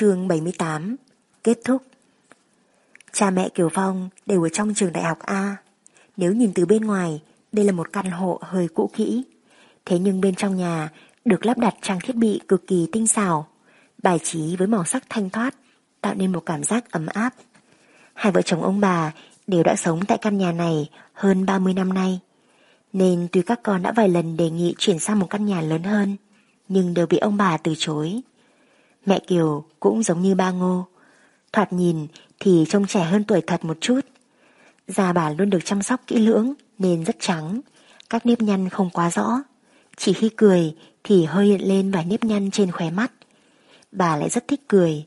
chương 78 Kết thúc Cha mẹ Kiều Phong đều ở trong trường đại học A. Nếu nhìn từ bên ngoài, đây là một căn hộ hơi cũ kỹ. Thế nhưng bên trong nhà được lắp đặt trang thiết bị cực kỳ tinh xảo, bài trí với màu sắc thanh thoát, tạo nên một cảm giác ấm áp. Hai vợ chồng ông bà đều đã sống tại căn nhà này hơn 30 năm nay. Nên tuy các con đã vài lần đề nghị chuyển sang một căn nhà lớn hơn, nhưng đều bị ông bà từ chối. Mẹ Kiều cũng giống như ba ngô. Thoạt nhìn thì trông trẻ hơn tuổi thật một chút. Da bà luôn được chăm sóc kỹ lưỡng nên rất trắng, các nếp nhăn không quá rõ. Chỉ khi cười thì hơi hiện lên vài nếp nhăn trên khóe mắt. Bà lại rất thích cười,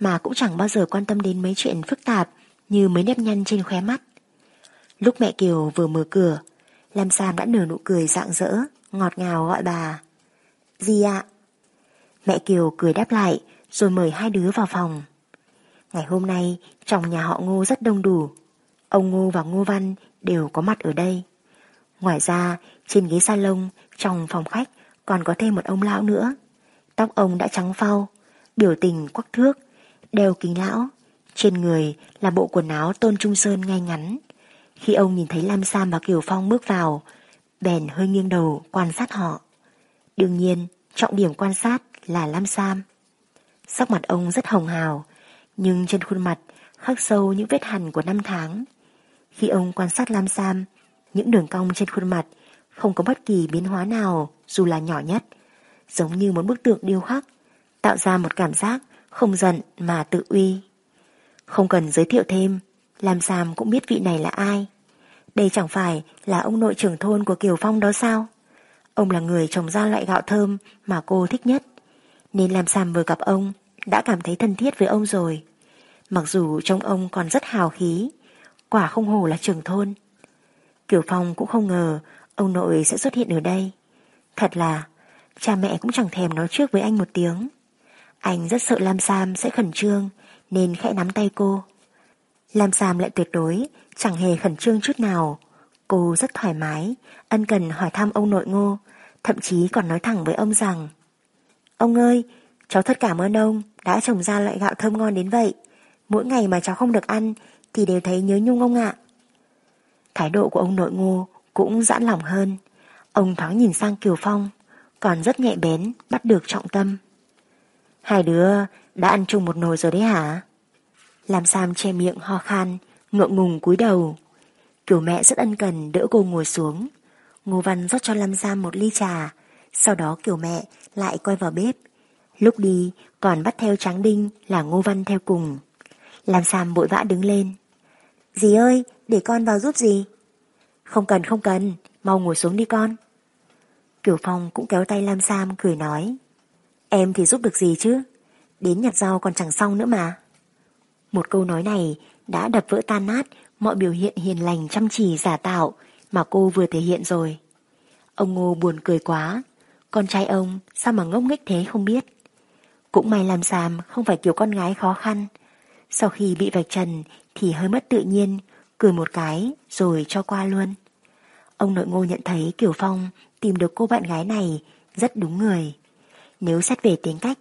mà cũng chẳng bao giờ quan tâm đến mấy chuyện phức tạp như mấy nếp nhăn trên khóe mắt. Lúc mẹ Kiều vừa mở cửa, Lam Sam đã nở nụ cười rạng rỡ, ngọt ngào gọi bà. Gì ạ? Mẹ Kiều cười đáp lại, rồi mời hai đứa vào phòng. Ngày hôm nay, trong nhà họ Ngô rất đông đủ. Ông Ngô và Ngô Văn đều có mặt ở đây. Ngoài ra, trên ghế salon, trong phòng khách còn có thêm một ông lão nữa. Tóc ông đã trắng phau, biểu tình quắc thước, đeo kính lão. Trên người là bộ quần áo tôn trung sơn ngay ngắn. Khi ông nhìn thấy Lam Sam và Kiều Phong bước vào, bèn hơi nghiêng đầu quan sát họ. Đương nhiên, trọng điểm quan sát là Lam Sam. Sắc mặt ông rất hồng hào, nhưng trên khuôn mặt khắc sâu những vết hằn của năm tháng. Khi ông quan sát Lam Sam, những đường cong trên khuôn mặt không có bất kỳ biến hóa nào dù là nhỏ nhất, giống như một bức tượng điêu khắc, tạo ra một cảm giác không giận mà tự uy. Không cần giới thiệu thêm, Lam Sam cũng biết vị này là ai. Đây chẳng phải là ông nội trưởng thôn của Kiều Phong đó sao? Ông là người trồng ra loại gạo thơm mà cô thích nhất. Nên Lam Sam vừa gặp ông đã cảm thấy thân thiết với ông rồi. Mặc dù trông ông còn rất hào khí, quả không hồ là trưởng thôn. Kiều Phong cũng không ngờ ông nội sẽ xuất hiện ở đây. Thật là, cha mẹ cũng chẳng thèm nói trước với anh một tiếng. Anh rất sợ Lam Sam sẽ khẩn trương, nên khẽ nắm tay cô. Lam Sam lại tuyệt đối, chẳng hề khẩn trương chút nào. Cô rất thoải mái, ân cần hỏi thăm ông nội ngô, thậm chí còn nói thẳng với ông rằng Ông ơi, cháu thật cảm ơn ông đã trồng ra loại gạo thơm ngon đến vậy. Mỗi ngày mà cháu không được ăn thì đều thấy nhớ nhung ông ạ. Thái độ của ông nội ngô cũng giãn lòng hơn. Ông thoáng nhìn sang Kiều Phong, còn rất nhẹ bén, bắt được trọng tâm. Hai đứa đã ăn chung một nồi rồi đấy hả? Làm Sam che miệng ho khan, ngượng ngùng cúi đầu. Kiều mẹ rất ân cần đỡ cô ngồi xuống. Ngô Văn rót cho Lâm Sam một ly trà, sau đó kiểu mẹ lại quay vào bếp. Lúc đi còn bắt theo Tráng Đinh là Ngô Văn theo cùng. Lam Sam bội vã đứng lên. Dì ơi, để con vào giúp gì? Không cần không cần, mau ngồi xuống đi con. kiểu Phong cũng kéo tay Lam Sam cười nói. Em thì giúp được gì chứ? Đến nhặt rau còn chẳng xong nữa mà. Một câu nói này đã đập vỡ tan nát mọi biểu hiện hiền lành chăm chỉ giả tạo mà cô vừa thể hiện rồi. Ông Ngô buồn cười quá, con trai ông sao mà ngốc nghếch thế không biết. Cũng may làm giảm không phải kiểu con gái khó khăn. Sau khi bị vạch trần thì hơi mất tự nhiên, cười một cái rồi cho qua luôn. Ông nội ngô nhận thấy Kiều Phong tìm được cô bạn gái này rất đúng người. Nếu xét về tính cách,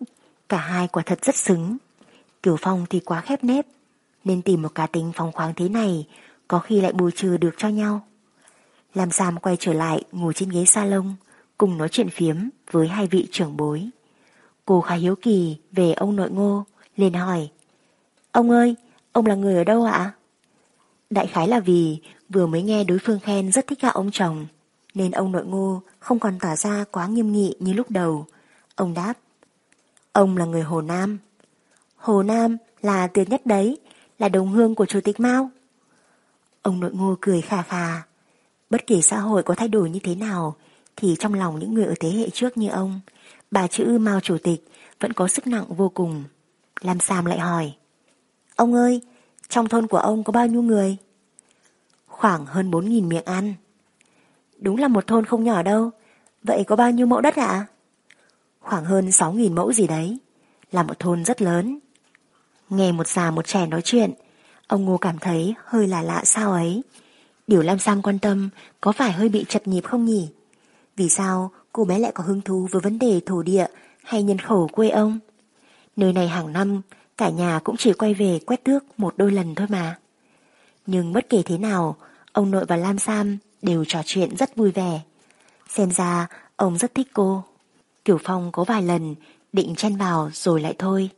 cả hai quả thật rất xứng. Kiều Phong thì quá khép nếp nên tìm một cá tính phóng khoáng thế này có khi lại bù trừ được cho nhau. Làm giam quay trở lại ngồi trên ghế salon cùng nói chuyện phiếm với hai vị trưởng bối. Cô khá hiếu kỳ về ông nội ngô, liền hỏi. Ông ơi, ông là người ở đâu ạ? Đại khái là vì vừa mới nghe đối phương khen rất thích gạo ông chồng, nên ông nội ngô không còn tỏ ra quá nghiêm nghị như lúc đầu. Ông đáp. Ông là người Hồ Nam. Hồ Nam là tuyệt nhất đấy, là đồng hương của Chủ tịch Mao. Ông nội ngô cười khà khà. Bất kỳ xã hội có thay đổi như thế nào, thì trong lòng những người ở thế hệ trước như ông, bà chữ Mao Chủ tịch vẫn có sức nặng vô cùng. Lam Sam lại hỏi. Ông ơi, trong thôn của ông có bao nhiêu người? Khoảng hơn 4.000 miệng ăn. Đúng là một thôn không nhỏ đâu. Vậy có bao nhiêu mẫu đất ạ? Khoảng hơn 6.000 mẫu gì đấy. Là một thôn rất lớn. Nghe một già một trẻ nói chuyện, ông Ngô cảm thấy hơi là lạ sao ấy. Điều Lam Sam quan tâm có phải hơi bị chật nhịp không nhỉ? Vì sao cô bé lại có hứng thú với vấn đề thổ địa hay nhân khẩu quê ông? Nơi này hàng năm, cả nhà cũng chỉ quay về quét tước một đôi lần thôi mà. Nhưng bất kể thế nào, ông nội và Lam Sam đều trò chuyện rất vui vẻ. Xem ra, ông rất thích cô. Kiểu Phong có vài lần định chen vào rồi lại thôi.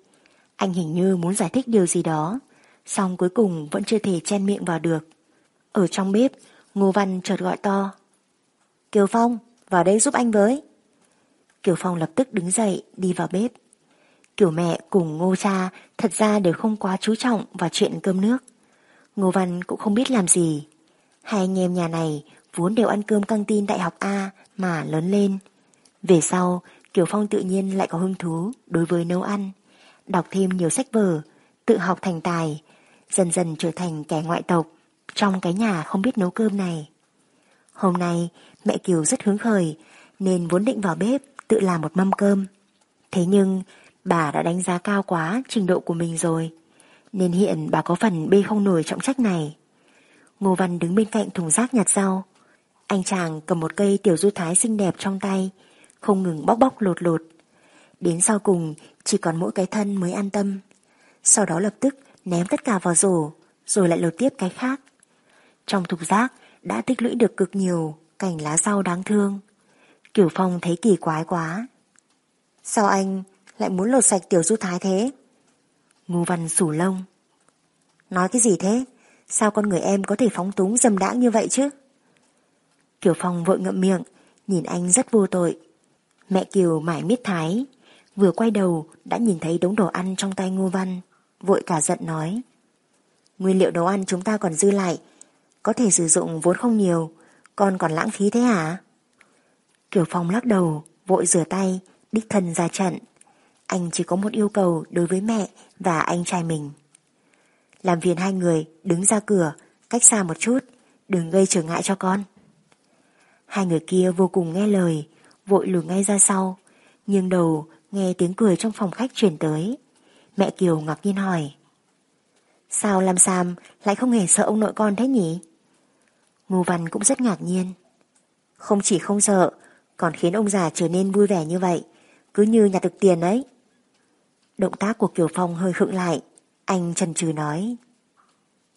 Anh hình như muốn giải thích điều gì đó, xong cuối cùng vẫn chưa thể chen miệng vào được. Ở trong bếp, Ngô Văn chợt gọi to. Kiều Phong, vào đây giúp anh với. Kiều Phong lập tức đứng dậy đi vào bếp. Kiều mẹ cùng Ngô cha thật ra đều không quá chú trọng vào chuyện cơm nước. Ngô Văn cũng không biết làm gì. Hai anh em nhà này vốn đều ăn cơm căng tin đại học A mà lớn lên. Về sau, Kiều Phong tự nhiên lại có hứng thú đối với nấu ăn, đọc thêm nhiều sách vở, tự học thành tài, dần dần trở thành kẻ ngoại tộc trong cái nhà không biết nấu cơm này. Hôm nay, mẹ Kiều rất hứng khởi nên vốn định vào bếp tự làm một mâm cơm. Thế nhưng, bà đã đánh giá cao quá trình độ của mình rồi, nên hiện bà có phần bê không nổi trọng trách này. Ngô Văn đứng bên cạnh thùng rác nhặt rau. Anh chàng cầm một cây tiểu du thái xinh đẹp trong tay, không ngừng bóc bóc lột lột. Đến sau cùng chỉ còn mỗi cái thân mới an tâm. Sau đó lập tức ném tất cả vào rổ, rồi lại lột tiếp cái khác. Trong thùng rác đã tích lũy được cực nhiều cành lá rau đáng thương. Kiểu Phong thấy kỳ quái quá. Sao anh lại muốn lột sạch tiểu du thái thế? Ngô Văn sủ lông. Nói cái gì thế? Sao con người em có thể phóng túng dâm đãng như vậy chứ? Kiều Phong vội ngậm miệng, nhìn anh rất vô tội. Mẹ Kiều mải miết thái, vừa quay đầu đã nhìn thấy đống đồ ăn trong tay Ngô Văn, vội cả giận nói. Nguyên liệu nấu ăn chúng ta còn dư lại, có thể sử dụng vốn không nhiều, con còn lãng phí thế hả? Kiều Phong lắc đầu, vội rửa tay, đích thân ra trận. Anh chỉ có một yêu cầu đối với mẹ và anh trai mình. Làm phiền hai người đứng ra cửa, cách xa một chút, đừng gây trở ngại cho con. Hai người kia vô cùng nghe lời, vội lùi ngay ra sau, nhưng đầu nghe tiếng cười trong phòng khách chuyển tới. Mẹ Kiều ngạc nhiên hỏi. Sao làm Sam lại không hề sợ ông nội con thế nhỉ? Ngô Văn cũng rất ngạc nhiên. Không chỉ không sợ, còn khiến ông già trở nên vui vẻ như vậy, cứ như nhặt được tiền ấy. Động tác của Kiều Phong hơi khựng lại, anh trần trừ nói.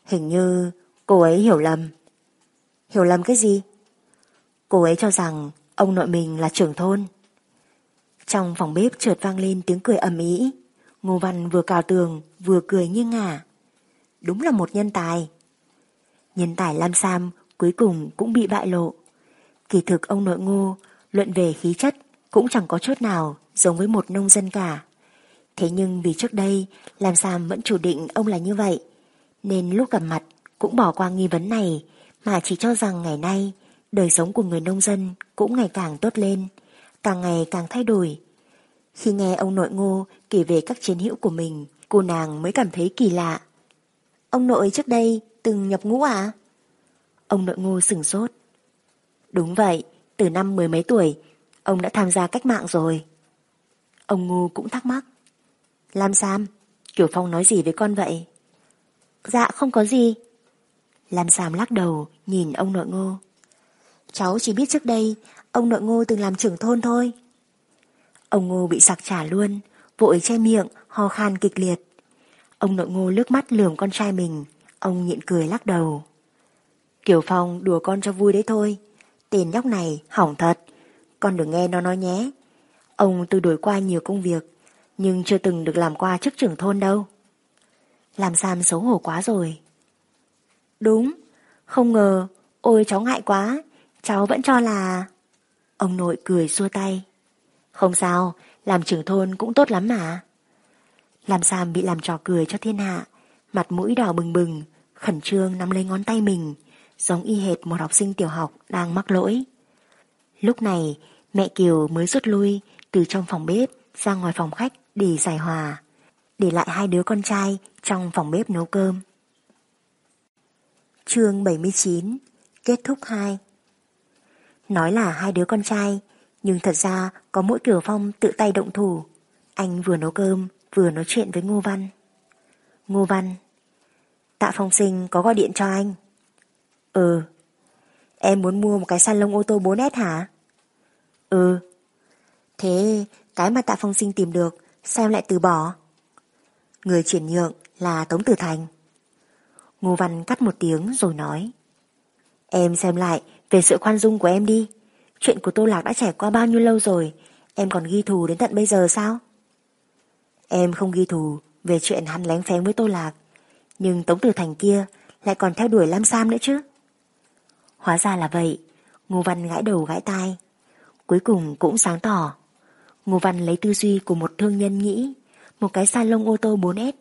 Hình như cô ấy hiểu lầm. Hiểu lầm cái gì? Cô ấy cho rằng ông nội mình là trưởng thôn. Trong phòng bếp chợt vang lên tiếng cười ầm ĩ. Ngô Văn vừa cào tường vừa cười nghiêng ngả. Đúng là một nhân tài. Nhân tài Lam Sam cuối cùng cũng bị bại lộ. Kỳ thực ông nội ngô, luận về khí chất cũng chẳng có chút nào giống với một nông dân cả. Thế nhưng vì trước đây, làm Sam vẫn chủ định ông là như vậy, nên lúc gặp mặt cũng bỏ qua nghi vấn này mà chỉ cho rằng ngày nay đời sống của người nông dân cũng ngày càng tốt lên, càng ngày càng thay đổi. Khi nghe ông nội ngô kể về các chiến hữu của mình, cô nàng mới cảm thấy kỳ lạ. Ông nội trước đây từng nhập ngũ à? Ông nội ngô sừng sốt. Đúng vậy, từ năm mười mấy tuổi, ông đã tham gia cách mạng rồi. Ông ngô cũng thắc mắc. Lam Sam, Kiều Phong nói gì với con vậy? Dạ không có gì. Lam Sam lắc đầu nhìn ông nội ngô. Cháu chỉ biết trước đây ông nội ngô từng làm trưởng thôn thôi. Ông ngô bị sặc trả luôn, vội che miệng, ho khan kịch liệt. Ông nội ngô lướt mắt lườm con trai mình, ông nhịn cười lắc đầu. Kiều Phong đùa con cho vui đấy thôi. tiền nhóc này hỏng thật. Con đừng nghe nó nói nhé. Ông từ đổi qua nhiều công việc, nhưng chưa từng được làm qua chức trưởng thôn đâu. Làm Sam xấu hổ quá rồi. Đúng, không ngờ, ôi cháu ngại quá, cháu vẫn cho là... Ông nội cười xua tay. Không sao, làm trưởng thôn cũng tốt lắm mà. Làm Sam bị làm trò cười cho thiên hạ, mặt mũi đỏ bừng bừng, khẩn trương nắm lấy ngón tay mình, giống y hệt một học sinh tiểu học đang mắc lỗi. Lúc này, mẹ Kiều mới rút lui từ trong phòng bếp ra ngoài phòng khách để giải hòa, để lại hai đứa con trai trong phòng bếp nấu cơm. chương 79 Kết thúc 2 Nói là hai đứa con trai, nhưng thật ra có mỗi Kiều Phong tự tay động thủ. Anh vừa nấu cơm, vừa nói chuyện với Ngô Văn. Ngô Văn Tạ Phong Sinh có gọi điện cho anh. Ừ. Em muốn mua một cái salon ô tô 4S hả? Ừ. Thế cái mà Tạ Phong Sinh tìm được sao lại từ bỏ? người chuyển nhượng là Tống Tử Thành. Ngô Văn cắt một tiếng rồi nói. Em xem lại về sự khoan dung của em đi. Chuyện của Tô Lạc đã trải qua bao nhiêu lâu rồi, em còn ghi thù đến tận bây giờ sao? Em không ghi thù về chuyện hắn lén phén với Tô Lạc, nhưng Tống Tử Thành kia lại còn theo đuổi Lam Sam nữa chứ. Hóa ra là vậy, Ngô Văn gãi đầu gãi tai. Cuối cùng cũng sáng tỏ. Ngô Văn lấy tư duy của một thương nhân nghĩ một cái salon ô tô 4S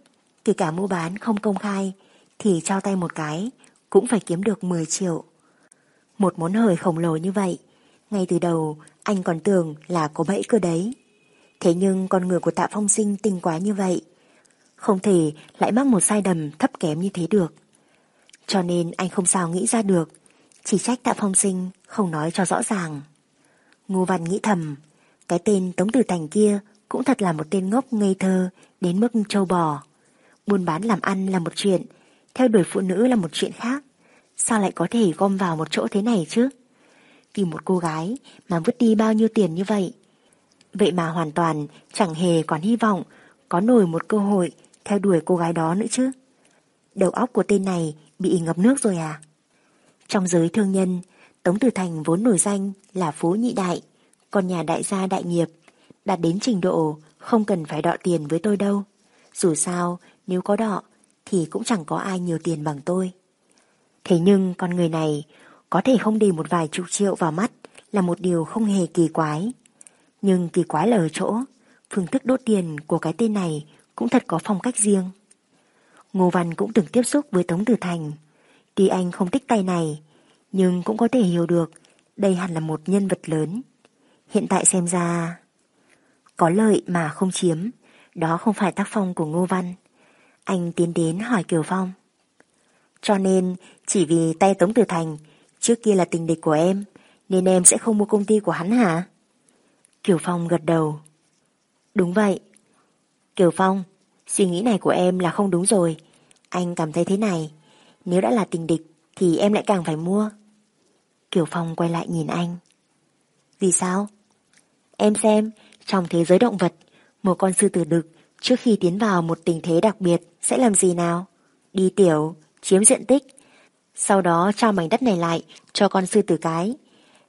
kể cả mua bán không công khai thì trao tay một cái cũng phải kiếm được 10 triệu. Một món hời khổng lồ như vậy, ngay từ đầu anh còn tưởng là có bẫy cơ đấy. Thế nhưng con người của tạ phong sinh tinh quá như vậy, không thể lại mắc một sai đầm thấp kém như thế được. Cho nên anh không sao nghĩ ra được, chỉ trách tạ phong sinh không nói cho rõ ràng. Ngô Văn nghĩ thầm, cái tên Tống Tử Thành kia cũng thật là một tên ngốc ngây thơ đến mức trâu bò. Buôn bán làm ăn là một chuyện, theo đuổi phụ nữ là một chuyện khác. Sao lại có thể gom vào một chỗ thế này chứ? Vì một cô gái mà vứt đi bao nhiêu tiền như vậy. Vậy mà hoàn toàn chẳng hề còn hy vọng có nổi một cơ hội theo đuổi cô gái đó nữa chứ. Đầu óc của tên này bị ngập nước rồi à? Trong giới thương nhân, Tống Tử Thành vốn nổi danh là phú nhị đại, còn nhà đại gia đại nghiệp, đạt đến trình độ không cần phải đọ tiền với tôi đâu. Dù sao, nếu có đọ, thì cũng chẳng có ai nhiều tiền bằng tôi. Thế nhưng con người này có thể không để một vài chục triệu vào mắt là một điều không hề kỳ quái. Nhưng kỳ quái là ở chỗ, phương thức đốt tiền của cái tên này cũng thật có phong cách riêng. Ngô Văn cũng từng tiếp xúc với Tống Tử Thành. Tuy anh không thích tay này, nhưng cũng có thể hiểu được đây hẳn là một nhân vật lớn. Hiện tại xem ra... Có lợi mà không chiếm, đó không phải tác phong của Ngô Văn. Anh tiến đến hỏi Kiều Phong. Cho nên, chỉ vì tay Tống Tử Thành trước kia là tình địch của em, nên em sẽ không mua công ty của hắn hả? Kiều Phong gật đầu. Đúng vậy. Kiều Phong, suy nghĩ này của em là không đúng rồi. Anh cảm thấy thế này, nếu đã là tình địch thì em lại càng phải mua. Kiều Phong quay lại nhìn anh. Vì sao? Em xem, trong thế giới động vật, một con sư tử đực trước khi tiến vào một tình thế đặc biệt sẽ làm gì nào? Đi tiểu, chiếm diện tích. Sau đó trao mảnh đất này lại cho con sư tử cái.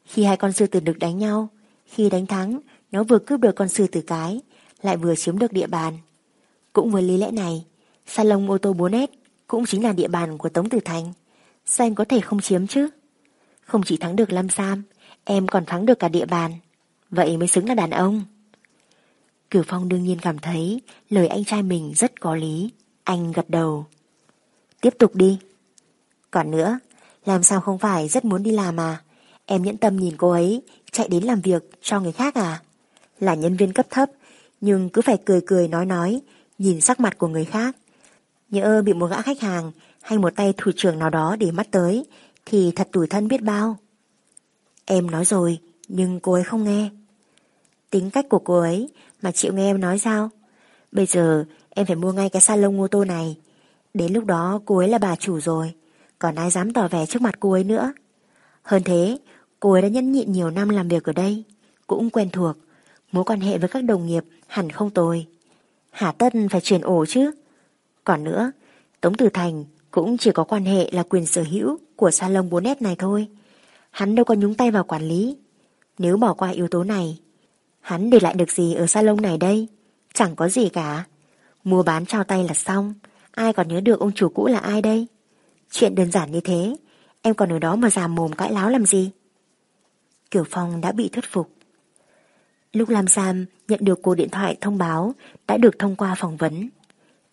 Khi hai con sư tử đực đánh nhau, khi đánh thắng, nó vừa cướp được con sư tử cái, lại vừa chiếm được địa bàn. Cũng với lý lẽ này, salon ô tô 4S cũng chính là địa bàn của Tống Tử Thành. Sao anh có thể không chiếm chứ? Không chỉ thắng được Lâm Sam, em còn thắng được cả địa bàn. Vậy mới xứng là đàn ông. Cửu Phong đương nhiên cảm thấy lời anh trai mình rất có lý. Anh gật đầu. Tiếp tục đi. Còn nữa, làm sao không phải rất muốn đi làm à? Em nhẫn tâm nhìn cô ấy chạy đến làm việc cho người khác à? Là nhân viên cấp thấp, nhưng cứ phải cười cười nói nói, nhìn sắc mặt của người khác. Nhỡ bị một gã khách hàng hay một tay thủ trưởng nào đó để mắt tới, thì thật tủi thân biết bao. Em nói rồi, nhưng cô ấy không nghe. Tính cách của cô ấy mà chịu nghe em nói sao? Bây giờ em phải mua ngay cái salon ô tô này. Đến lúc đó cô ấy là bà chủ rồi, còn ai dám tỏ vẻ trước mặt cô ấy nữa. Hơn thế, cô ấy đã nhẫn nhịn nhiều năm làm việc ở đây, cũng quen thuộc, mối quan hệ với các đồng nghiệp hẳn không tồi. Hà Tân phải chuyển ổ chứ. Còn nữa, Tống Tử Thành cũng chỉ có quan hệ là quyền sở hữu của salon 4S này thôi. Hắn đâu có nhúng tay vào quản lý. Nếu bỏ qua yếu tố này, hắn để lại được gì ở salon này đây? Chẳng có gì cả. Mua bán trao tay là xong, ai còn nhớ được ông chủ cũ là ai đây? Chuyện đơn giản như thế, em còn ở đó mà già mồm cãi láo làm gì? Kiều Phong đã bị thuyết phục. Lúc Lam Sam nhận được cuộc điện thoại thông báo đã được thông qua phỏng vấn.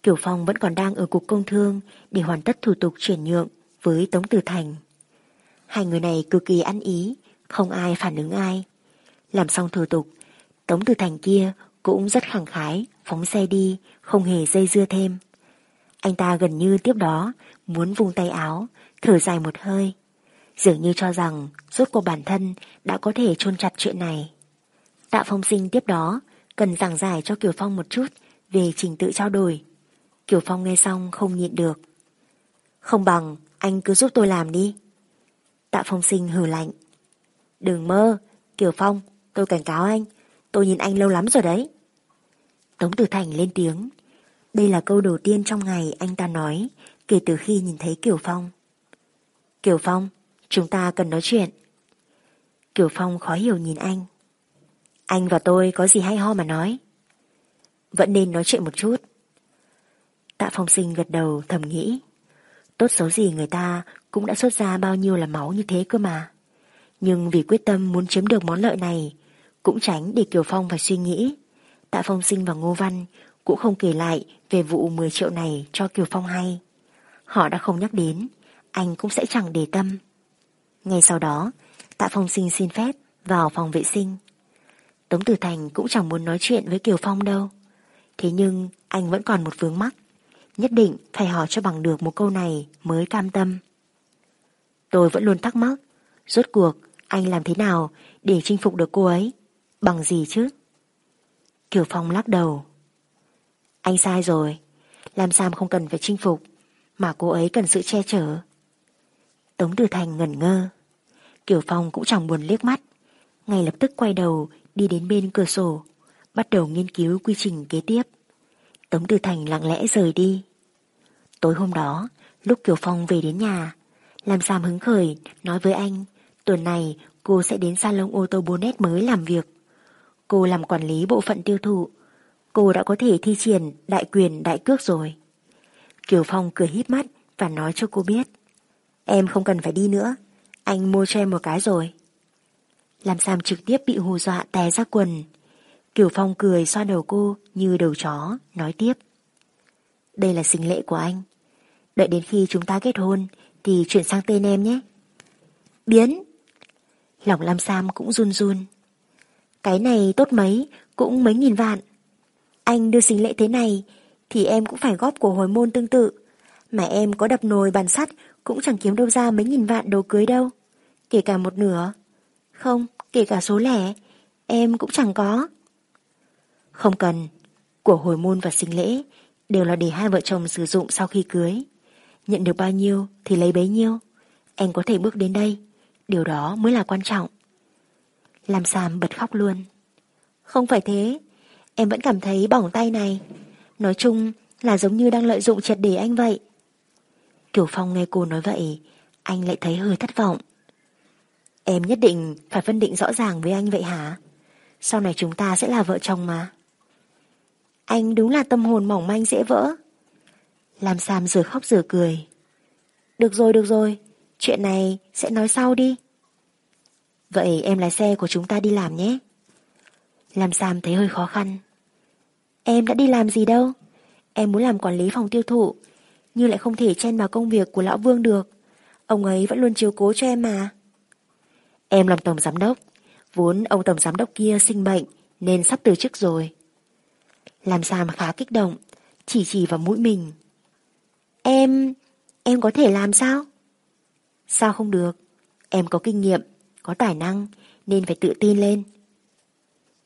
Kiều Phong vẫn còn đang ở cục công thương để hoàn tất thủ tục chuyển nhượng với Tống Tử Thành. Hai người này cực kỳ ăn ý, không ai phản ứng ai. Làm xong thủ tục, Tống Tử Thành kia cũng rất khẳng khái, phóng xe đi, không hề dây dưa thêm. Anh ta gần như tiếp đó muốn vung tay áo, thở dài một hơi. Dường như cho rằng rốt cuộc bản thân đã có thể chôn chặt chuyện này. Tạ Phong Sinh tiếp đó cần giảng giải cho Kiều Phong một chút về trình tự trao đổi. Kiều Phong nghe xong không nhịn được. Không bằng, anh cứ giúp tôi làm đi. Tạ Phong Sinh hừ lạnh. Đừng mơ, Kiều Phong, tôi cảnh cáo anh, tôi nhìn anh lâu lắm rồi đấy. Tống Tử Thành lên tiếng. Đây là câu đầu tiên trong ngày anh ta nói kể từ khi nhìn thấy Kiều Phong. Kiều Phong, chúng ta cần nói chuyện. Kiều Phong khó hiểu nhìn anh. Anh và tôi có gì hay ho mà nói. Vẫn nên nói chuyện một chút. Tạ Phong Sinh gật đầu thầm nghĩ. Tốt xấu gì người ta cũng đã xuất ra bao nhiêu là máu như thế cơ mà. Nhưng vì quyết tâm muốn chiếm được món lợi này, cũng tránh để Kiều Phong phải suy nghĩ. Tạ Phong Sinh và Ngô Văn cũng không kể lại về vụ 10 triệu này cho Kiều Phong hay. Họ đã không nhắc đến, anh cũng sẽ chẳng để tâm. Ngay sau đó, Tạ Phong Sinh xin phép vào phòng vệ sinh. Tống Tử Thành cũng chẳng muốn nói chuyện với Kiều Phong đâu. Thế nhưng anh vẫn còn một vướng mắc. Nhất định phải hỏi cho bằng được một câu này mới cam tâm. Tôi vẫn luôn thắc mắc, rốt cuộc anh làm thế nào để chinh phục được cô ấy? Bằng gì chứ? Kiều Phong lắc đầu. Anh sai rồi, làm Sam không cần phải chinh phục, mà cô ấy cần sự che chở. Tống Tử Thành ngẩn ngơ. Kiều Phong cũng chẳng buồn liếc mắt, ngay lập tức quay đầu đi đến bên cửa sổ, bắt đầu nghiên cứu quy trình kế tiếp. Tống Tử Thành lặng lẽ rời đi. Tối hôm đó, lúc Kiều Phong về đến nhà, làm Sam hứng khởi nói với anh, tuần này cô sẽ đến salon ô tô Bonnet mới làm việc. Cô làm quản lý bộ phận tiêu thụ. Cô đã có thể thi triển đại quyền đại cước rồi. Kiều Phong cười híp mắt và nói cho cô biết. Em không cần phải đi nữa. Anh mua cho em một cái rồi. Làm Sam trực tiếp bị hù dọa té ra quần. Kiều Phong cười xoa đầu cô như đầu chó, nói tiếp. Đây là sinh lễ của anh. Đợi đến khi chúng ta kết hôn thì chuyển sang tên em nhé. Biến! Lòng Lam Sam cũng run run. Cái này tốt mấy, cũng mấy nghìn vạn. Anh đưa sinh lễ thế này thì em cũng phải góp của hồi môn tương tự. Mà em có đập nồi bàn sắt cũng chẳng kiếm đâu ra mấy nghìn vạn đồ cưới đâu. Kể cả một nửa. Không, kể cả số lẻ, em cũng chẳng có. Không cần, của hồi môn và sinh lễ đều là để hai vợ chồng sử dụng sau khi cưới. Nhận được bao nhiêu thì lấy bấy nhiêu. Em có thể bước đến đây, điều đó mới là quan trọng. Làm Sam bật khóc luôn. Không phải thế, em vẫn cảm thấy bỏng tay này. Nói chung là giống như đang lợi dụng triệt để anh vậy. kiểu Phong nghe cô nói vậy, anh lại thấy hơi thất vọng. Em nhất định phải phân định rõ ràng với anh vậy hả? Sau này chúng ta sẽ là vợ chồng mà. Anh đúng là tâm hồn mỏng manh dễ vỡ. Làm Sam giờ khóc giờ cười. Được rồi, được rồi, chuyện này sẽ nói sau đi. Vậy em lái xe của chúng ta đi làm nhé. Làm Sam thấy hơi khó khăn. Em đã đi làm gì đâu. Em muốn làm quản lý phòng tiêu thụ, nhưng lại không thể chen vào công việc của lão Vương được. Ông ấy vẫn luôn chiếu cố cho em mà. Em làm tổng giám đốc, vốn ông tổng giám đốc kia sinh bệnh nên sắp từ chức rồi. Làm Sam khá kích động, chỉ chỉ vào mũi mình. Em, em có thể làm sao? Sao không được? Em có kinh nghiệm, có tài năng nên phải tự tin lên.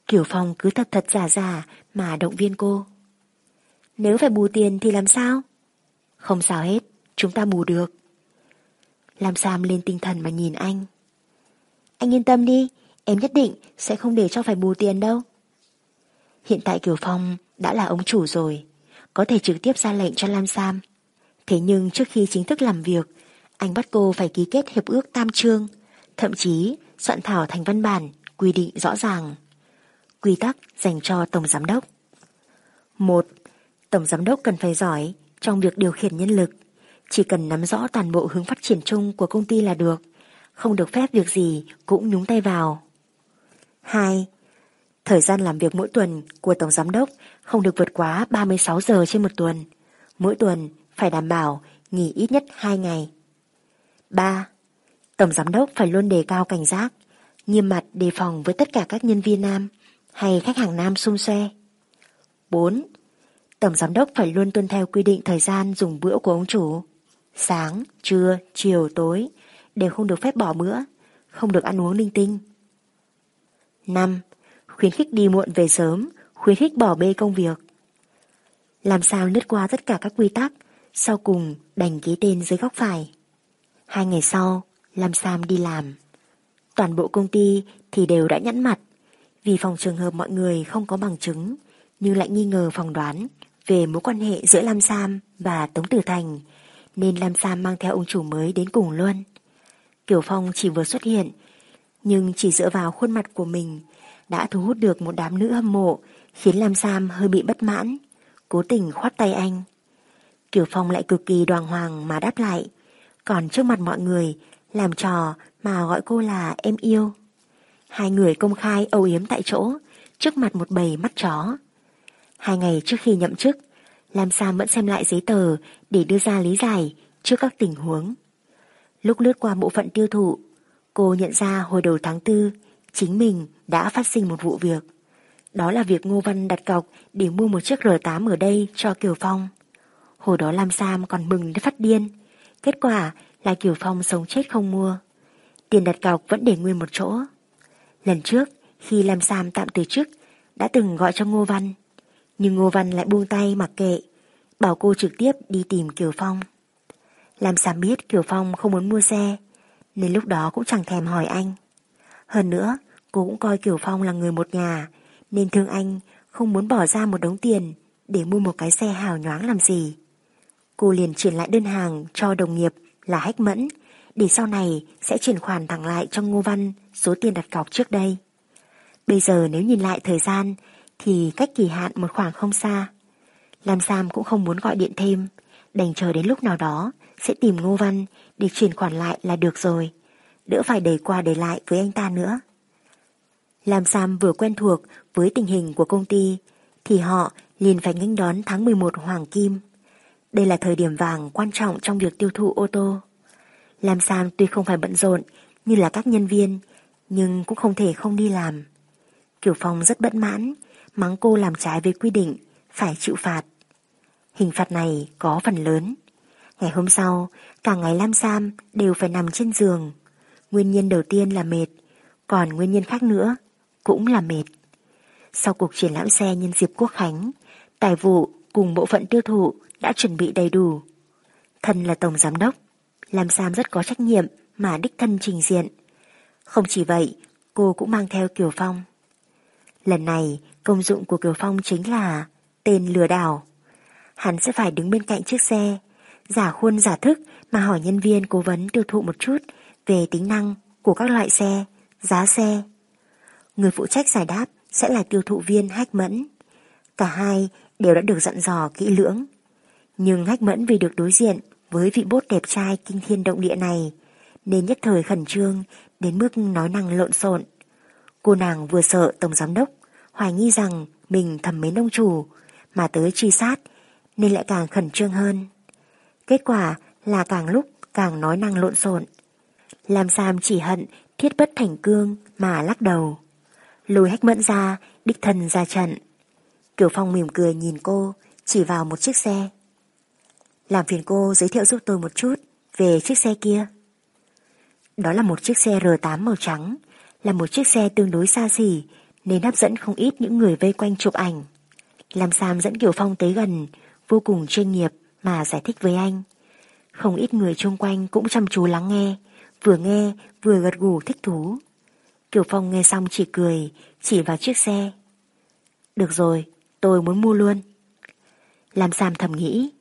Kiểu Phong cứ thật thật giả giả mà động viên cô. Nếu phải bù tiền thì làm sao? Không sao hết, chúng ta bù được. Làm Sam lên tinh thần mà nhìn anh. Anh yên tâm đi, em nhất định sẽ không để cho phải bù tiền đâu. Hiện tại Kiều Phong đã là ông chủ rồi, có thể trực tiếp ra lệnh cho Lam Sam. Thế nhưng trước khi chính thức làm việc, anh bắt cô phải ký kết hiệp ước tam trương, thậm chí soạn thảo thành văn bản quy định rõ ràng. Quy tắc dành cho Tổng Giám đốc. một Tổng Giám đốc cần phải giỏi trong việc điều khiển nhân lực, chỉ cần nắm rõ toàn bộ hướng phát triển chung của công ty là được, không được phép việc gì cũng nhúng tay vào. 2. Thời gian làm việc mỗi tuần của Tổng Giám đốc không được vượt quá 36 giờ trên một tuần. Mỗi tuần phải đảm bảo nghỉ ít nhất 2 ngày. 3. Tổng Giám đốc phải luôn đề cao cảnh giác, nghiêm mặt đề phòng với tất cả các nhân viên nam hay khách hàng nam xung xoe. 4. Tổng Giám đốc phải luôn tuân theo quy định thời gian dùng bữa của ông chủ. Sáng, trưa, chiều, tối đều không được phép bỏ bữa, không được ăn uống linh tinh. 5 khuyến khích đi muộn về sớm, khuyến khích bỏ bê công việc. Làm sao lướt qua tất cả các quy tắc, sau cùng đành ký tên dưới góc phải. Hai ngày sau, Lam Sam đi làm. Toàn bộ công ty thì đều đã nhẫn mặt, vì phòng trường hợp mọi người không có bằng chứng, nhưng lại nghi ngờ phòng đoán về mối quan hệ giữa Lam Sam và Tống Tử Thành, nên Lam Sam mang theo ông chủ mới đến cùng luôn. Kiểu Phong chỉ vừa xuất hiện, nhưng chỉ dựa vào khuôn mặt của mình đã thu hút được một đám nữ hâm mộ, khiến Lam Sam hơi bị bất mãn, cố tình khoát tay anh. Kiều Phong lại cực kỳ đoàn hoàng mà đáp lại, còn trước mặt mọi người làm trò mà gọi cô là em yêu. Hai người công khai âu yếm tại chỗ, trước mặt một bầy mắt chó. Hai ngày trước khi nhậm chức, Lam Sam vẫn xem lại giấy tờ để đưa ra lý giải trước các tình huống. Lúc lướt qua bộ phận tiêu thụ, cô nhận ra hồi đầu tháng tư chính mình đã phát sinh một vụ việc. Đó là việc Ngô Văn đặt cọc để mua một chiếc R8 ở đây cho Kiều Phong. Hồi đó Lam Sam còn mừng đến phát điên. Kết quả là Kiều Phong sống chết không mua. Tiền đặt cọc vẫn để nguyên một chỗ. Lần trước, khi Lam Sam tạm từ chức, đã từng gọi cho Ngô Văn. Nhưng Ngô Văn lại buông tay mặc kệ, bảo cô trực tiếp đi tìm Kiều Phong. Lam Sam biết Kiều Phong không muốn mua xe, nên lúc đó cũng chẳng thèm hỏi anh. Hơn nữa, cô cũng coi Kiều Phong là người một nhà, nên thương anh không muốn bỏ ra một đống tiền để mua một cái xe hào nhoáng làm gì. Cô liền chuyển lại đơn hàng cho đồng nghiệp là Hách Mẫn, để sau này sẽ chuyển khoản thẳng lại cho Ngô Văn số tiền đặt cọc trước đây. Bây giờ nếu nhìn lại thời gian thì cách kỳ hạn một khoảng không xa. Lam Sam cũng không muốn gọi điện thêm, đành chờ đến lúc nào đó sẽ tìm Ngô Văn để chuyển khoản lại là được rồi, đỡ phải đẩy qua đẩy lại với anh ta nữa. Lam Sam vừa quen thuộc với tình hình của công ty thì họ liền phải nghênh đón tháng 11 Hoàng Kim. Đây là thời điểm vàng quan trọng trong việc tiêu thụ ô tô. Lam Sam tuy không phải bận rộn như là các nhân viên, nhưng cũng không thể không đi làm. Kiều Phong rất bất mãn, mắng cô làm trái với quy định, phải chịu phạt. Hình phạt này có phần lớn. Ngày hôm sau, cả ngày Lam Sam đều phải nằm trên giường. Nguyên nhân đầu tiên là mệt, còn nguyên nhân khác nữa cũng là mệt. Sau cuộc triển lãm xe nhân dịp Quốc Khánh, tài vụ cùng bộ phận tiêu thụ đã chuẩn bị đầy đủ. Thân là tổng giám đốc, làm Sam rất có trách nhiệm mà đích thân trình diện. Không chỉ vậy, cô cũng mang theo Kiều Phong. Lần này, công dụng của Kiều Phong chính là tên lừa đảo. Hắn sẽ phải đứng bên cạnh chiếc xe, giả khuôn giả thức mà hỏi nhân viên cố vấn tiêu thụ một chút về tính năng của các loại xe, giá xe. Người phụ trách giải đáp sẽ là tiêu thụ viên Hách Mẫn. Cả hai đều đã được dặn dò kỹ lưỡng. Nhưng Hách Mẫn vì được đối diện với vị bốt đẹp trai kinh thiên động địa này, nên nhất thời khẩn trương đến mức nói năng lộn xộn. Cô nàng vừa sợ tổng giám đốc, hoài nghi rằng mình thầm mến ông chủ, mà tới truy sát, nên lại càng khẩn trương hơn. Kết quả là càng lúc càng nói năng lộn xộn. Làm Sam chỉ hận thiết bất thành cương mà lắc đầu. Lùi hách mẫn ra, đích thân ra trận. Kiều Phong mỉm cười nhìn cô, chỉ vào một chiếc xe. Làm phiền cô giới thiệu giúp tôi một chút về chiếc xe kia. Đó là một chiếc xe R8 màu trắng, là một chiếc xe tương đối xa xỉ nên hấp dẫn không ít những người vây quanh chụp ảnh. Làm Sam dẫn Kiều Phong tới gần, vô cùng chuyên nghiệp mà giải thích với anh. Không ít người xung quanh cũng chăm chú lắng nghe, vừa nghe vừa gật gù thích thú. Kiều Phong nghe xong chỉ cười, chỉ vào chiếc xe. Được rồi, tôi muốn mua luôn. Làm Sam thầm nghĩ,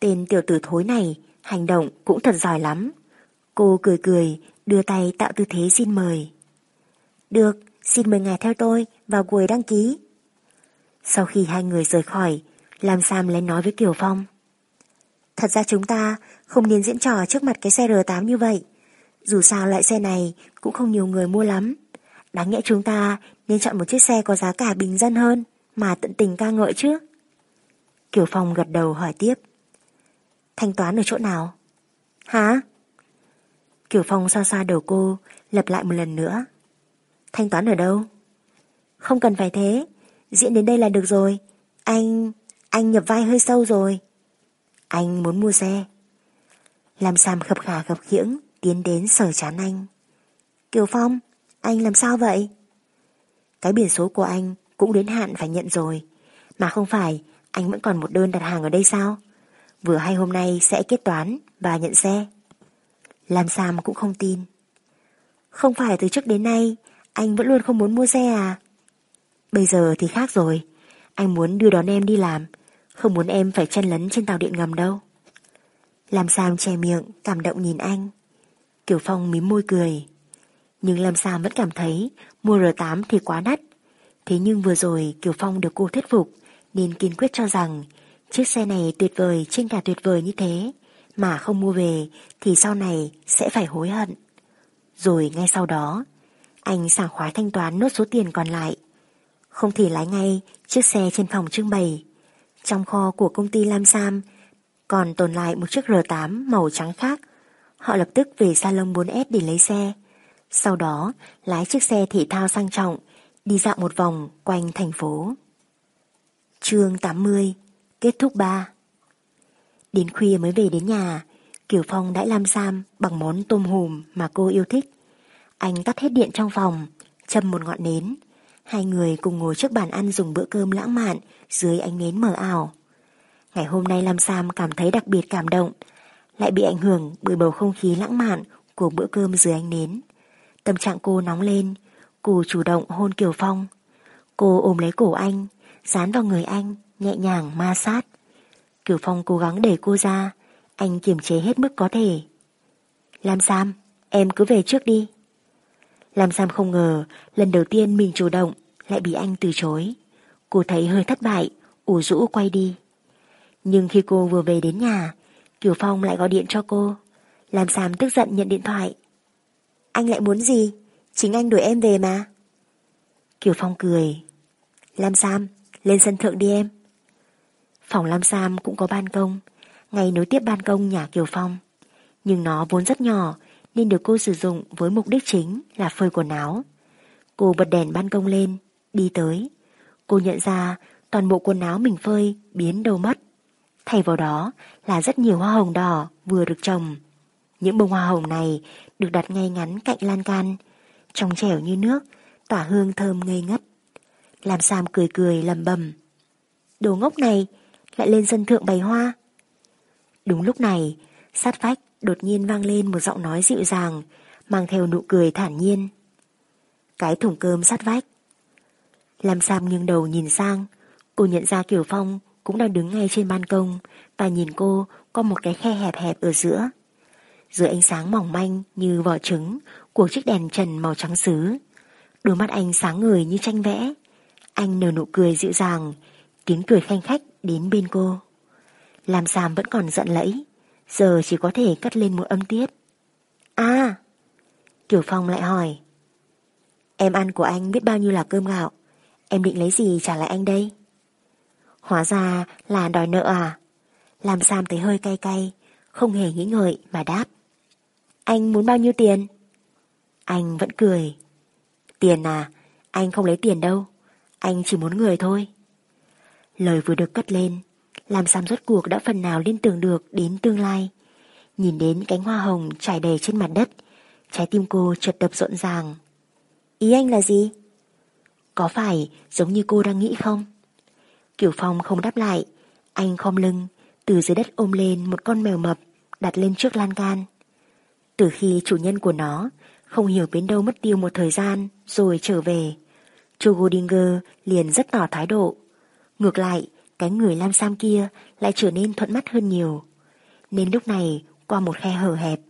tên tiểu tử thối này hành động cũng thật giỏi lắm. Cô cười cười, đưa tay tạo tư thế xin mời. Được, xin mời ngài theo tôi vào quầy đăng ký. Sau khi hai người rời khỏi, Lam Sam lén nói với Kiều Phong. Thật ra chúng ta không nên diễn trò trước mặt cái xe R8 như vậy. Dù sao loại xe này cũng không nhiều người mua lắm. Đáng nhẽ chúng ta nên chọn một chiếc xe có giá cả bình dân hơn mà tận tình ca ngợi chứ. Kiều Phong gật đầu hỏi tiếp. Thanh toán ở chỗ nào? Hả? Kiều Phong xoa xoa đầu cô, lặp lại một lần nữa. Thanh toán ở đâu? Không cần phải thế, diễn đến đây là được rồi. Anh... anh nhập vai hơi sâu rồi. Anh muốn mua xe. Làm Sam khập khả khập khiễng, tiến đến sở chán anh. Kiều Phong, anh làm sao vậy? Cái biển số của anh cũng đến hạn phải nhận rồi. Mà không phải, anh vẫn còn một đơn đặt hàng ở đây sao? Vừa hay hôm nay sẽ kết toán và nhận xe. làm sao mà cũng không tin. Không phải từ trước đến nay anh vẫn luôn không muốn mua xe à? Bây giờ thì khác rồi. Anh muốn đưa đón em đi làm. Không muốn em phải chen lấn trên tàu điện ngầm đâu. làm sao che miệng, cảm động nhìn anh. Kiều Phong mím môi cười. Nhưng Lam Sam vẫn cảm thấy mua R8 thì quá đắt. Thế nhưng vừa rồi Kiều Phong được cô thuyết phục nên kiên quyết cho rằng chiếc xe này tuyệt vời trên cả tuyệt vời như thế mà không mua về thì sau này sẽ phải hối hận. Rồi ngay sau đó, anh sảng khoái thanh toán nốt số tiền còn lại. Không thể lái ngay chiếc xe trên phòng trưng bày. Trong kho của công ty Lam Sam còn tồn lại một chiếc R8 màu trắng khác. Họ lập tức về salon 4S để lấy xe. Sau đó lái chiếc xe thể thao sang trọng đi dạo một vòng quanh thành phố. chương 80 Kết thúc 3 Đến khuya mới về đến nhà, Kiều Phong đã Lam Sam bằng món tôm hùm mà cô yêu thích. Anh tắt hết điện trong phòng, châm một ngọn nến. Hai người cùng ngồi trước bàn ăn dùng bữa cơm lãng mạn dưới ánh nến mờ ảo. Ngày hôm nay Lam Sam cảm thấy đặc biệt cảm động, lại bị ảnh hưởng bởi bầu không khí lãng mạn của bữa cơm dưới ánh nến. Tâm trạng cô nóng lên, cô chủ động hôn Kiều Phong. Cô ôm lấy cổ anh, dán vào người anh, nhẹ nhàng ma sát. Kiều Phong cố gắng để cô ra, anh kiềm chế hết mức có thể. Lam Sam, em cứ về trước đi. Lam Sam không ngờ lần đầu tiên mình chủ động lại bị anh từ chối. Cô thấy hơi thất bại, ủ rũ quay đi. Nhưng khi cô vừa về đến nhà, Kiều Phong lại gọi điện cho cô. Lam Sam tức giận nhận điện thoại. Anh lại muốn gì? Chính anh đuổi em về mà. Kiều Phong cười. Lam Sam, lên sân thượng đi em. Phòng Lam Sam cũng có ban công, ngay nối tiếp ban công nhà Kiều Phong. Nhưng nó vốn rất nhỏ nên được cô sử dụng với mục đích chính là phơi quần áo. Cô bật đèn ban công lên, đi tới. Cô nhận ra toàn bộ quần áo mình phơi biến đâu mất. Thay vào đó là rất nhiều hoa hồng đỏ vừa được trồng. Những bông hoa hồng này được đặt ngay ngắn cạnh lan can, trong trẻo như nước, tỏa hương thơm ngây ngất. Làm Sam cười cười lầm bầm. Đồ ngốc này, lại lên sân thượng bày hoa. Đúng lúc này, sát vách đột nhiên vang lên một giọng nói dịu dàng, mang theo nụ cười thản nhiên. Cái thùng cơm sát vách. Làm Sam nghiêng đầu nhìn sang, cô nhận ra Kiều Phong cũng đang đứng ngay trên ban công và nhìn cô có một cái khe hẹp hẹp ở giữa. Dưới ánh sáng mỏng manh như vỏ trứng của chiếc đèn trần màu trắng sứ. Đôi mắt anh sáng người như tranh vẽ. Anh nở nụ cười dịu dàng, tiếng cười khanh khách đến bên cô. Làm Sam vẫn còn giận lẫy, giờ chỉ có thể cắt lên một âm tiết. À! tiểu Phong lại hỏi. Em ăn của anh biết bao nhiêu là cơm gạo, em định lấy gì trả lại anh đây? Hóa ra là đòi nợ à? Làm Sam thấy hơi cay cay, không hề nghĩ ngợi mà đáp. Anh muốn bao nhiêu tiền? Anh vẫn cười. Tiền à, anh không lấy tiền đâu, anh chỉ muốn người thôi. Lời vừa được cất lên, làm Sam rốt cuộc đã phần nào liên tưởng được đến tương lai. Nhìn đến cánh hoa hồng trải đầy trên mặt đất, trái tim cô chợt đập rộn ràng. Ý anh là gì? Có phải giống như cô đang nghĩ không? Kiểu Phong không đáp lại, anh khom lưng, từ dưới đất ôm lên một con mèo mập, đặt lên trước lan can. Từ khi chủ nhân của nó không hiểu đến đâu mất tiêu một thời gian rồi trở về, Chogodinger liền rất tỏ thái độ. Ngược lại, cái người Lam Sam kia lại trở nên thuận mắt hơn nhiều. Nên lúc này, qua một khe hở hẹp,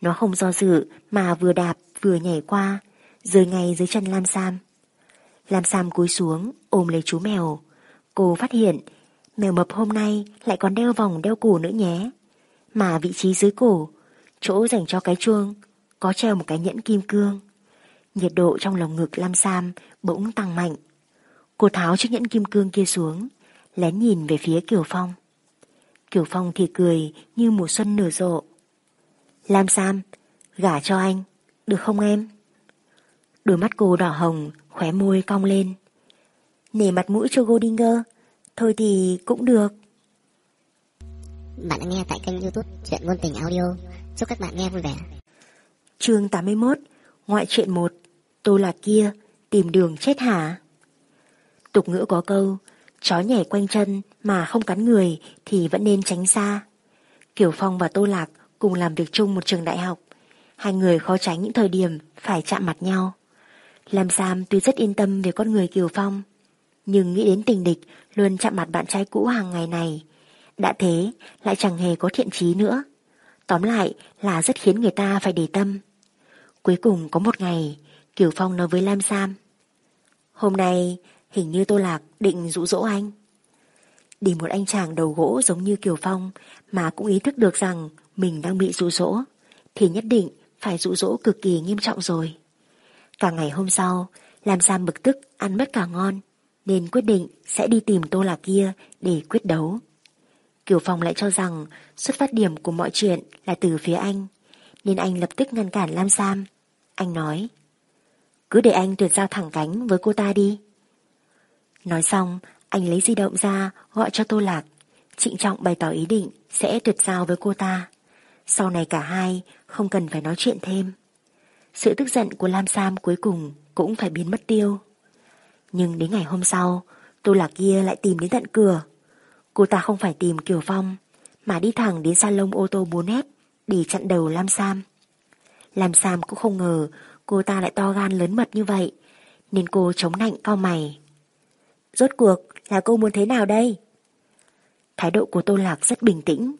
nó không do dự mà vừa đạp vừa nhảy qua, rơi ngay dưới chân Lam Sam. Lam Sam cúi xuống, ôm lấy chú mèo. Cô phát hiện, mèo mập hôm nay lại còn đeo vòng đeo cổ nữa nhé. Mà vị trí dưới cổ, chỗ dành cho cái chuông, có treo một cái nhẫn kim cương. Nhiệt độ trong lòng ngực Lam Sam bỗng tăng mạnh. Cô tháo chiếc nhẫn kim cương kia xuống, lén nhìn về phía Kiều Phong. Kiều Phong thì cười như mùa xuân nở rộ. Lam Sam, gả cho anh, được không em? Đôi mắt cô đỏ hồng, khóe môi cong lên. Nể mặt mũi cho Goldinger, thôi thì cũng được. Bạn đang nghe tại kênh youtube Chuyện Ngôn Tình Audio. Chúc các bạn nghe vui vẻ. chương 81, ngoại truyện 1, tô là kia, tìm đường chết hả? Tục ngữ có câu, chó nhảy quanh chân mà không cắn người thì vẫn nên tránh xa. Kiều Phong và Tô Lạc cùng làm việc chung một trường đại học. Hai người khó tránh những thời điểm phải chạm mặt nhau. Lam Sam tuy rất yên tâm về con người Kiều Phong, Nhưng nghĩ đến tình địch luôn chạm mặt bạn trai cũ hàng ngày này. Đã thế, lại chẳng hề có thiện trí nữa. Tóm lại là rất khiến người ta phải để tâm. Cuối cùng có một ngày, Kiều Phong nói với Lam Sam. Hôm nay, hình như Tô Lạc định dụ dỗ anh. để một anh chàng đầu gỗ giống như Kiều Phong mà cũng ý thức được rằng mình đang bị dụ dỗ, thì nhất định phải dụ dỗ cực kỳ nghiêm trọng rồi. Cả ngày hôm sau, Lam Sam bực tức ăn mất cả ngon, nên quyết định sẽ đi tìm Tô Lạc kia để quyết đấu. Kiều Phong lại cho rằng xuất phát điểm của mọi chuyện là từ phía anh, nên anh lập tức ngăn cản Lam Sam. Anh nói, cứ để anh tuyệt giao thẳng cánh với cô ta đi. Nói xong, anh lấy di động ra gọi cho Tô Lạc, trịnh trọng bày tỏ ý định sẽ tuyệt giao với cô ta. Sau này cả hai không cần phải nói chuyện thêm. Sự tức giận của Lam Sam cuối cùng cũng phải biến mất tiêu. Nhưng đến ngày hôm sau, Tô Lạc kia lại tìm đến tận cửa. Cô ta không phải tìm Kiều Phong, mà đi thẳng đến salon ô tô 4S để chặn đầu Lam Sam. Lam Sam cũng không ngờ cô ta lại to gan lớn mật như vậy, nên cô chống nạnh cao mày. Rốt cuộc là cô muốn thế nào đây? Thái độ của Tô Lạc rất bình tĩnh,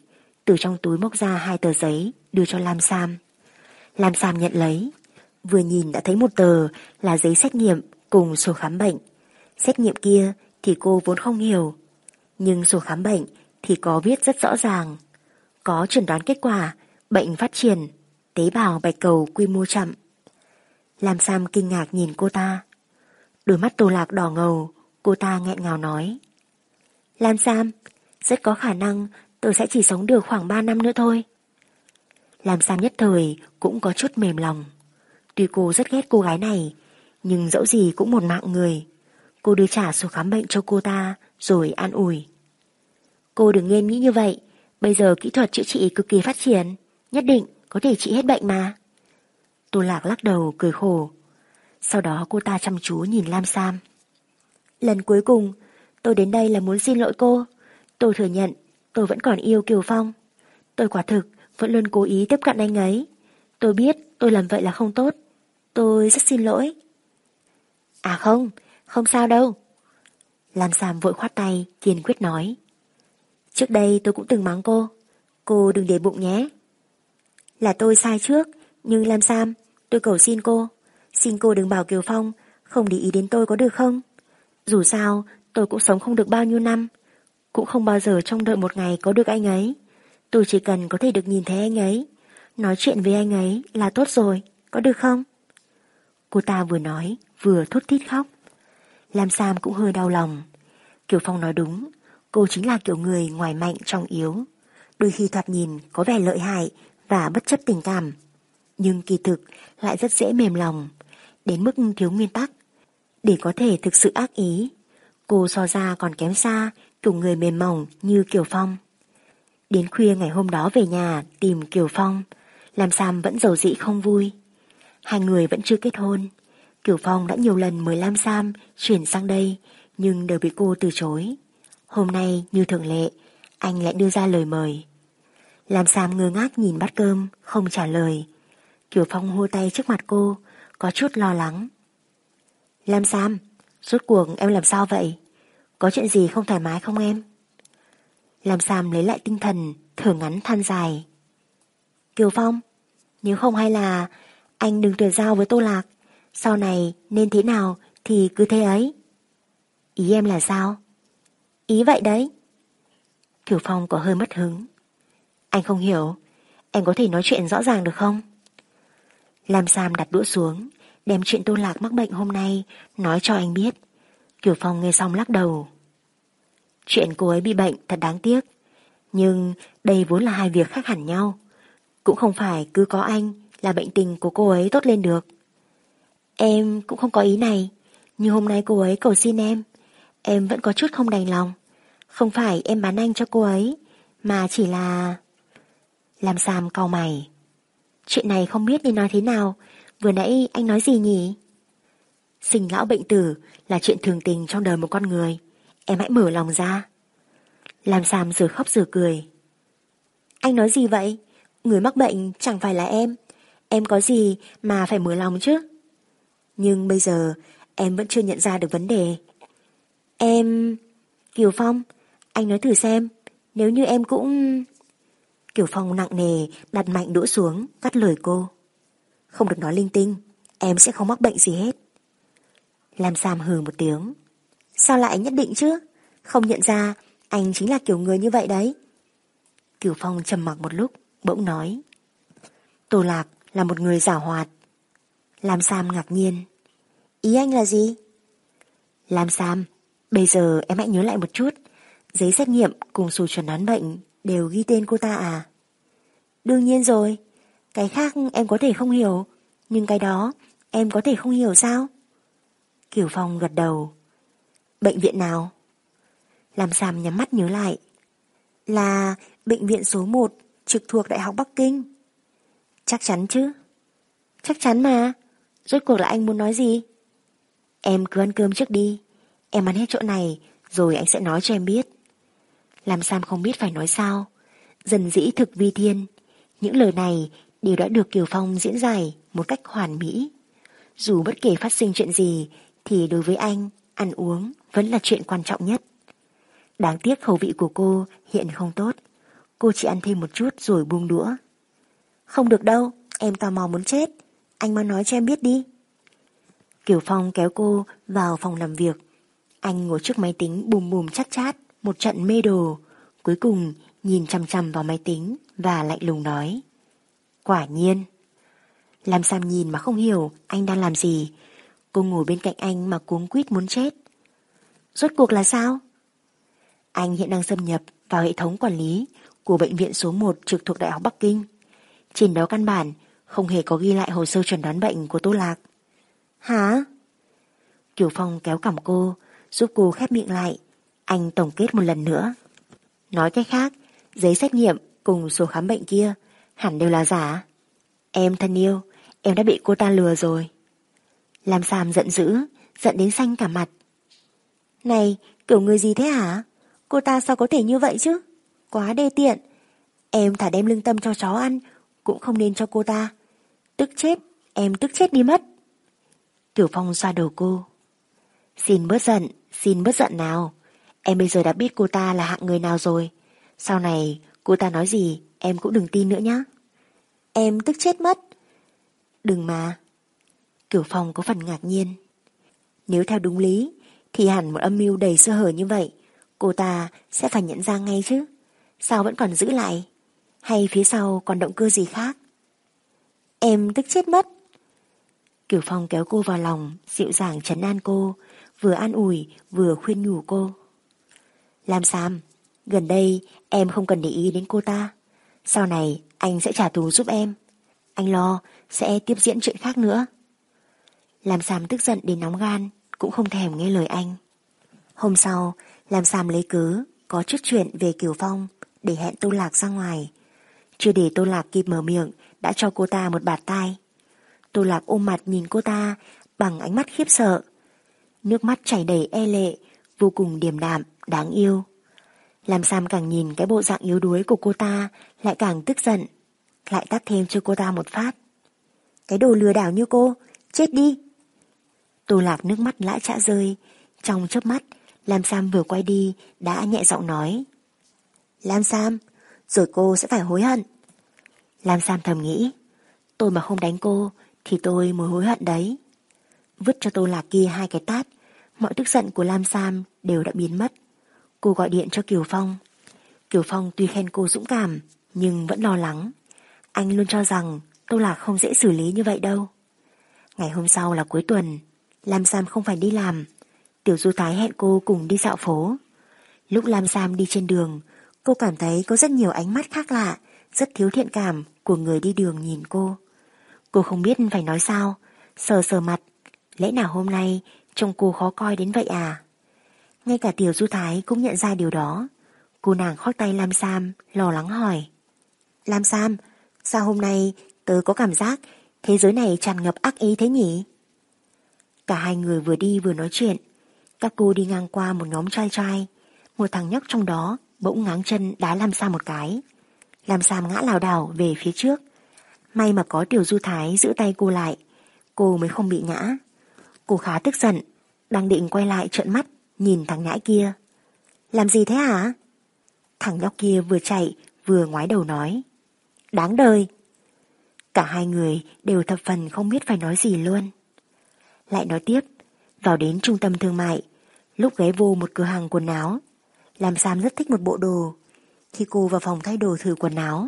từ trong túi móc ra hai tờ giấy đưa cho Lam Sam. Lam Sam nhận lấy, vừa nhìn đã thấy một tờ là giấy xét nghiệm cùng sổ khám bệnh. Xét nghiệm kia thì cô vốn không hiểu, nhưng sổ khám bệnh thì có viết rất rõ ràng. Có chuẩn đoán kết quả bệnh phát triển, tế bào bạch cầu quy mô chậm. Lam Sam kinh ngạc nhìn cô ta. Đôi mắt tô lạc đỏ ngầu, cô ta nghẹn ngào nói. Lam Sam, rất có khả năng tôi sẽ chỉ sống được khoảng 3 năm nữa thôi. Lam Sam nhất thời cũng có chút mềm lòng. Tuy cô rất ghét cô gái này, nhưng dẫu gì cũng một mạng người. Cô đưa trả số khám bệnh cho cô ta rồi an ủi. Cô đừng nên nghĩ như vậy, bây giờ kỹ thuật chữa trị cực kỳ phát triển, nhất định có thể trị hết bệnh mà. Tô Lạc lắc đầu cười khổ. Sau đó cô ta chăm chú nhìn Lam Sam. Lần cuối cùng, tôi đến đây là muốn xin lỗi cô. Tôi thừa nhận, tôi vẫn còn yêu Kiều Phong. Tôi quả thực vẫn luôn cố ý tiếp cận anh ấy. Tôi biết tôi làm vậy là không tốt. Tôi rất xin lỗi. À không, không sao đâu. Lam Sam vội khoát tay, kiên quyết nói. Trước đây tôi cũng từng mắng cô. Cô đừng để bụng nhé. Là tôi sai trước, nhưng Lam Sam, tôi cầu xin cô. Xin cô đừng bảo Kiều Phong, không để ý đến tôi có được không? Dù sao, tôi cũng sống không được bao nhiêu năm. Cũng không bao giờ trông đợi một ngày có được anh ấy. Tôi chỉ cần có thể được nhìn thấy anh ấy. Nói chuyện với anh ấy là tốt rồi, có được không? Cô ta vừa nói, vừa thút thít khóc. Lam Sam cũng hơi đau lòng. Kiều Phong nói đúng, cô chính là kiểu người ngoài mạnh trong yếu. Đôi khi thoạt nhìn có vẻ lợi hại và bất chấp tình cảm. Nhưng kỳ thực lại rất dễ mềm lòng, đến mức thiếu nguyên tắc. Để có thể thực sự ác ý, cô so ra còn kém xa kiểu người mềm mỏng như Kiều Phong. Đến khuya ngày hôm đó về nhà tìm Kiều Phong, làm Sam vẫn giàu dĩ không vui. Hai người vẫn chưa kết hôn. Kiều Phong đã nhiều lần mời Lam Sam chuyển sang đây, nhưng đều bị cô từ chối. Hôm nay, như thường lệ, anh lại đưa ra lời mời. làm Sam ngơ ngác nhìn bát cơm, không trả lời. Kiều Phong hô tay trước mặt cô, có chút lo lắng. Lam Sam, rốt cuộc em làm sao vậy? Có chuyện gì không thoải mái không em? Lam Sam lấy lại tinh thần, thở ngắn than dài. Kiều Phong, nếu không hay là anh đừng tuyệt giao với Tô Lạc, sau này nên thế nào thì cứ thế ấy. Ý em là sao? Ý vậy đấy. Kiều Phong có hơi mất hứng. Anh không hiểu, em có thể nói chuyện rõ ràng được không? Lam Sam đặt đũa xuống, đem chuyện Tô Lạc mắc bệnh hôm nay nói cho anh biết. Kiều Phong nghe xong lắc đầu. Chuyện cô ấy bị bệnh thật đáng tiếc, nhưng đây vốn là hai việc khác hẳn nhau. Cũng không phải cứ có anh là bệnh tình của cô ấy tốt lên được. Em cũng không có ý này, nhưng hôm nay cô ấy cầu xin em. Em vẫn có chút không đành lòng. Không phải em bán anh cho cô ấy, mà chỉ là... Làm Sam cau mày. Chuyện này không biết nên nói thế nào, vừa nãy anh nói gì nhỉ? Sinh lão bệnh tử là chuyện thường tình trong đời một con người. Em hãy mở lòng ra. Làm Sam vừa khóc vừa cười. Anh nói gì vậy? Người mắc bệnh chẳng phải là em. Em có gì mà phải mở lòng chứ? Nhưng bây giờ em vẫn chưa nhận ra được vấn đề. Em... Kiều Phong, anh nói thử xem, nếu như em cũng... kiểu Phong nặng nề đặt mạnh đũa xuống, cắt lời cô. Không được nói linh tinh, em sẽ không mắc bệnh gì hết. làm Sam hừ một tiếng. Sao lại nhất định chứ? Không nhận ra anh chính là kiểu người như vậy đấy. kiểu Phong trầm mặc một lúc, bỗng nói. Tô Lạc là một người giả hoạt. Lam Sam ngạc nhiên. Ý anh là gì? Lam Sam, bây giờ em hãy nhớ lại một chút. Giấy xét nghiệm cùng sổ chuẩn đoán bệnh đều ghi tên cô ta à? Đương nhiên rồi. Cái khác em có thể không hiểu, nhưng cái đó em có thể không hiểu sao? Kiều Phong gật đầu. Bệnh viện nào? Làm Sam nhắm mắt nhớ lại. Là bệnh viện số 1 trực thuộc Đại học Bắc Kinh. Chắc chắn chứ? Chắc chắn mà. Rốt cuộc là anh muốn nói gì? Em cứ ăn cơm trước đi. Em ăn hết chỗ này rồi anh sẽ nói cho em biết. Làm Sam không biết phải nói sao. Dần dĩ thực vi thiên. Những lời này đều đã được Kiều Phong diễn giải một cách hoàn mỹ. Dù bất kể phát sinh chuyện gì thì đối với anh, ăn uống vẫn là chuyện quan trọng nhất. Đáng tiếc khẩu vị của cô hiện không tốt. Cô chỉ ăn thêm một chút rồi buông đũa. Không được đâu, em tò mò muốn chết. Anh mau nói cho em biết đi. Kiều Phong kéo cô vào phòng làm việc. Anh ngồi trước máy tính bùm bùm chát chát, một trận mê đồ. Cuối cùng nhìn chằm chằm vào máy tính và lạnh lùng nói. Quả nhiên. Làm Sam nhìn mà không hiểu anh đang làm gì. Cô ngồi bên cạnh anh mà cuống quýt muốn chết. Rốt cuộc là sao? Anh hiện đang xâm nhập vào hệ thống quản lý của bệnh viện số 1 trực thuộc Đại học Bắc Kinh. Trên đó căn bản không hề có ghi lại hồ sơ chuẩn đoán bệnh của Tô Lạc. Hả? Kiều Phong kéo cằm cô, giúp cô khép miệng lại. Anh tổng kết một lần nữa. Nói cách khác, giấy xét nghiệm cùng số khám bệnh kia hẳn đều là giả. Em thân yêu, em đã bị cô ta lừa rồi. Làm Sam giận dữ, giận đến xanh cả mặt. Này, kiểu người gì thế hả? Cô ta sao có thể như vậy chứ? Quá đê tiện. Em thả đem lương tâm cho chó ăn, cũng không nên cho cô ta. Tức chết, em tức chết đi mất. Tiểu Phong xoa đầu cô. Xin bớt giận, xin bớt giận nào. Em bây giờ đã biết cô ta là hạng người nào rồi. Sau này cô ta nói gì em cũng đừng tin nữa nhé. Em tức chết mất. Đừng mà. Kiểu Phong có phần ngạc nhiên. Nếu theo đúng lý thì hẳn một âm mưu đầy sơ hở như vậy cô ta sẽ phải nhận ra ngay chứ. Sao vẫn còn giữ lại? Hay phía sau còn động cơ gì khác? Em tức chết mất. Kiểu Phong kéo cô vào lòng, dịu dàng trấn an cô, vừa an ủi vừa khuyên nhủ cô. Lam Sam, gần đây em không cần để ý đến cô ta. Sau này anh sẽ trả thù giúp em. Anh lo sẽ tiếp diễn chuyện khác nữa. Lam Sam tức giận đến nóng gan, cũng không thèm nghe lời anh. Hôm sau, Lam Sam lấy cớ, có chút chuyện về Kiều Phong để hẹn Tô Lạc ra ngoài. Chưa để Tô Lạc kịp mở miệng, đã cho cô ta một bạt tai. Tô Lạc ôm mặt nhìn cô ta bằng ánh mắt khiếp sợ. Nước mắt chảy đầy e lệ, vô cùng điềm đạm, đáng yêu. Làm Sam càng nhìn cái bộ dạng yếu đuối của cô ta lại càng tức giận, lại tắt thêm cho cô ta một phát. Cái đồ lừa đảo như cô, chết đi! Tô Lạc nước mắt lã chã rơi, trong chớp mắt, Lam Sam vừa quay đi đã nhẹ giọng nói. Lam Sam, rồi cô sẽ phải hối hận. Lam Sam thầm nghĩ, tôi mà không đánh cô thì tôi mới hối hận đấy. Vứt cho Tô Lạc kia hai cái tát, mọi tức giận của Lam Sam đều đã biến mất. Cô gọi điện cho Kiều Phong. Kiều Phong tuy khen cô dũng cảm, nhưng vẫn lo lắng. Anh luôn cho rằng Tô Lạc không dễ xử lý như vậy đâu. Ngày hôm sau là cuối tuần, Lam Sam không phải đi làm. Tiểu Du Thái hẹn cô cùng đi dạo phố. Lúc Lam Sam đi trên đường, cô cảm thấy có rất nhiều ánh mắt khác lạ, rất thiếu thiện cảm của người đi đường nhìn cô. Cô không biết phải nói sao, sờ sờ mặt, lẽ nào hôm nay trông cô khó coi đến vậy à? Ngay cả Tiểu Du Thái cũng nhận ra điều đó. Cô nàng khoác tay Lam Sam, lo lắng hỏi. Lam Sam, sao hôm nay tớ có cảm giác thế giới này tràn ngập ác ý thế nhỉ? Cả hai người vừa đi vừa nói chuyện. Các cô đi ngang qua một nhóm trai trai. Một thằng nhóc trong đó bỗng ngáng chân đá Lam Sam một cái. Lam Sam ngã lảo đảo về phía trước. May mà có Tiểu Du Thái giữ tay cô lại. Cô mới không bị ngã. Cô khá tức giận. Đang định quay lại trợn mắt nhìn thằng nhãi kia. Làm gì thế hả? Thằng nhóc kia vừa chạy vừa ngoái đầu nói. Đáng đời. Cả hai người đều thập phần không biết phải nói gì luôn. Lại nói tiếp, vào đến trung tâm thương mại, lúc ghé vô một cửa hàng quần áo, làm Sam rất thích một bộ đồ. Khi cô vào phòng thay đồ thử quần áo,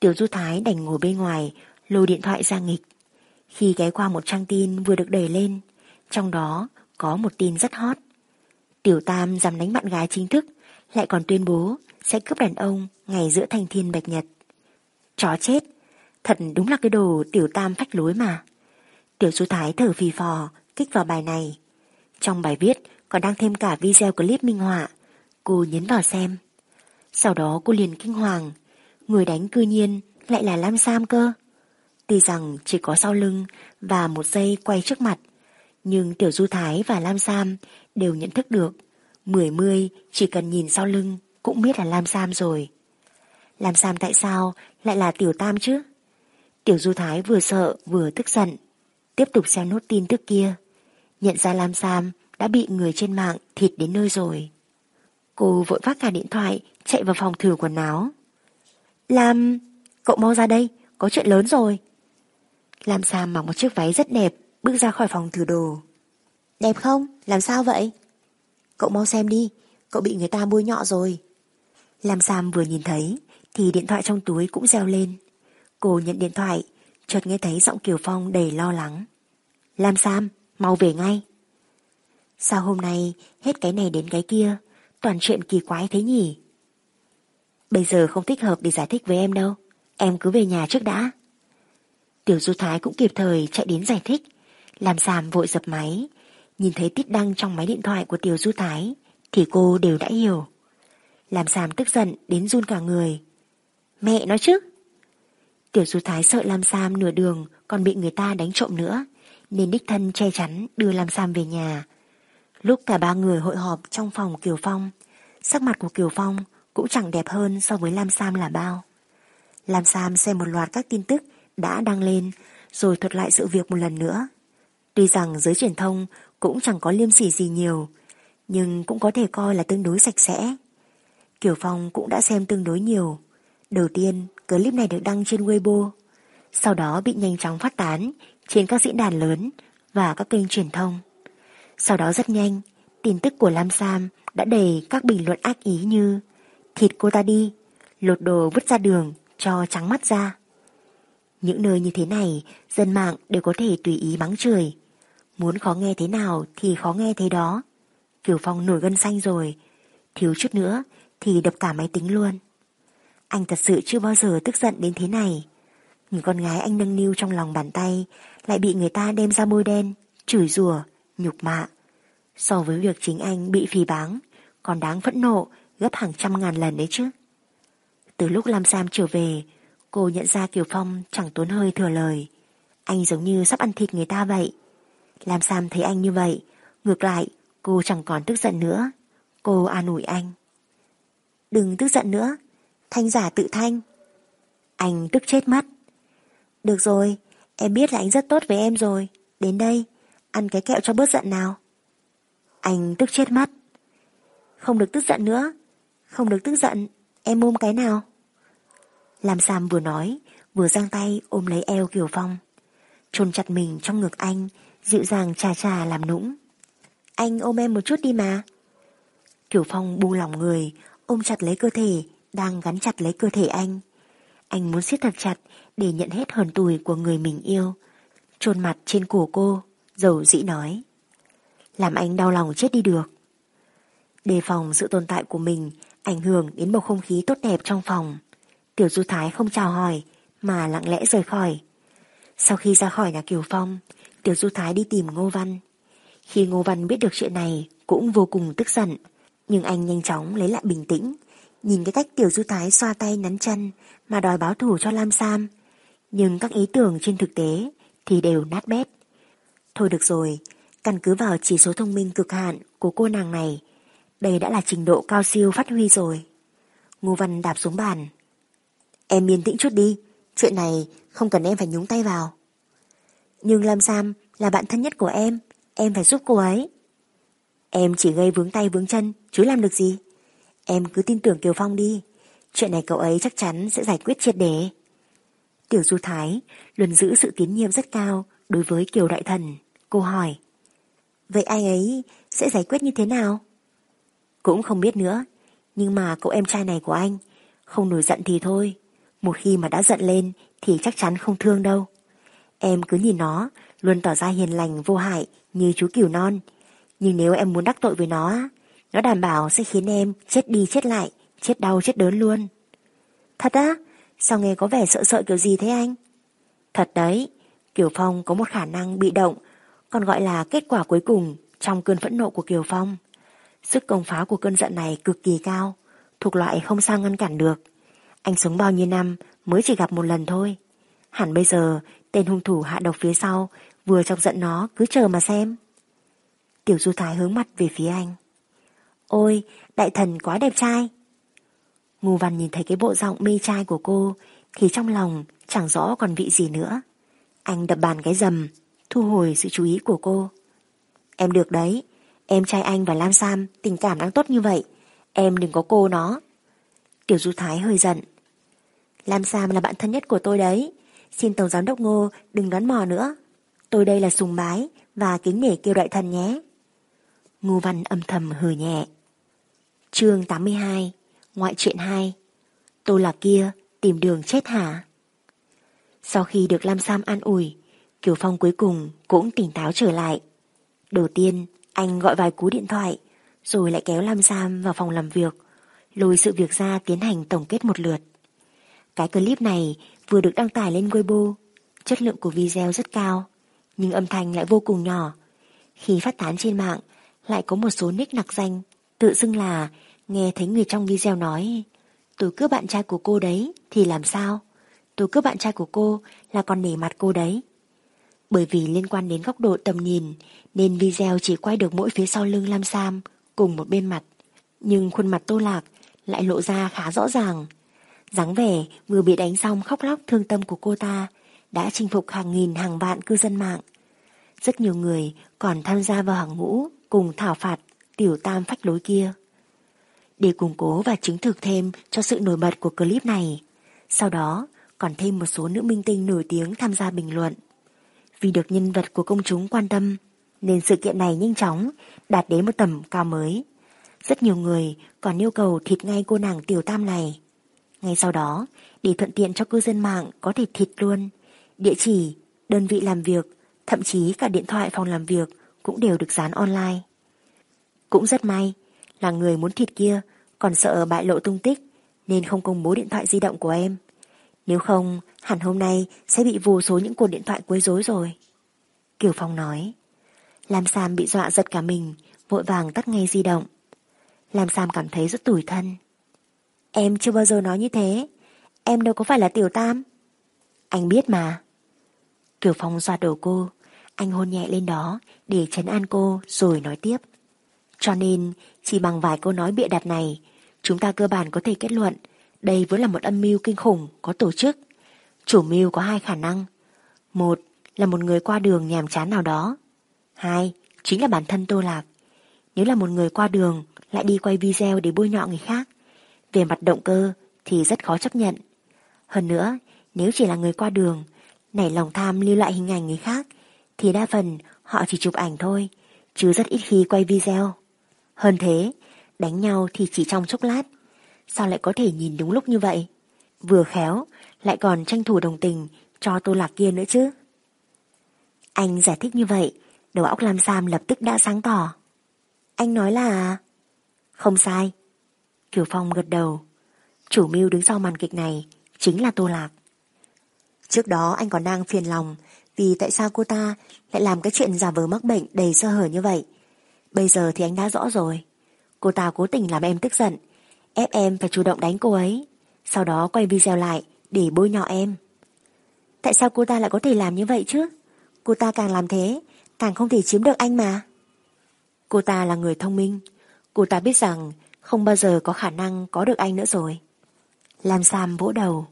Tiểu Du Thái đành ngồi bên ngoài, lôi điện thoại ra nghịch. Khi ghé qua một trang tin vừa được đẩy lên, trong đó có một tin rất hot. Tiểu Tam dám đánh bạn gái chính thức, lại còn tuyên bố sẽ cướp đàn ông ngày giữa thanh thiên bạch nhật. Chó chết, thật đúng là cái đồ Tiểu Tam phách lối mà. Tiểu Xu Thái thở phì phò, kích vào bài này. Trong bài viết còn đang thêm cả video clip minh họa. Cô nhấn vào xem. Sau đó cô liền kinh hoàng. Người đánh cư nhiên lại là Lam Sam cơ. Tuy rằng chỉ có sau lưng và một giây quay trước mặt, nhưng Tiểu Du Thái và Lam Sam đều nhận thức được. Mười mươi chỉ cần nhìn sau lưng cũng biết là Lam Sam rồi. Lam Sam tại sao lại là Tiểu Tam chứ? Tiểu Du Thái vừa sợ vừa tức giận, tiếp tục xem nốt tin tức kia. Nhận ra Lam Sam đã bị người trên mạng thịt đến nơi rồi. Cô vội vác cả điện thoại chạy vào phòng thử quần áo. Lam, cậu mau ra đây, có chuyện lớn rồi. Lam Sam mặc một chiếc váy rất đẹp, bước ra khỏi phòng thử đồ. Đẹp không? Làm sao vậy? Cậu mau xem đi, cậu bị người ta bôi nhọ rồi. Lam Sam vừa nhìn thấy, thì điện thoại trong túi cũng reo lên. Cô nhận điện thoại, chợt nghe thấy giọng Kiều Phong đầy lo lắng. Lam Sam, mau về ngay. Sao hôm nay hết cái này đến cái kia, toàn chuyện kỳ quái thế nhỉ? Bây giờ không thích hợp để giải thích với em đâu, em cứ về nhà trước đã. Tiểu Du Thái cũng kịp thời chạy đến giải thích, làm Sam vội dập máy, nhìn thấy tít đăng trong máy điện thoại của Tiểu Du Thái, thì cô đều đã hiểu. Làm Sam tức giận đến run cả người. Mẹ nói chứ? Tiểu Du Thái sợ Lam Sam nửa đường còn bị người ta đánh trộm nữa, nên đích thân che chắn đưa Lam Sam về nhà. Lúc cả ba người hội họp trong phòng Kiều Phong, sắc mặt của Kiều Phong cũng chẳng đẹp hơn so với Lam Sam là bao. Lam Sam xem một loạt các tin tức đã đăng lên rồi thuật lại sự việc một lần nữa. Tuy rằng giới truyền thông cũng chẳng có liêm sỉ gì nhiều, nhưng cũng có thể coi là tương đối sạch sẽ. Kiều Phong cũng đã xem tương đối nhiều. Đầu tiên, clip này được đăng trên Weibo, sau đó bị nhanh chóng phát tán trên các diễn đàn lớn và các kênh truyền thông. Sau đó rất nhanh, tin tức của Lam Sam đã đầy các bình luận ác ý như thịt cô ta đi, lột đồ vứt ra đường cho trắng mắt ra. Những nơi như thế này, dân mạng đều có thể tùy ý mắng chửi. Muốn khó nghe thế nào thì khó nghe thế đó. Kiều Phong nổi gân xanh rồi, thiếu chút nữa thì đập cả máy tính luôn. Anh thật sự chưa bao giờ tức giận đến thế này. Người con gái anh nâng niu trong lòng bàn tay lại bị người ta đem ra môi đen, chửi rủa, nhục mạ. So với việc chính anh bị phì báng, còn đáng phẫn nộ gấp hàng trăm ngàn lần đấy chứ. Từ lúc Lam Sam trở về, cô nhận ra Kiều Phong chẳng tốn hơi thừa lời. Anh giống như sắp ăn thịt người ta vậy. Lam Sam thấy anh như vậy, ngược lại cô chẳng còn tức giận nữa. Cô an ủi anh. Đừng tức giận nữa, thanh giả tự thanh. Anh tức chết mất. Được rồi, em biết là anh rất tốt với em rồi. Đến đây, ăn cái kẹo cho bớt giận nào. Anh tức chết mất. Không được tức giận nữa. Không được tức giận, em ôm cái nào. Làm Sam vừa nói, vừa giang tay ôm lấy eo Kiều Phong. Trồn chặt mình trong ngực anh, dịu dàng trà trà làm nũng. Anh ôm em một chút đi mà. Kiều Phong buông lỏng người, ôm chặt lấy cơ thể, đang gắn chặt lấy cơ thể anh. Anh muốn siết thật chặt để nhận hết hờn tùy của người mình yêu. Trôn mặt trên cổ cô, dầu dĩ nói. Làm anh đau lòng chết đi được. Đề phòng sự tồn tại của mình ảnh hưởng đến bầu không khí tốt đẹp trong phòng. Tiểu Du Thái không chào hỏi mà lặng lẽ rời khỏi. Sau khi ra khỏi nhà Kiều Phong, Tiểu Du Thái đi tìm Ngô Văn. Khi Ngô Văn biết được chuyện này cũng vô cùng tức giận, nhưng anh nhanh chóng lấy lại bình tĩnh, nhìn cái cách Tiểu Du Thái xoa tay nắn chân mà đòi báo thù cho Lam Sam. Nhưng các ý tưởng trên thực tế thì đều nát bét. Thôi được rồi, căn cứ vào chỉ số thông minh cực hạn của cô nàng này, đây đã là trình độ cao siêu phát huy rồi. Ngô Văn đạp xuống bàn. Em yên tĩnh chút đi, chuyện này không cần em phải nhúng tay vào. Nhưng Lam Sam là bạn thân nhất của em, em phải giúp cô ấy. Em chỉ gây vướng tay vướng chân, chứ làm được gì. Em cứ tin tưởng Kiều Phong đi. Chuyện này cậu ấy chắc chắn sẽ giải quyết triệt để. Tiểu Du Thái luôn giữ sự tín nhiệm rất cao đối với Kiều Đại Thần. Cô hỏi. Vậy anh ấy sẽ giải quyết như thế nào? Cũng không biết nữa. Nhưng mà cậu em trai này của anh không nổi giận thì thôi. Một khi mà đã giận lên thì chắc chắn không thương đâu. Em cứ nhìn nó, luôn tỏ ra hiền lành vô hại như chú cừu non. Nhưng nếu em muốn đắc tội với nó, nó đảm bảo sẽ khiến em chết đi chết lại, chết đau chết đớn luôn. Thật á? Sao nghe có vẻ sợ sợ kiểu gì thế anh? Thật đấy, Kiều Phong có một khả năng bị động, còn gọi là kết quả cuối cùng trong cơn phẫn nộ của Kiều Phong. Sức công phá của cơn giận này cực kỳ cao, thuộc loại không sao ngăn cản được. Anh sống bao nhiêu năm mới chỉ gặp một lần thôi. Hẳn bây giờ tên hung thủ hạ độc phía sau vừa chọc giận nó cứ chờ mà xem. Tiểu Du Thái hướng mặt về phía anh. Ôi, đại thần quá đẹp trai. Ngô Văn nhìn thấy cái bộ giọng mê trai của cô thì trong lòng chẳng rõ còn vị gì nữa. Anh đập bàn cái rầm, thu hồi sự chú ý của cô. Em được đấy, em trai anh và Lam Sam tình cảm đang tốt như vậy. Em đừng có cô nó. Tiểu Du Thái hơi giận. Lam Sam là bạn thân nhất của tôi đấy. Xin Tổng Giám Đốc Ngô đừng đoán mò nữa. Tôi đây là sùng bái và kính nể kêu đại thần nhé. Ngô Văn âm thầm hừ nhẹ. chương 82 Ngoại truyện 2 Tôi là kia tìm đường chết hả? Sau khi được Lam Sam an ủi, Kiều Phong cuối cùng cũng tỉnh táo trở lại. Đầu tiên, anh gọi vài cú điện thoại, rồi lại kéo Lam Sam vào phòng làm việc, lôi sự việc ra tiến hành tổng kết một lượt. Cái clip này vừa được đăng tải lên Weibo, chất lượng của video rất cao, nhưng âm thanh lại vô cùng nhỏ. Khi phát tán trên mạng, lại có một số nick nặc danh, tự xưng là nghe thấy người trong video nói tôi cướp bạn trai của cô đấy, thì làm sao? Tôi cướp bạn trai của cô là còn nể mặt cô đấy. Bởi vì liên quan đến góc độ tầm nhìn nên video chỉ quay được mỗi phía sau lưng Lam Sam cùng một bên mặt. Nhưng khuôn mặt Tô Lạc lại lộ ra khá rõ ràng dáng vẻ vừa bị đánh xong khóc lóc thương tâm của cô ta đã chinh phục hàng nghìn hàng vạn cư dân mạng. Rất nhiều người còn tham gia vào hàng ngũ cùng thảo phạt tiểu tam phách lối kia. Để củng cố và chứng thực thêm cho sự nổi bật của clip này, sau đó còn thêm một số nữ minh tinh nổi tiếng tham gia bình luận. Vì được nhân vật của công chúng quan tâm, nên sự kiện này nhanh chóng đạt đến một tầm cao mới. Rất nhiều người còn yêu cầu thịt ngay cô nàng tiểu tam này. Ngay sau đó, để thuận tiện cho cư dân mạng có thể thịt luôn, địa chỉ, đơn vị làm việc, thậm chí cả điện thoại phòng làm việc cũng đều được dán online. Cũng rất may là người muốn thịt kia còn sợ bại lộ tung tích nên không công bố điện thoại di động của em. Nếu không, hẳn hôm nay sẽ bị vô số những cuộc điện thoại quấy rối rồi. Kiều Phong nói. Lam Sam bị dọa giật cả mình, vội vàng tắt ngay di động. Lam Sam cảm thấy rất tủi thân. Em chưa bao giờ nói như thế. Em đâu có phải là tiểu tam. Anh biết mà. Kiều Phong xoa đầu cô. Anh hôn nhẹ lên đó để chấn an cô rồi nói tiếp. Cho nên, chỉ bằng vài câu nói bịa đặt này, chúng ta cơ bản có thể kết luận đây vẫn là một âm mưu kinh khủng có tổ chức. Chủ mưu có hai khả năng. Một là một người qua đường nhàm chán nào đó. Hai chính là bản thân Tô Lạc. Nếu là một người qua đường lại đi quay video để bôi nhọ người khác, về mặt động cơ thì rất khó chấp nhận. Hơn nữa, nếu chỉ là người qua đường, nảy lòng tham lưu lại hình ảnh người khác, thì đa phần họ chỉ chụp ảnh thôi, chứ rất ít khi quay video. Hơn thế, đánh nhau thì chỉ trong chốc lát, sao lại có thể nhìn đúng lúc như vậy? Vừa khéo, lại còn tranh thủ đồng tình cho tô lạc kia nữa chứ. Anh giải thích như vậy, đầu óc Lam Sam lập tức đã sáng tỏ. Anh nói là... Không sai. Kiều Phong gật đầu. Chủ mưu đứng sau màn kịch này chính là Tô Lạc. Trước đó anh còn đang phiền lòng vì tại sao cô ta lại làm cái chuyện giả vờ mắc bệnh đầy sơ hở như vậy. Bây giờ thì anh đã rõ rồi. Cô ta cố tình làm em tức giận, ép em phải chủ động đánh cô ấy, sau đó quay video lại để bôi nhọ em. Tại sao cô ta lại có thể làm như vậy chứ? Cô ta càng làm thế, càng không thể chiếm được anh mà. Cô ta là người thông minh, cô ta biết rằng không bao giờ có khả năng có được anh nữa rồi. Lam Sam vỗ đầu.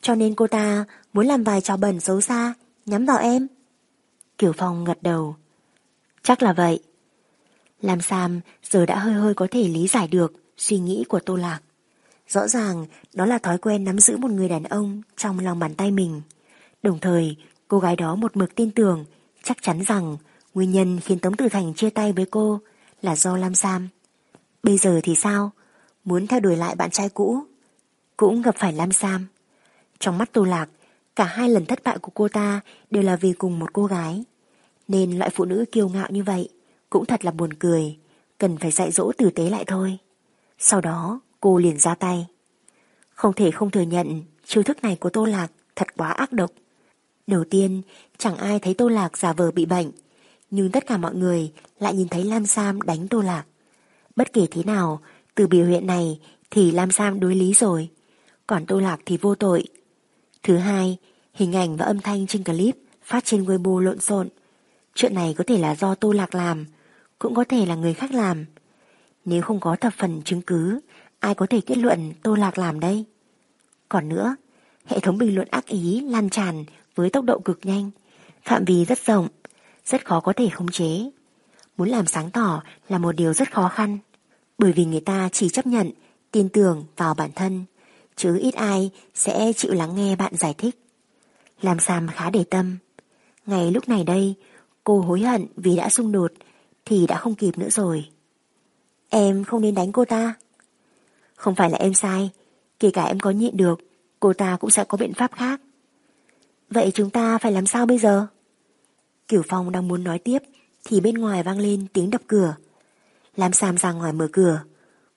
Cho nên cô ta muốn làm vài trò bẩn xấu xa, nhắm vào em. Kiểu Phong gật đầu. Chắc là vậy. Lam Sam giờ đã hơi hơi có thể lý giải được suy nghĩ của Tô Lạc. Rõ ràng đó là thói quen nắm giữ một người đàn ông trong lòng bàn tay mình. Đồng thời, cô gái đó một mực tin tưởng, chắc chắn rằng nguyên nhân khiến Tống Tử Thành chia tay với cô là do Lam Sam. Bây giờ thì sao? Muốn theo đuổi lại bạn trai cũ, cũng gặp phải Lam Sam. Trong mắt Tô Lạc, cả hai lần thất bại của cô ta đều là vì cùng một cô gái. Nên loại phụ nữ kiêu ngạo như vậy cũng thật là buồn cười, cần phải dạy dỗ tử tế lại thôi. Sau đó, cô liền ra tay. Không thể không thừa nhận chiêu thức này của Tô Lạc thật quá ác độc. Đầu tiên, chẳng ai thấy Tô Lạc giả vờ bị bệnh, nhưng tất cả mọi người lại nhìn thấy Lam Sam đánh Tô Lạc. Bất kể thế nào, từ biểu hiện này thì Lam Sam đối lý rồi, còn Tô Lạc thì vô tội. Thứ hai, hình ảnh và âm thanh trên clip phát trên Weibo lộn xộn. Chuyện này có thể là do Tô Lạc làm, cũng có thể là người khác làm. Nếu không có thập phần chứng cứ, ai có thể kết luận Tô Lạc làm đây? Còn nữa, hệ thống bình luận ác ý lan tràn với tốc độ cực nhanh, phạm vi rất rộng, rất khó có thể khống chế. Muốn làm sáng tỏ là một điều rất khó khăn, bởi vì người ta chỉ chấp nhận, tin tưởng vào bản thân, chứ ít ai sẽ chịu lắng nghe bạn giải thích. Làm Sam khá để tâm. Ngày lúc này đây, cô hối hận vì đã xung đột thì đã không kịp nữa rồi. Em không nên đánh cô ta. Không phải là em sai, kể cả em có nhịn được, cô ta cũng sẽ có biện pháp khác. Vậy chúng ta phải làm sao bây giờ? Kiểu Phong đang muốn nói tiếp thì bên ngoài vang lên tiếng đập cửa. Lam Sam ra ngoài mở cửa.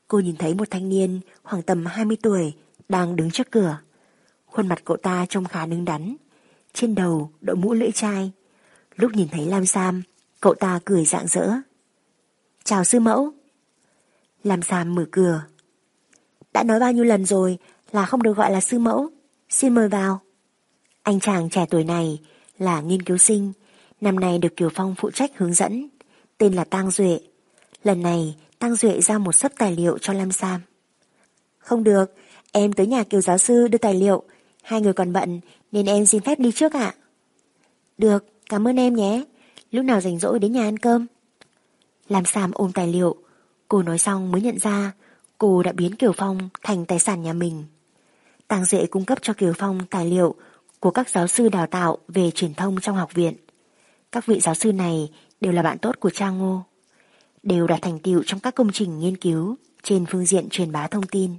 Cô nhìn thấy một thanh niên khoảng tầm 20 tuổi đang đứng trước cửa. Khuôn mặt cậu ta trông khá đứng đắn. Trên đầu đội mũ lưỡi chai. Lúc nhìn thấy Lam Sam, cậu ta cười rạng rỡ. Chào sư mẫu. Lam Sam mở cửa. Đã nói bao nhiêu lần rồi là không được gọi là sư mẫu. Xin mời vào. Anh chàng trẻ tuổi này là nghiên cứu sinh, năm nay được Kiều Phong phụ trách hướng dẫn, tên là Tang Duệ. Lần này, Tăng Duệ giao một sấp tài liệu cho Lam Sam. Không được, em tới nhà Kiều giáo sư đưa tài liệu, hai người còn bận nên em xin phép đi trước ạ. Được, cảm ơn em nhé, lúc nào rảnh rỗi đến nhà ăn cơm. Lam Sam ôm tài liệu, cô nói xong mới nhận ra cô đã biến Kiều Phong thành tài sản nhà mình. Tăng Duệ cung cấp cho Kiều Phong tài liệu của các giáo sư đào tạo về truyền thông trong học viện. Các vị giáo sư này đều là bạn tốt của cha Ngô đều đạt thành tựu trong các công trình nghiên cứu trên phương diện truyền bá thông tin.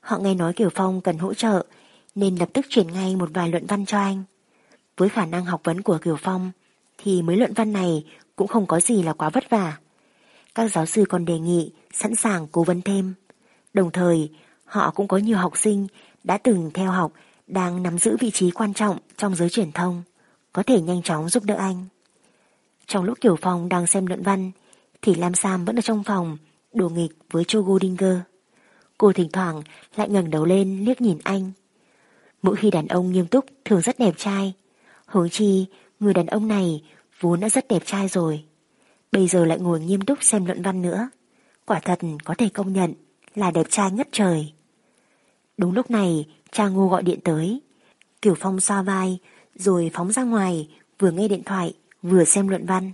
Họ nghe nói Kiều Phong cần hỗ trợ nên lập tức chuyển ngay một vài luận văn cho anh. Với khả năng học vấn của Kiều Phong thì mấy luận văn này cũng không có gì là quá vất vả. Các giáo sư còn đề nghị sẵn sàng cố vấn thêm. Đồng thời, họ cũng có nhiều học sinh đã từng theo học đang nắm giữ vị trí quan trọng trong giới truyền thông, có thể nhanh chóng giúp đỡ anh. Trong lúc Kiều Phong đang xem luận văn thì Lam Sam vẫn ở trong phòng, đùa nghịch với Cho Goldinger. Cô thỉnh thoảng lại ngẩng đầu lên liếc nhìn anh. Mỗi khi đàn ông nghiêm túc thường rất đẹp trai. Hướng chi, người đàn ông này vốn đã rất đẹp trai rồi. Bây giờ lại ngồi nghiêm túc xem luận văn nữa. Quả thật có thể công nhận là đẹp trai ngất trời. Đúng lúc này, cha ngô gọi điện tới. Kiểu Phong xoa vai, rồi phóng ra ngoài, vừa nghe điện thoại, vừa xem luận văn.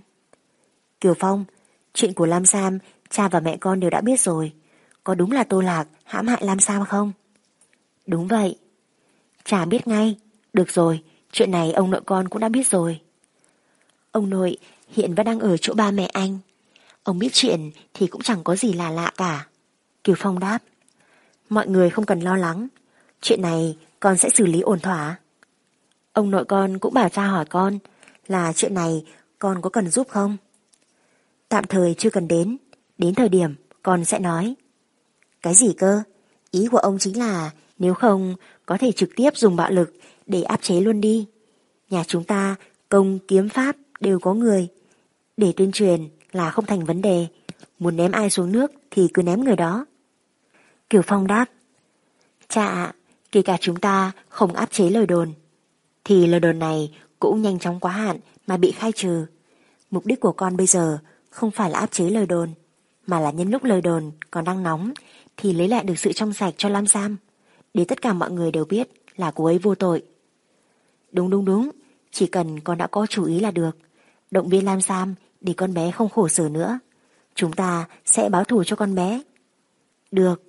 Kiều Phong, Chuyện của Lam Sam, cha và mẹ con đều đã biết rồi. Có đúng là Tô Lạc hãm hại Lam Sam không? Đúng vậy. Cha biết ngay. Được rồi, chuyện này ông nội con cũng đã biết rồi. Ông nội hiện vẫn đang ở chỗ ba mẹ anh. Ông biết chuyện thì cũng chẳng có gì là lạ cả. Kiều Phong đáp. Mọi người không cần lo lắng. Chuyện này con sẽ xử lý ổn thỏa. Ông nội con cũng bảo cha hỏi con là chuyện này con có cần giúp không? Tạm thời chưa cần đến, đến thời điểm con sẽ nói. Cái gì cơ? Ý của ông chính là nếu không có thể trực tiếp dùng bạo lực để áp chế luôn đi. Nhà chúng ta công kiếm pháp đều có người. Để tuyên truyền là không thành vấn đề. Muốn ném ai xuống nước thì cứ ném người đó. Kiều Phong đáp. Cha ạ, kể cả chúng ta không áp chế lời đồn. Thì lời đồn này cũng nhanh chóng quá hạn mà bị khai trừ. Mục đích của con bây giờ không phải là áp chế lời đồn, mà là nhân lúc lời đồn còn đang nóng thì lấy lại được sự trong sạch cho Lam Sam, để tất cả mọi người đều biết là cô ấy vô tội. Đúng đúng đúng, chỉ cần con đã có chủ ý là được, động viên Lam Sam để con bé không khổ sở nữa. Chúng ta sẽ báo thù cho con bé. Được.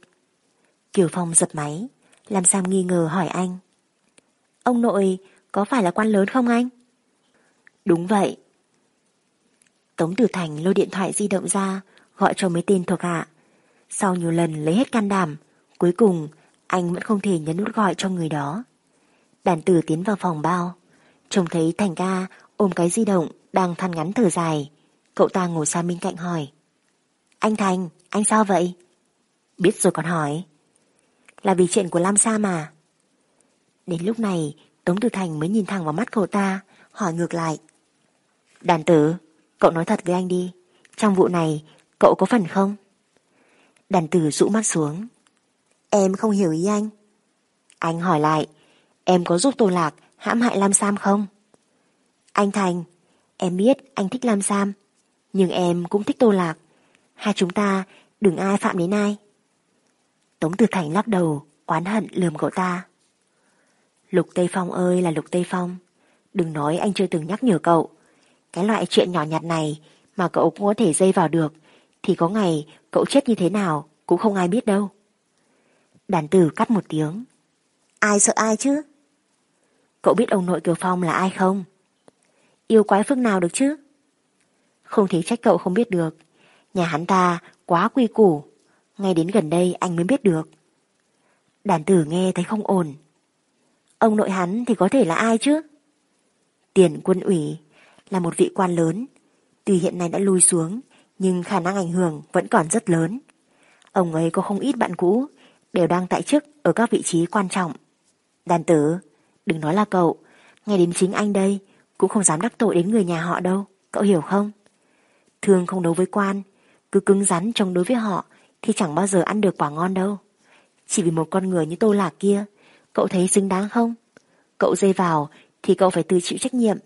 Kiều Phong giật máy, Lam Sam nghi ngờ hỏi anh. Ông nội có phải là quan lớn không anh? Đúng vậy. Tống Tử Thành lôi điện thoại di động ra, gọi cho mấy tên thuộc hạ. Sau nhiều lần lấy hết can đảm, cuối cùng anh vẫn không thể nhấn nút gọi cho người đó. Đàn tử tiến vào phòng bao, trông thấy Thành ca ôm cái di động đang than ngắn thở dài. Cậu ta ngồi sang bên cạnh hỏi. Anh Thành, anh sao vậy? Biết rồi còn hỏi. Là vì chuyện của Lam Sa mà. Đến lúc này, Tống Tử Thành mới nhìn thẳng vào mắt cậu ta, hỏi ngược lại. Đàn tử, cậu nói thật với anh đi, trong vụ này cậu có phần không? Đàn tử rũ mắt xuống. Em không hiểu ý anh. Anh hỏi lại, em có giúp Tô Lạc hãm hại Lam Sam không? Anh Thành, em biết anh thích Lam Sam, nhưng em cũng thích Tô Lạc. Hai chúng ta đừng ai phạm đến ai. Tống Tử Thành lắc đầu, oán hận lườm cậu ta. Lục Tây Phong ơi là Lục Tây Phong, đừng nói anh chưa từng nhắc nhở cậu. Cái loại chuyện nhỏ nhặt này mà cậu cũng có thể dây vào được, thì có ngày cậu chết như thế nào cũng không ai biết đâu. Đàn tử cắt một tiếng. Ai sợ ai chứ? Cậu biết ông nội Kiều Phong là ai không? Yêu quái phước nào được chứ? Không thể trách cậu không biết được. Nhà hắn ta quá quy củ. Ngay đến gần đây anh mới biết được. Đàn tử nghe thấy không ổn. Ông nội hắn thì có thể là ai chứ? Tiền quân ủy là một vị quan lớn. Tuy hiện nay đã lui xuống, nhưng khả năng ảnh hưởng vẫn còn rất lớn. Ông ấy có không ít bạn cũ, đều đang tại chức ở các vị trí quan trọng. Đàn tử, đừng nói là cậu, ngay đến chính anh đây cũng không dám đắc tội đến người nhà họ đâu, cậu hiểu không? Thường không đấu với quan, cứ cứng rắn chống đối với họ thì chẳng bao giờ ăn được quả ngon đâu. Chỉ vì một con người như tô lạc kia, cậu thấy xứng đáng không? Cậu dây vào thì cậu phải tự chịu trách nhiệm.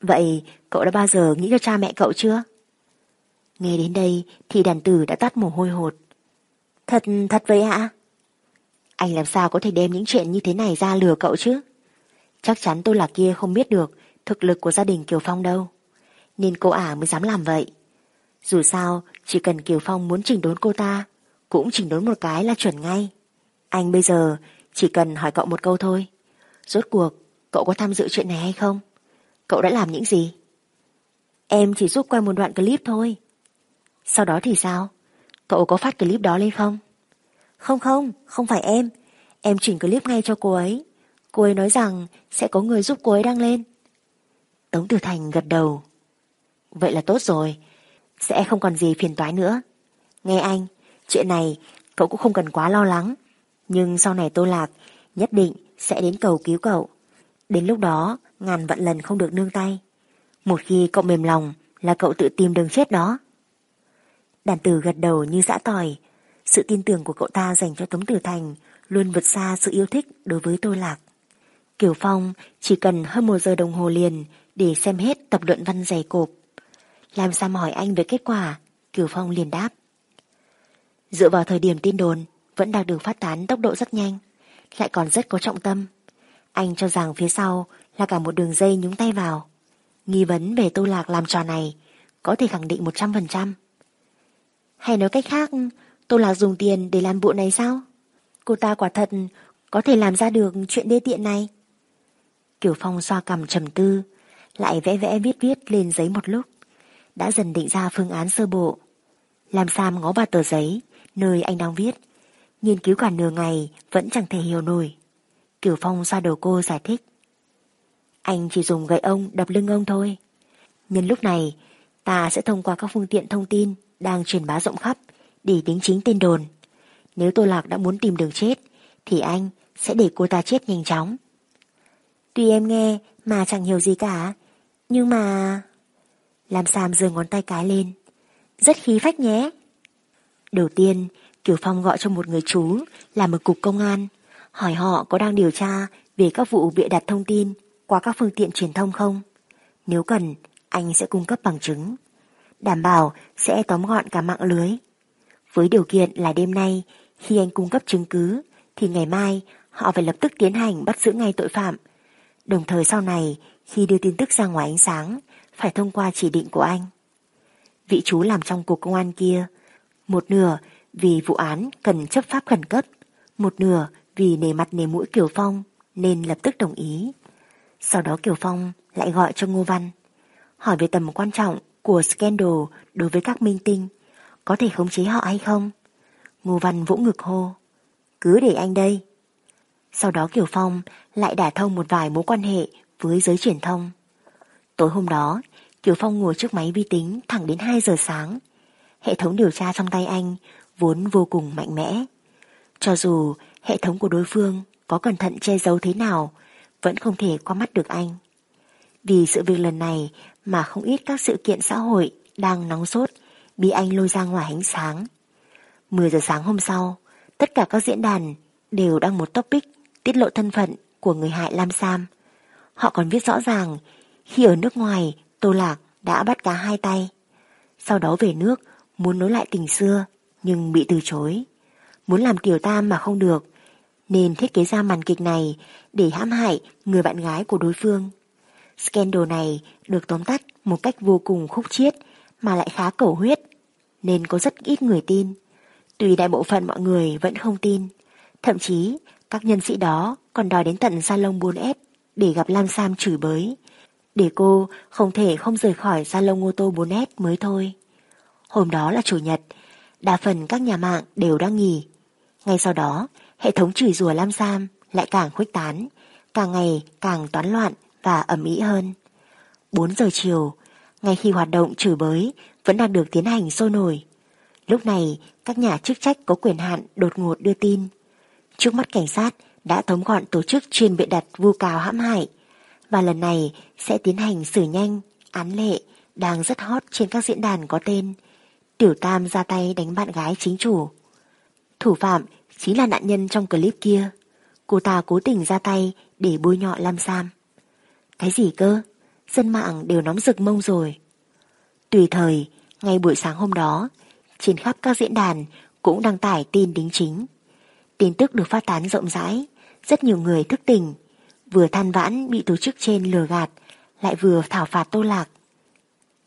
Vậy cậu đã bao giờ nghĩ cho cha mẹ cậu chưa? Nghe đến đây thì đàn tử đã tắt mồ hôi hột. Thật, thật vậy ạ? Anh làm sao có thể đem những chuyện như thế này ra lừa cậu chứ? Chắc chắn tôi là kia không biết được thực lực của gia đình Kiều Phong đâu. Nên cô ả mới dám làm vậy. Dù sao, chỉ cần Kiều Phong muốn chỉnh đốn cô ta, cũng chỉnh đốn một cái là chuẩn ngay. Anh bây giờ chỉ cần hỏi cậu một câu thôi. Rốt cuộc, cậu có tham dự chuyện này hay không? Cậu đã làm những gì? Em chỉ giúp quay một đoạn clip thôi. Sau đó thì sao? Cậu có phát clip đó lên không? Không không, không phải em. Em chỉnh clip ngay cho cô ấy. Cô ấy nói rằng sẽ có người giúp cô ấy đăng lên. Tống Tử Thành gật đầu. Vậy là tốt rồi. Sẽ không còn gì phiền toái nữa. Nghe anh, chuyện này cậu cũng không cần quá lo lắng. Nhưng sau này Tô Lạc nhất định sẽ đến cầu cứu cậu. Đến lúc đó, ngàn vạn lần không được nương tay. Một khi cậu mềm lòng là cậu tự tìm đường chết đó. Đàn tử gật đầu như dã tỏi. Sự tin tưởng của cậu ta dành cho Tống Tử Thành luôn vượt xa sự yêu thích đối với Tô Lạc. Kiều Phong chỉ cần hơn một giờ đồng hồ liền để xem hết tập luận văn dày cộp. Làm sao hỏi anh về kết quả, Kiều Phong liền đáp. Dựa vào thời điểm tin đồn, vẫn đạt được phát tán tốc độ rất nhanh, lại còn rất có trọng tâm. Anh cho rằng phía sau là cả một đường dây nhúng tay vào. Nghi vấn về Tô Lạc làm trò này có thể khẳng định 100%. Hay nói cách khác, Tô Lạc dùng tiền để làm bộ này sao? Cô ta quả thật có thể làm ra được chuyện đê tiện này. kiểu Phong xoa cầm trầm tư, lại vẽ vẽ viết viết lên giấy một lúc. Đã dần định ra phương án sơ bộ. Làm Sam ngó vào tờ giấy, nơi anh đang viết. Nghiên cứu cả nửa ngày vẫn chẳng thể hiểu nổi. Kiểu Phong xoa đầu cô giải thích. Anh chỉ dùng gậy ông đập lưng ông thôi. Nhân lúc này, ta sẽ thông qua các phương tiện thông tin đang truyền bá rộng khắp để tính chính tên đồn. Nếu Tô Lạc đã muốn tìm đường chết, thì anh sẽ để cô ta chết nhanh chóng. Tuy em nghe mà chẳng hiểu gì cả, nhưng mà... Làm Sam giơ ngón tay cái lên. Rất khí phách nhé. Đầu tiên, Kiều Phong gọi cho một người chú làm ở cục công an, hỏi họ có đang điều tra về các vụ bịa đặt thông tin qua các phương tiện truyền thông không. Nếu cần, anh sẽ cung cấp bằng chứng. Đảm bảo sẽ tóm gọn cả mạng lưới. Với điều kiện là đêm nay, khi anh cung cấp chứng cứ, thì ngày mai họ phải lập tức tiến hành bắt giữ ngay tội phạm. Đồng thời sau này, khi đưa tin tức ra ngoài ánh sáng, phải thông qua chỉ định của anh. vị chú làm trong cục công an kia. Một nửa vì vụ án cần chấp pháp khẩn cấp, một nửa vì nề mặt nề mũi Kiều Phong nên lập tức đồng ý. Sau đó Kiều Phong lại gọi cho Ngô Văn, hỏi về tầm quan trọng của scandal đối với các minh tinh, có thể khống chế họ hay không? Ngô Văn vỗ ngực hô, cứ để anh đây. Sau đó Kiều Phong lại đả thông một vài mối quan hệ với giới truyền thông. Tối hôm đó, Kiều Phong ngồi trước máy vi tính thẳng đến 2 giờ sáng. Hệ thống điều tra trong tay anh vốn vô cùng mạnh mẽ. Cho dù hệ thống của đối phương có cẩn thận che giấu thế nào, vẫn không thể qua mắt được anh. Vì sự việc lần này mà không ít các sự kiện xã hội đang nóng sốt bị anh lôi ra ngoài ánh sáng. 10 giờ sáng hôm sau, tất cả các diễn đàn đều đăng một topic tiết lộ thân phận của người hại Lam Sam. Họ còn viết rõ ràng khi ở nước ngoài Tô Lạc đã bắt cá hai tay. Sau đó về nước muốn nối lại tình xưa nhưng bị từ chối. Muốn làm tiểu tam mà không được nên thiết kế ra màn kịch này để hãm hại người bạn gái của đối phương. Scandal này được tóm tắt một cách vô cùng khúc chiết mà lại khá cầu huyết nên có rất ít người tin. Tuy đại bộ phận mọi người vẫn không tin, thậm chí các nhân sĩ đó còn đòi đến tận salon 4S để gặp Lam Sam chửi bới, để cô không thể không rời khỏi salon ô tô 4S mới thôi. Hôm đó là chủ nhật, đa phần các nhà mạng đều đang nghỉ. Ngay sau đó, hệ thống chửi rủa Lam Sam lại càng khuếch tán, càng ngày càng toán loạn và ẩm ý hơn. 4 giờ chiều, ngay khi hoạt động chửi bới vẫn đang được tiến hành sôi nổi. Lúc này, các nhà chức trách có quyền hạn đột ngột đưa tin. Trước mắt cảnh sát đã tóm gọn tổ chức chuyên biện đặt vu cáo hãm hại và lần này sẽ tiến hành xử nhanh, án lệ đang rất hot trên các diễn đàn có tên Tiểu Tam ra tay đánh bạn gái chính chủ. Thủ phạm chính là nạn nhân trong clip kia. Cô ta cố tình ra tay để bôi nhọ Lam Sam. Cái gì cơ? Dân mạng đều nóng rực mông rồi. Tùy thời, ngay buổi sáng hôm đó, trên khắp các diễn đàn cũng đăng tải tin đính chính. Tin tức được phát tán rộng rãi, rất nhiều người thức tỉnh, vừa than vãn bị tổ chức trên lừa gạt, lại vừa thảo phạt tô lạc.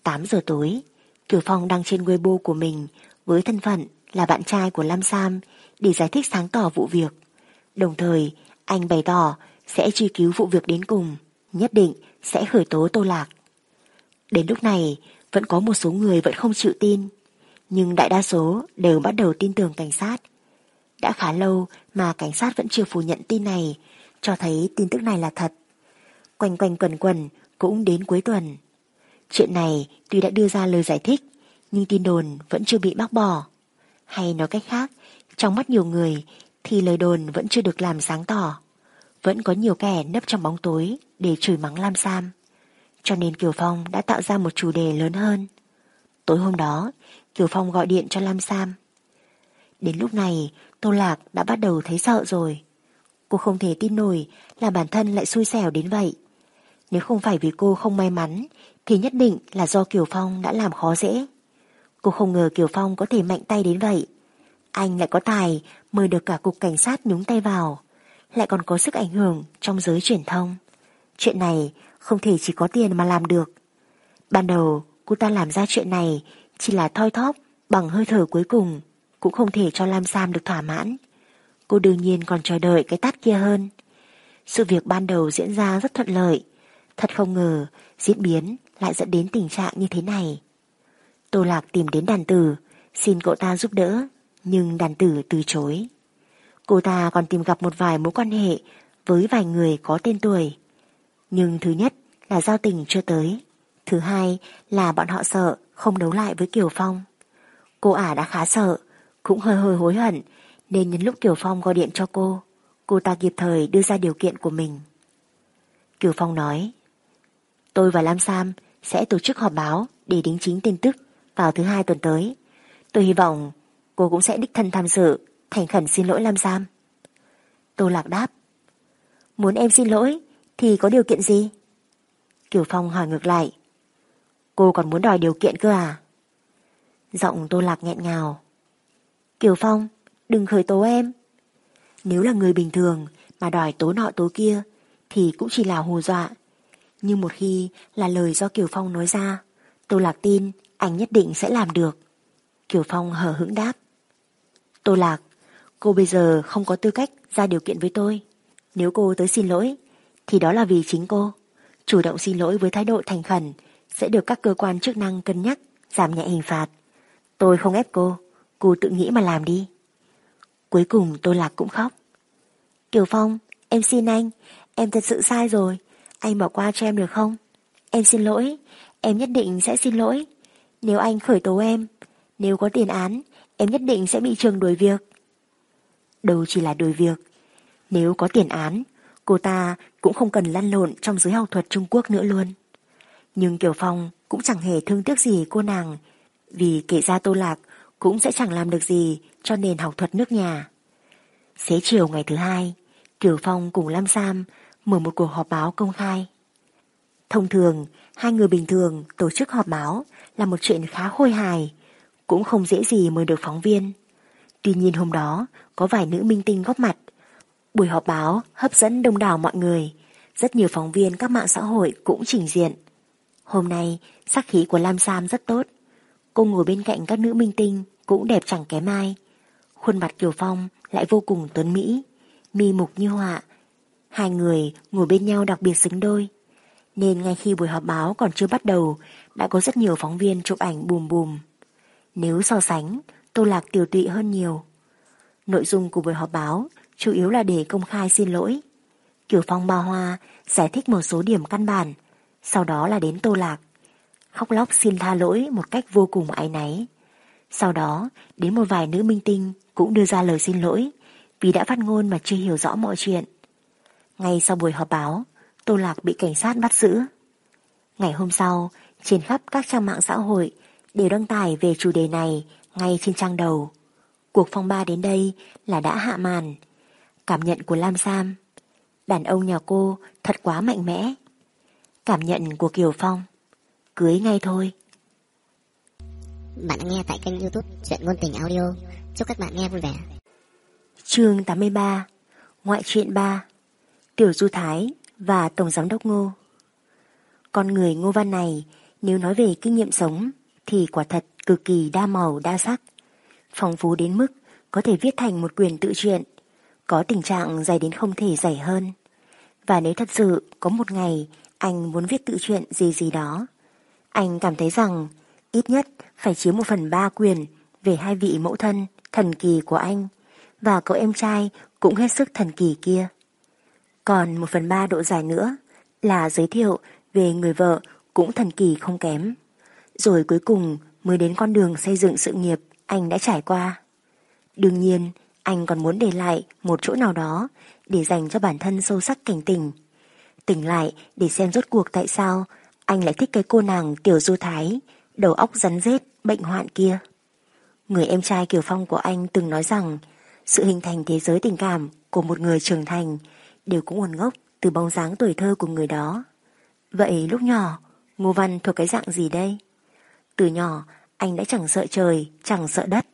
8 giờ tối, Kiều Phong đăng trên Weibo của mình với thân phận là bạn trai của Lam Sam để giải thích sáng tỏ vụ việc. Đồng thời, anh bày tỏ sẽ truy cứu vụ việc đến cùng, nhất định sẽ khởi tố Tô Lạc. Đến lúc này, vẫn có một số người vẫn không chịu tin, nhưng đại đa số đều bắt đầu tin tưởng cảnh sát. Đã khá lâu mà cảnh sát vẫn chưa phủ nhận tin này, cho thấy tin tức này là thật. Quanh quanh quần quần cũng đến cuối tuần. Chuyện này tuy đã đưa ra lời giải thích, nhưng tin đồn vẫn chưa bị bác bỏ. Hay nói cách khác, trong mắt nhiều người thì lời đồn vẫn chưa được làm sáng tỏ. Vẫn có nhiều kẻ nấp trong bóng tối để chửi mắng Lam Sam. Cho nên Kiều Phong đã tạo ra một chủ đề lớn hơn. Tối hôm đó, Kiều Phong gọi điện cho Lam Sam. Đến lúc này, Tô Lạc đã bắt đầu thấy sợ rồi. Cô không thể tin nổi là bản thân lại xui xẻo đến vậy. Nếu không phải vì cô không may mắn, thì nhất định là do Kiều Phong đã làm khó dễ. Cô không ngờ Kiều Phong có thể mạnh tay đến vậy. Anh lại có tài mời được cả cục cảnh sát nhúng tay vào, lại còn có sức ảnh hưởng trong giới truyền thông. Chuyện này không thể chỉ có tiền mà làm được. Ban đầu cô ta làm ra chuyện này chỉ là thoi thóp bằng hơi thở cuối cùng, cũng không thể cho Lam Sam được thỏa mãn. Cô đương nhiên còn chờ đợi cái tát kia hơn. Sự việc ban đầu diễn ra rất thuận lợi, thật không ngờ diễn biến lại dẫn đến tình trạng như thế này. Tô Lạc tìm đến đàn tử, xin cậu ta giúp đỡ, nhưng đàn tử từ chối. Cô ta còn tìm gặp một vài mối quan hệ với vài người có tên tuổi. Nhưng thứ nhất là giao tình chưa tới. Thứ hai là bọn họ sợ không đấu lại với Kiều Phong. Cô ả đã khá sợ, cũng hơi hơi hối hận, nên nhân lúc Kiều Phong gọi điện cho cô, cô ta kịp thời đưa ra điều kiện của mình. Kiều Phong nói, tôi và Lam Sam sẽ tổ chức họp báo để đính chính tin tức vào thứ hai tuần tới. Tôi hy vọng cô cũng sẽ đích thân tham dự, thành khẩn xin lỗi Lam giam. Tô Lạc đáp, muốn em xin lỗi thì có điều kiện gì? Kiều Phong hỏi ngược lại, cô còn muốn đòi điều kiện cơ à? Giọng Tô Lạc nghẹn ngào. Kiều Phong, đừng khởi tố em. Nếu là người bình thường mà đòi tố nọ tố kia thì cũng chỉ là hù dọa. Nhưng một khi là lời do Kiều Phong nói ra, Tô Lạc tin anh nhất định sẽ làm được. Kiều Phong hờ hững đáp. Tô Lạc, cô bây giờ không có tư cách ra điều kiện với tôi. Nếu cô tới xin lỗi, thì đó là vì chính cô. Chủ động xin lỗi với thái độ thành khẩn sẽ được các cơ quan chức năng cân nhắc giảm nhẹ hình phạt. Tôi không ép cô, cô tự nghĩ mà làm đi. Cuối cùng Tô Lạc cũng khóc. Kiều Phong, em xin anh, em thật sự sai rồi, anh bỏ qua cho em được không? Em xin lỗi, em nhất định sẽ xin lỗi. Nếu anh khởi tố em, nếu có tiền án, em nhất định sẽ bị trường đuổi việc. Đâu chỉ là đuổi việc. Nếu có tiền án, cô ta cũng không cần lăn lộn trong giới học thuật Trung Quốc nữa luôn. Nhưng Kiều Phong cũng chẳng hề thương tiếc gì cô nàng, vì kể ra Tô Lạc cũng sẽ chẳng làm được gì cho nền học thuật nước nhà. Xế chiều ngày thứ hai, Kiều Phong cùng Lam Sam mở một cuộc họp báo công khai. Thông thường, hai người bình thường tổ chức họp báo là một chuyện khá khôi hài, cũng không dễ gì mời được phóng viên. Tuy nhiên hôm đó có vài nữ minh tinh góp mặt. Buổi họp báo hấp dẫn đông đảo mọi người, rất nhiều phóng viên các mạng xã hội cũng trình diện. Hôm nay, sắc khí của Lam Sam rất tốt. Cô ngồi bên cạnh các nữ minh tinh cũng đẹp chẳng kém ai. Khuôn mặt Kiều Phong lại vô cùng tuấn mỹ, mi mục như họa. Hai người ngồi bên nhau đặc biệt xứng đôi. Nên ngay khi buổi họp báo còn chưa bắt đầu, đã có rất nhiều phóng viên chụp ảnh bùm bùm. Nếu so sánh, Tô Lạc tiểu tụy hơn nhiều. Nội dung của buổi họp báo chủ yếu là để công khai xin lỗi. Kiều Phong ba hoa giải thích một số điểm căn bản, sau đó là đến Tô Lạc. Khóc lóc xin tha lỗi một cách vô cùng áy náy. Sau đó, đến một vài nữ minh tinh cũng đưa ra lời xin lỗi vì đã phát ngôn mà chưa hiểu rõ mọi chuyện. Ngay sau buổi họp báo, Tô Lạc bị cảnh sát bắt giữ. Ngày hôm sau, trên khắp các trang mạng xã hội đều đăng tải về chủ đề này ngay trên trang đầu. Cuộc phong ba đến đây là đã hạ màn. Cảm nhận của Lam Sam. Đàn ông nhà cô thật quá mạnh mẽ. Cảm nhận của Kiều Phong. Cưới ngay thôi. Bạn nghe tại kênh youtube Chuyện Ngôn Tình Audio. Chúc các bạn nghe vui vẻ. chương 83 Ngoại truyện 3 Tiểu Du Thái và Tổng Giám đốc Ngô Con người Ngô Văn này nếu nói về kinh nghiệm sống thì quả thật cực kỳ đa màu đa sắc. Phong phú đến mức có thể viết thành một quyền tự truyện, có tình trạng dày đến không thể dày hơn. Và nếu thật sự có một ngày anh muốn viết tự truyện gì gì đó, anh cảm thấy rằng ít nhất phải chiếm một phần ba quyền về hai vị mẫu thân thần kỳ của anh và cậu em trai cũng hết sức thần kỳ kia. Còn một phần ba độ dài nữa là giới thiệu về người vợ cũng thần kỳ không kém. Rồi cuối cùng mới đến con đường xây dựng sự nghiệp anh đã trải qua. Đương nhiên, anh còn muốn để lại một chỗ nào đó để dành cho bản thân sâu sắc cảnh tỉnh. Tỉnh lại để xem rốt cuộc tại sao anh lại thích cái cô nàng Tiểu Du Thái, đầu óc rắn rết, bệnh hoạn kia. Người em trai Kiều Phong của anh từng nói rằng sự hình thành thế giới tình cảm của một người trưởng thành đều có nguồn gốc từ bóng dáng tuổi thơ của người đó. Vậy lúc nhỏ, Ngô Văn thuộc cái dạng gì đây? Từ nhỏ, anh đã chẳng sợ trời, chẳng sợ đất.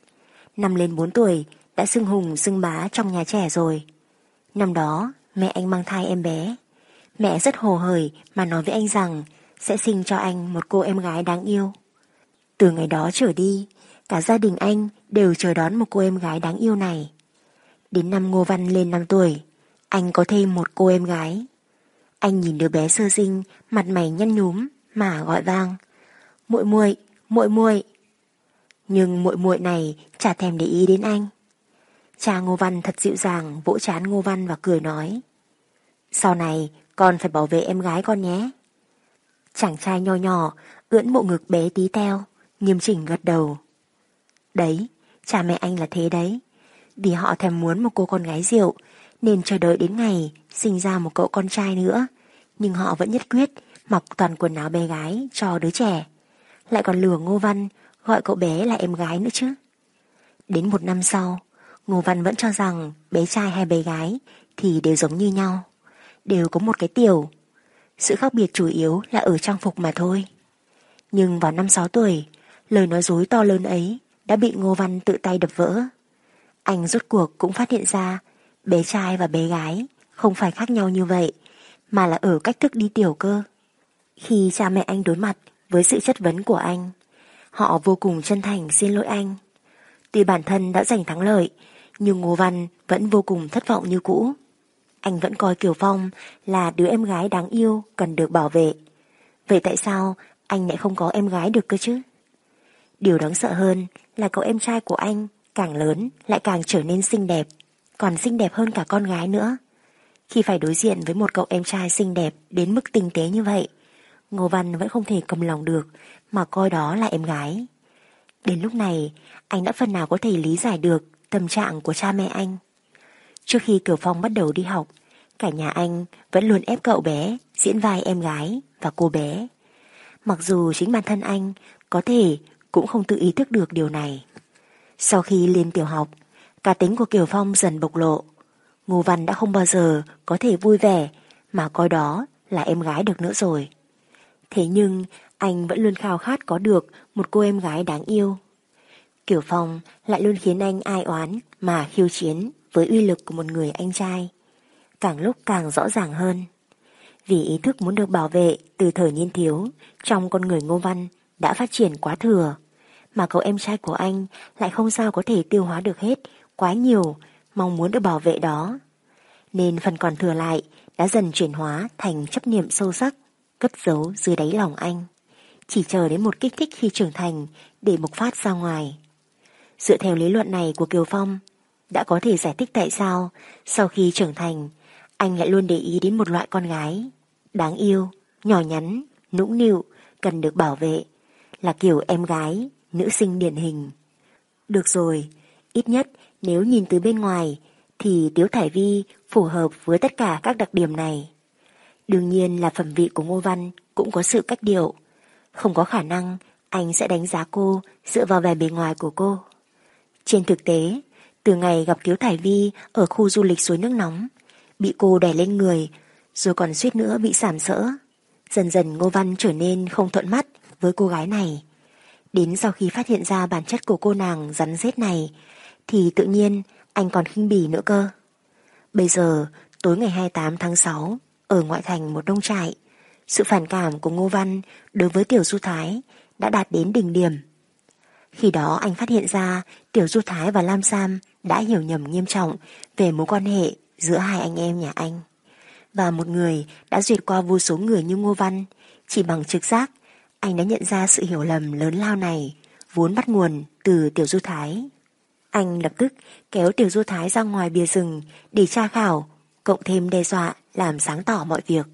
Năm lên 4 tuổi, đã xưng hùng xưng bá trong nhà trẻ rồi. Năm đó, mẹ anh mang thai em bé. Mẹ rất hồ hởi mà nói với anh rằng sẽ sinh cho anh một cô em gái đáng yêu. Từ ngày đó trở đi, cả gia đình anh đều chờ đón một cô em gái đáng yêu này. Đến năm Ngô Văn lên 5 tuổi, anh có thêm một cô em gái. Anh nhìn đứa bé sơ sinh, mặt mày nhăn nhúm mà gọi vang. Muội muội, muội muội. Nhưng muội muội này chả thèm để ý đến anh. Cha Ngô Văn thật dịu dàng vỗ chán Ngô Văn và cười nói. Sau này con phải bảo vệ em gái con nhé. Chàng trai nho nhỏ, ưỡn bộ ngực bé tí teo, nghiêm chỉnh gật đầu. Đấy, cha mẹ anh là thế đấy. Vì họ thèm muốn một cô con gái rượu, nên chờ đợi đến ngày sinh ra một cậu con trai nữa. Nhưng họ vẫn nhất quyết mặc toàn quần áo bé gái cho đứa trẻ. Lại còn lừa Ngô Văn gọi cậu bé là em gái nữa chứ. Đến một năm sau, Ngô Văn vẫn cho rằng bé trai hay bé gái thì đều giống như nhau. Đều có một cái tiểu. Sự khác biệt chủ yếu là ở trang phục mà thôi. Nhưng vào năm 6 tuổi, lời nói dối to lớn ấy đã bị Ngô Văn tự tay đập vỡ. Anh rốt cuộc cũng phát hiện ra bé trai và bé gái không phải khác nhau như vậy, mà là ở cách thức đi tiểu cơ. Khi cha mẹ anh đối mặt với sự chất vấn của anh, Họ vô cùng chân thành xin lỗi anh. Tuy bản thân đã giành thắng lợi, nhưng Ngô Văn vẫn vô cùng thất vọng như cũ. Anh vẫn coi Kiều Phong là đứa em gái đáng yêu cần được bảo vệ. Vậy tại sao anh lại không có em gái được cơ chứ? Điều đáng sợ hơn là cậu em trai của anh càng lớn lại càng trở nên xinh đẹp, còn xinh đẹp hơn cả con gái nữa. Khi phải đối diện với một cậu em trai xinh đẹp đến mức tinh tế như vậy, Ngô Văn vẫn không thể cầm lòng được mà coi đó là em gái. Đến lúc này, anh đã phần nào có thể lý giải được tâm trạng của cha mẹ anh. Trước khi Kiều Phong bắt đầu đi học, cả nhà anh vẫn luôn ép cậu bé diễn vai em gái và cô bé. Mặc dù chính bản thân anh có thể cũng không tự ý thức được điều này. Sau khi lên tiểu học, cá tính của Kiều Phong dần bộc lộ. Ngô Văn đã không bao giờ có thể vui vẻ mà coi đó là em gái được nữa rồi. Thế nhưng anh vẫn luôn khao khát có được một cô em gái đáng yêu. Kiều Phong lại luôn khiến anh ai oán mà khiêu chiến với uy lực của một người anh trai. Càng lúc càng rõ ràng hơn. Vì ý thức muốn được bảo vệ từ thời niên thiếu trong con người Ngô Văn đã phát triển quá thừa, mà cậu em trai của anh lại không sao có thể tiêu hóa được hết quá nhiều mong muốn được bảo vệ đó. Nên phần còn thừa lại đã dần chuyển hóa thành chấp niệm sâu sắc, cất giấu dưới đáy lòng anh. Chỉ chờ đến một kích thích khi trưởng thành để bộc phát ra ngoài. Dựa theo lý luận này của Kiều Phong, đã có thể giải thích tại sao sau khi trưởng thành, anh lại luôn để ý đến một loại con gái đáng yêu, nhỏ nhắn, nũng nịu, cần được bảo vệ, là kiểu em gái, nữ sinh điển hình. Được rồi, ít nhất nếu nhìn từ bên ngoài thì Tiếu Thải Vi phù hợp với tất cả các đặc điểm này. Đương nhiên là phẩm vị của Ngô Văn cũng có sự cách điệu. Không có khả năng anh sẽ đánh giá cô dựa vào vẻ bề ngoài của cô. Trên thực tế, từ ngày gặp Tiếu Thải Vi ở khu du lịch suối nước nóng, bị cô đè lên người, rồi còn suýt nữa bị sảm sỡ. Dần dần Ngô Văn trở nên không thuận mắt với cô gái này. Đến sau khi phát hiện ra bản chất của cô nàng rắn rết này, thì tự nhiên anh còn khinh bỉ nữa cơ. Bây giờ, tối ngày 28 tháng 6, ở ngoại thành một nông trại, sự phản cảm của Ngô Văn đối với Tiểu Du Thái đã đạt đến đỉnh điểm. Khi đó anh phát hiện ra Tiểu Du Thái và Lam Sam đã hiểu nhầm nghiêm trọng về mối quan hệ giữa hai anh em nhà anh. Và một người đã duyệt qua vô số người như Ngô Văn, chỉ bằng trực giác, anh đã nhận ra sự hiểu lầm lớn lao này, vốn bắt nguồn từ Tiểu Du Thái. Anh lập tức kéo Tiểu Du Thái ra ngoài bìa rừng để tra khảo, cộng thêm đe dọa làm sáng tỏ mọi việc.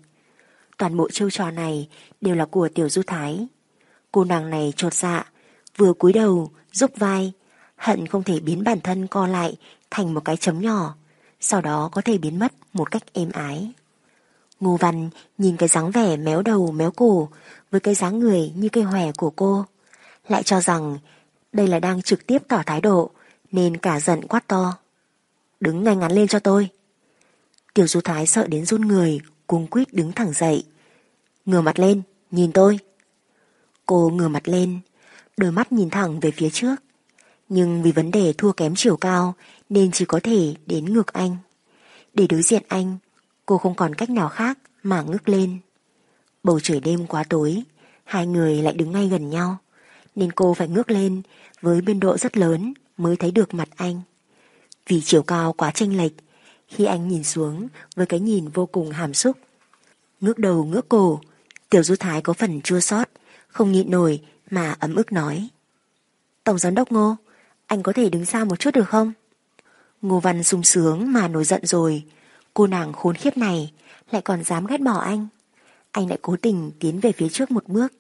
Toàn bộ chiêu trò này đều là của Tiểu Du Thái. Cô nàng này trột dạ, vừa cúi đầu, rúc vai, hận không thể biến bản thân co lại thành một cái chấm nhỏ, sau đó có thể biến mất một cách êm ái. Ngô Văn nhìn cái dáng vẻ méo đầu méo cổ với cái dáng người như cây hòe của cô, lại cho rằng đây là đang trực tiếp tỏ thái độ nên cả giận quát to. Đứng ngay ngắn lên cho tôi. Tiểu Du Thái sợ đến run người, cuống quýt đứng thẳng dậy. Ngửa mặt lên, nhìn tôi. Cô ngửa mặt lên, đôi mắt nhìn thẳng về phía trước. Nhưng vì vấn đề thua kém chiều cao nên chỉ có thể đến ngược anh. Để đối diện anh, cô không còn cách nào khác mà ngước lên. Bầu trời đêm quá tối, hai người lại đứng ngay gần nhau, nên cô phải ngước lên với biên độ rất lớn mới thấy được mặt anh. Vì chiều cao quá chênh lệch, khi anh nhìn xuống với cái nhìn vô cùng hàm xúc. Ngước đầu ngước cổ, Tiểu Du Thái có phần chua xót, không nhịn nổi mà ấm ức nói. Tổng giám đốc Ngô, anh có thể đứng xa một chút được không? Ngô Văn sung sướng mà nổi giận rồi, cô nàng khốn khiếp này lại còn dám ghét bỏ anh. Anh lại cố tình tiến về phía trước một bước.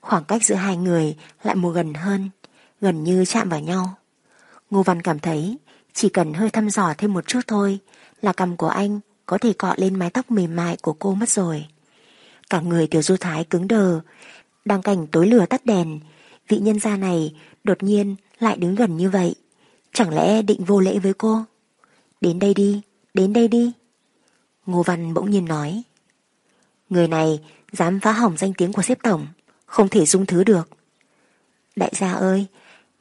Khoảng cách giữa hai người lại mùa gần hơn, gần như chạm vào nhau. Ngô Văn cảm thấy chỉ cần hơi thăm dò thêm một chút thôi là cầm của anh có thể cọ lên mái tóc mềm mại của cô mất rồi. Cả người tiểu du thái cứng đờ, đang cảnh tối lửa tắt đèn, vị nhân gia này đột nhiên lại đứng gần như vậy. Chẳng lẽ định vô lễ với cô? Đến đây đi, đến đây đi. Ngô Văn bỗng nhiên nói. Người này dám phá hỏng danh tiếng của xếp tổng, không thể dung thứ được. Đại gia ơi,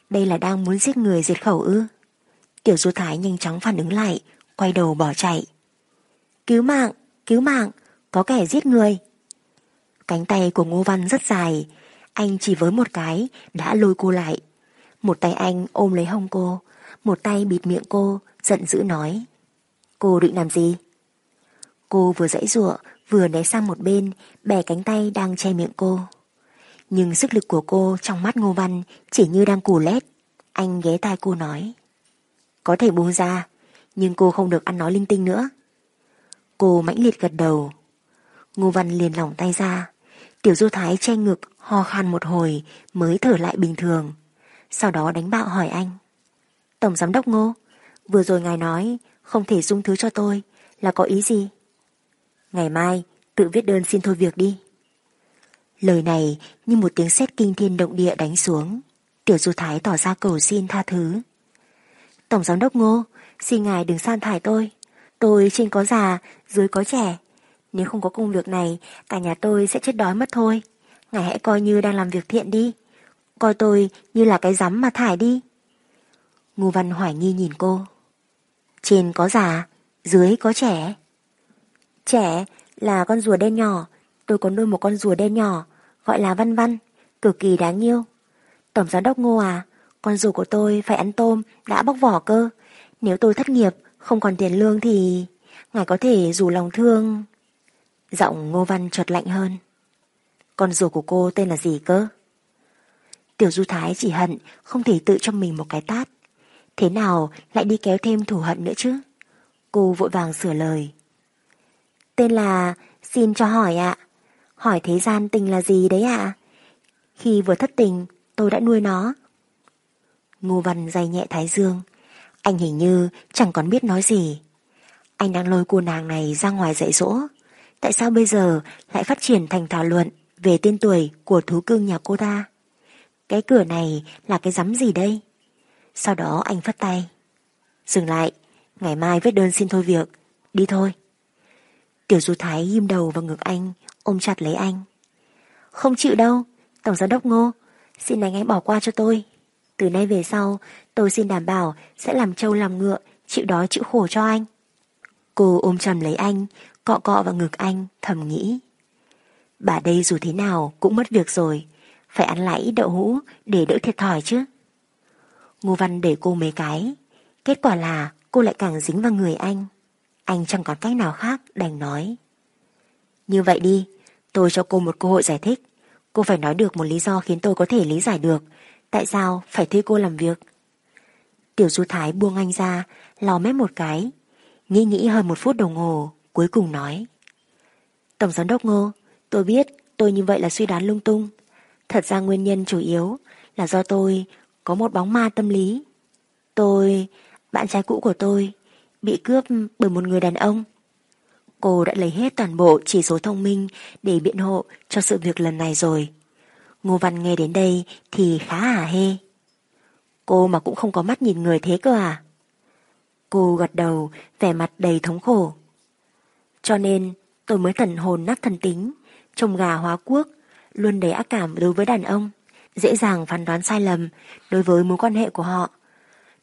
đây là đang muốn giết người diệt khẩu ư? Tiểu Du Thái nhanh chóng phản ứng lại, quay đầu bỏ chạy. Cứu mạng, cứu mạng, có kẻ giết người. Cánh tay của Ngô Văn rất dài, Anh chỉ với một cái đã lôi cô lại. Một tay anh ôm lấy hông cô, một tay bịt miệng cô, giận dữ nói. Cô định làm gì? Cô vừa dãy ruộng vừa né sang một bên, bẻ cánh tay đang che miệng cô. Nhưng sức lực của cô trong mắt Ngô Văn chỉ như đang cù lét. Anh ghé tai cô nói. Có thể buông ra, nhưng cô không được ăn nói linh tinh nữa. Cô mãnh liệt gật đầu. Ngô Văn liền lỏng tay ra. Tiểu Du Thái che ngực, ho khan một hồi mới thở lại bình thường. Sau đó đánh bạo hỏi anh. Tổng giám đốc Ngô, vừa rồi ngài nói không thể dung thứ cho tôi là có ý gì? Ngày mai tự viết đơn xin thôi việc đi. Lời này như một tiếng sét kinh thiên động địa đánh xuống. Tiểu Du Thái tỏ ra cầu xin tha thứ. Tổng giám đốc Ngô, xin ngài đừng san thải tôi. Tôi trên có già, dưới có trẻ. Nếu không có công việc này, cả nhà tôi sẽ chết đói mất thôi. Ngài hãy coi như đang làm việc thiện đi. Coi tôi như là cái rắm mà thải đi. Ngô Văn hoài nghi nhìn cô. Trên có già, dưới có trẻ. Trẻ là con rùa đen nhỏ, tôi có nuôi một con rùa đen nhỏ, gọi là Văn Văn, cực kỳ đáng yêu. Tổng giám đốc Ngô à, con rùa của tôi phải ăn tôm đã bóc vỏ cơ. Nếu tôi thất nghiệp, không còn tiền lương thì... Ngài có thể rủ lòng thương... Giọng Ngô Văn chợt lạnh hơn. Con rùa của cô tên là gì cơ? Tiểu Du Thái chỉ hận không thể tự cho mình một cái tát. Thế nào lại đi kéo thêm thù hận nữa chứ? Cô vội vàng sửa lời. Tên là... Xin cho hỏi ạ. Hỏi thế gian tình là gì đấy ạ? Khi vừa thất tình, tôi đã nuôi nó. Ngô Văn dày nhẹ thái dương. Anh hình như chẳng còn biết nói gì. Anh đang lôi cô nàng này ra ngoài dạy dỗ. Tại sao bây giờ lại phát triển thành thảo luận về tên tuổi của thú cưng nhà cô ta? Cái cửa này là cái rắm gì đây? Sau đó anh phất tay. Dừng lại, ngày mai viết đơn xin thôi việc. Đi thôi. Tiểu Du Thái ghim đầu vào ngực anh, ôm chặt lấy anh. Không chịu đâu, Tổng Giám đốc Ngô, xin anh hãy bỏ qua cho tôi. Từ nay về sau, tôi xin đảm bảo sẽ làm trâu làm ngựa, chịu đói chịu khổ cho anh. Cô ôm chầm lấy anh, cọ cọ vào ngực anh, thầm nghĩ. Bà đây dù thế nào cũng mất việc rồi, phải ăn lại ít đậu hũ để đỡ thiệt thòi chứ. Ngô Văn để cô mấy cái, kết quả là cô lại càng dính vào người anh. Anh chẳng còn cách nào khác đành nói. Như vậy đi, tôi cho cô một cơ hội giải thích. Cô phải nói được một lý do khiến tôi có thể lý giải được tại sao phải thuê cô làm việc. Tiểu Du Thái buông anh ra, lò mép một cái, nghĩ nghĩ hơn một phút đồng hồ, cuối cùng nói. Tổng giám đốc Ngô, tôi biết tôi như vậy là suy đoán lung tung. Thật ra nguyên nhân chủ yếu là do tôi có một bóng ma tâm lý. Tôi, bạn trai cũ của tôi, bị cướp bởi một người đàn ông. Cô đã lấy hết toàn bộ chỉ số thông minh để biện hộ cho sự việc lần này rồi. Ngô Văn nghe đến đây thì khá hả hê. Cô mà cũng không có mắt nhìn người thế cơ à? Cô gật đầu, vẻ mặt đầy thống khổ. Cho nên tôi mới thần hồn nát thần tính, trông gà hóa quốc, luôn đầy ác cảm đối với đàn ông, dễ dàng phán đoán sai lầm đối với mối quan hệ của họ.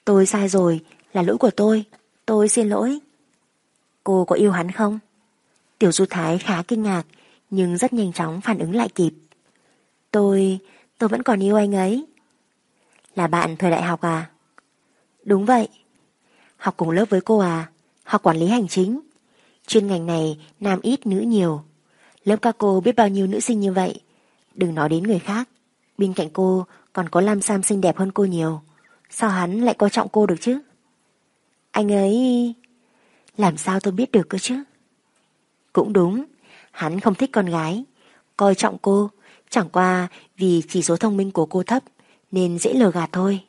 Tôi sai rồi, là lỗi của tôi, tôi xin lỗi. Cô có yêu hắn không? Tiểu Du Thái khá kinh ngạc, nhưng rất nhanh chóng phản ứng lại kịp. Tôi, tôi vẫn còn yêu anh ấy. Là bạn thời đại học à? Đúng vậy. Học cùng lớp với cô à? Học quản lý hành chính. Chuyên ngành này nam ít nữ nhiều. Lớp các cô biết bao nhiêu nữ sinh như vậy. Đừng nói đến người khác. Bên cạnh cô còn có Lam Sam xinh đẹp hơn cô nhiều. Sao hắn lại coi trọng cô được chứ? Anh ấy... Làm sao tôi biết được cơ chứ? Cũng đúng, hắn không thích con gái. Coi trọng cô, chẳng qua vì chỉ số thông minh của cô thấp nên dễ lừa gạt thôi.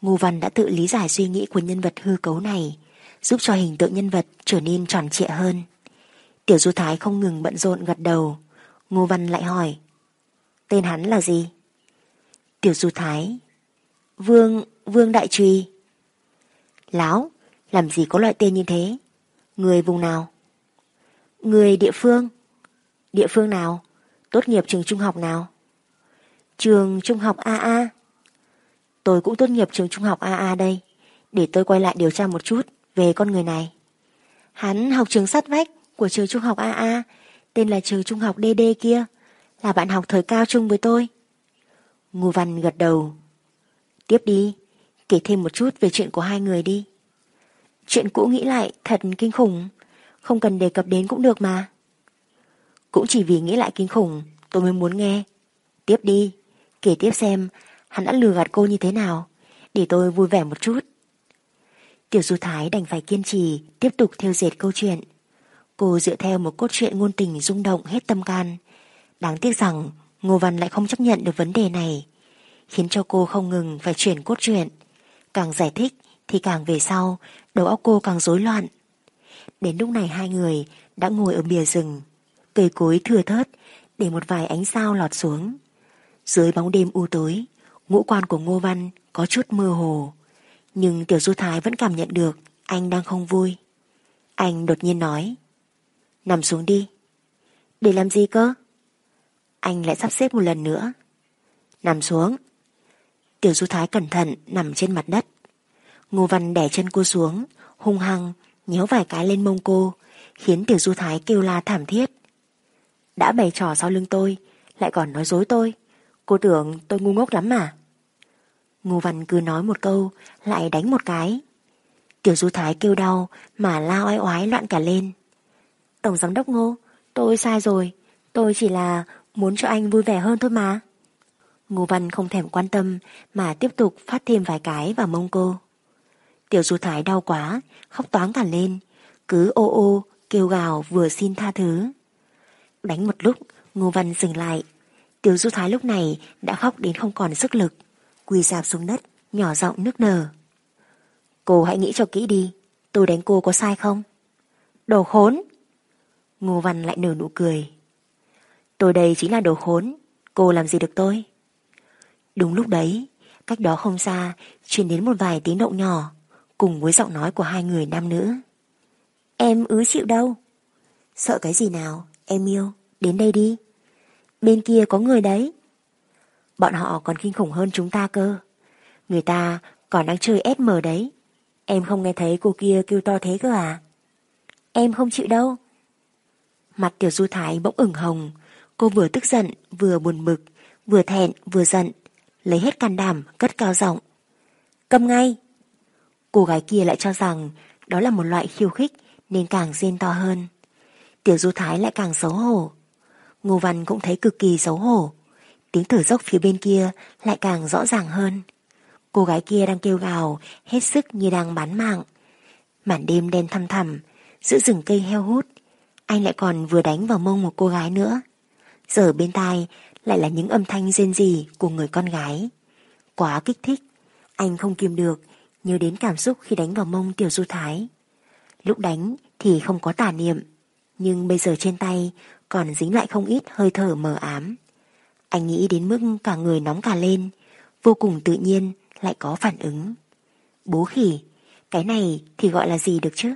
Ngô Văn đã tự lý giải suy nghĩ của nhân vật hư cấu này, giúp cho hình tượng nhân vật trở nên tròn trịa hơn. Tiểu Du Thái không ngừng bận rộn gật đầu. Ngô Văn lại hỏi. Tên hắn là gì? Tiểu Du Thái. Vương, Vương Đại Trùy. Láo, làm gì có loại tên như thế? Người vùng nào? Người địa phương. Địa phương nào? Tốt nghiệp trường trung học nào? Trường trung học AA. Tôi cũng tốt nghiệp trường trung học AA đây. Để tôi quay lại điều tra một chút về con người này. Hắn học trường sát vách của trường trung học AA, tên là trường trung học DD kia, là bạn học thời cao chung với tôi. Ngô Văn gật đầu. Tiếp đi, kể thêm một chút về chuyện của hai người đi. Chuyện cũ nghĩ lại thật kinh khủng, không cần đề cập đến cũng được mà. Cũng chỉ vì nghĩ lại kinh khủng tôi mới muốn nghe. Tiếp đi, kể tiếp xem hắn đã lừa gạt cô như thế nào, để tôi vui vẻ một chút. Tiểu Du Thái đành phải kiên trì tiếp tục theo dệt câu chuyện. Cô dựa theo một cốt truyện ngôn tình rung động hết tâm can. Đáng tiếc rằng Ngô Văn lại không chấp nhận được vấn đề này, khiến cho cô không ngừng phải chuyển cốt truyện. Càng giải thích thì càng về sau, đầu óc cô càng rối loạn. Đến lúc này hai người đã ngồi ở bìa rừng, cây cối thừa thớt để một vài ánh sao lọt xuống. Dưới bóng đêm u tối, ngũ quan của Ngô Văn có chút mơ hồ, nhưng Tiểu Du Thái vẫn cảm nhận được anh đang không vui. Anh đột nhiên nói, nằm xuống đi. Để làm gì cơ? Anh lại sắp xếp một lần nữa. Nằm xuống. Tiểu Du Thái cẩn thận nằm trên mặt đất. Ngô Văn đẻ chân cô xuống, hung hăng, nhéo vài cái lên mông cô, khiến Tiểu Du Thái kêu la thảm thiết. Đã bày trò sau lưng tôi, lại còn nói dối tôi. Cô tưởng tôi ngu ngốc lắm mà. Ngô Văn cứ nói một câu, lại đánh một cái. Tiểu Du Thái kêu đau mà lao oai oái loạn cả lên. Tổng giám đốc Ngô, tôi sai rồi. Tôi chỉ là muốn cho anh vui vẻ hơn thôi mà. Ngô Văn không thèm quan tâm mà tiếp tục phát thêm vài cái vào mông cô. Tiểu Du Thái đau quá, khóc toáng cả lên, cứ ô ô, kêu gào vừa xin tha thứ. Đánh một lúc, Ngô Văn dừng lại. Tiểu Du Thái lúc này đã khóc đến không còn sức lực, quỳ dạp xuống đất, nhỏ giọng nước nở. Cô hãy nghĩ cho kỹ đi, tôi đánh cô có sai không? Đồ khốn! Ngô Văn lại nở nụ cười. Tôi đây chính là đồ khốn, cô làm gì được tôi? Đúng lúc đấy, cách đó không xa, truyền đến một vài tiếng động nhỏ, cùng với giọng nói của hai người nam nữ. Em ứ chịu đâu? Sợ cái gì nào, em yêu, đến đây đi. Bên kia có người đấy. Bọn họ còn kinh khủng hơn chúng ta cơ. Người ta còn đang chơi SM đấy. Em không nghe thấy cô kia kêu to thế cơ à? Em không chịu đâu. Mặt tiểu du thái bỗng ửng hồng. Cô vừa tức giận, vừa buồn bực, vừa thẹn, vừa giận. Lấy hết can đảm, cất cao giọng. Cầm ngay. Cô gái kia lại cho rằng đó là một loại khiêu khích nên càng rên to hơn. Tiểu Du Thái lại càng xấu hổ. Ngô Văn cũng thấy cực kỳ xấu hổ. Tiếng thở dốc phía bên kia lại càng rõ ràng hơn. Cô gái kia đang kêu gào, hết sức như đang bán mạng. Màn đêm đen thăm thẳm, giữa rừng cây heo hút. Anh lại còn vừa đánh vào mông một cô gái nữa. Giờ bên tai lại là những âm thanh rên rỉ của người con gái. Quá kích thích, anh không kiềm được, nhớ đến cảm xúc khi đánh vào mông Tiểu Du Thái. Lúc đánh thì không có tà niệm, nhưng bây giờ trên tay còn dính lại không ít hơi thở mờ ám. Anh nghĩ đến mức cả người nóng cả lên, vô cùng tự nhiên lại có phản ứng. Bố khỉ, cái này thì gọi là gì được chứ?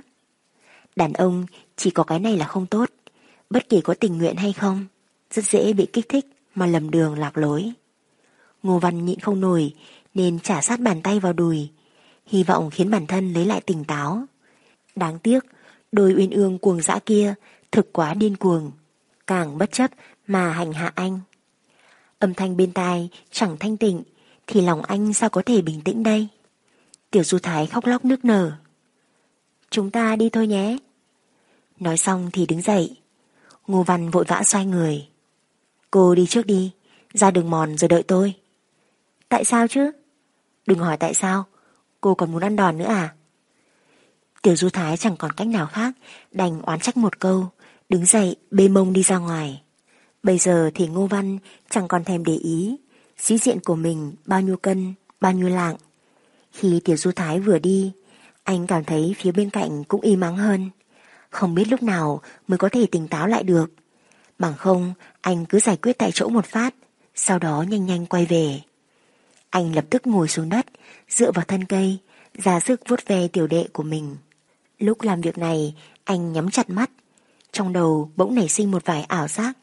Đàn ông chỉ có cái này là không tốt, bất kỳ có tình nguyện hay không, rất dễ bị kích thích mà lầm đường lạc lối. Ngô Văn nhịn không nổi nên trả sát bàn tay vào đùi, hy vọng khiến bản thân lấy lại tỉnh táo. Đáng tiếc, đôi uyên ương cuồng dã kia thực quá điên cuồng, càng bất chấp mà hành hạ anh. Âm thanh bên tai chẳng thanh tịnh thì lòng anh sao có thể bình tĩnh đây? Tiểu Du Thái khóc lóc nước nở. Chúng ta đi thôi nhé. Nói xong thì đứng dậy. Ngô Văn vội vã xoay người. Cô đi trước đi, ra đường mòn rồi đợi tôi. Tại sao chứ? Đừng hỏi tại sao, cô còn muốn ăn đòn nữa à? Tiểu Du Thái chẳng còn cách nào khác, đành oán trách một câu, đứng dậy bê mông đi ra ngoài. Bây giờ thì Ngô Văn chẳng còn thèm để ý, sĩ diện của mình bao nhiêu cân, bao nhiêu lạng. Khi Tiểu Du Thái vừa đi, anh cảm thấy phía bên cạnh cũng im mắng hơn. Không biết lúc nào mới có thể tỉnh táo lại được. Bằng không, anh cứ giải quyết tại chỗ một phát, sau đó nhanh nhanh quay về. Anh lập tức ngồi xuống đất, dựa vào thân cây, ra sức vuốt ve tiểu đệ của mình. Lúc làm việc này, anh nhắm chặt mắt. Trong đầu bỗng nảy sinh một vài ảo giác.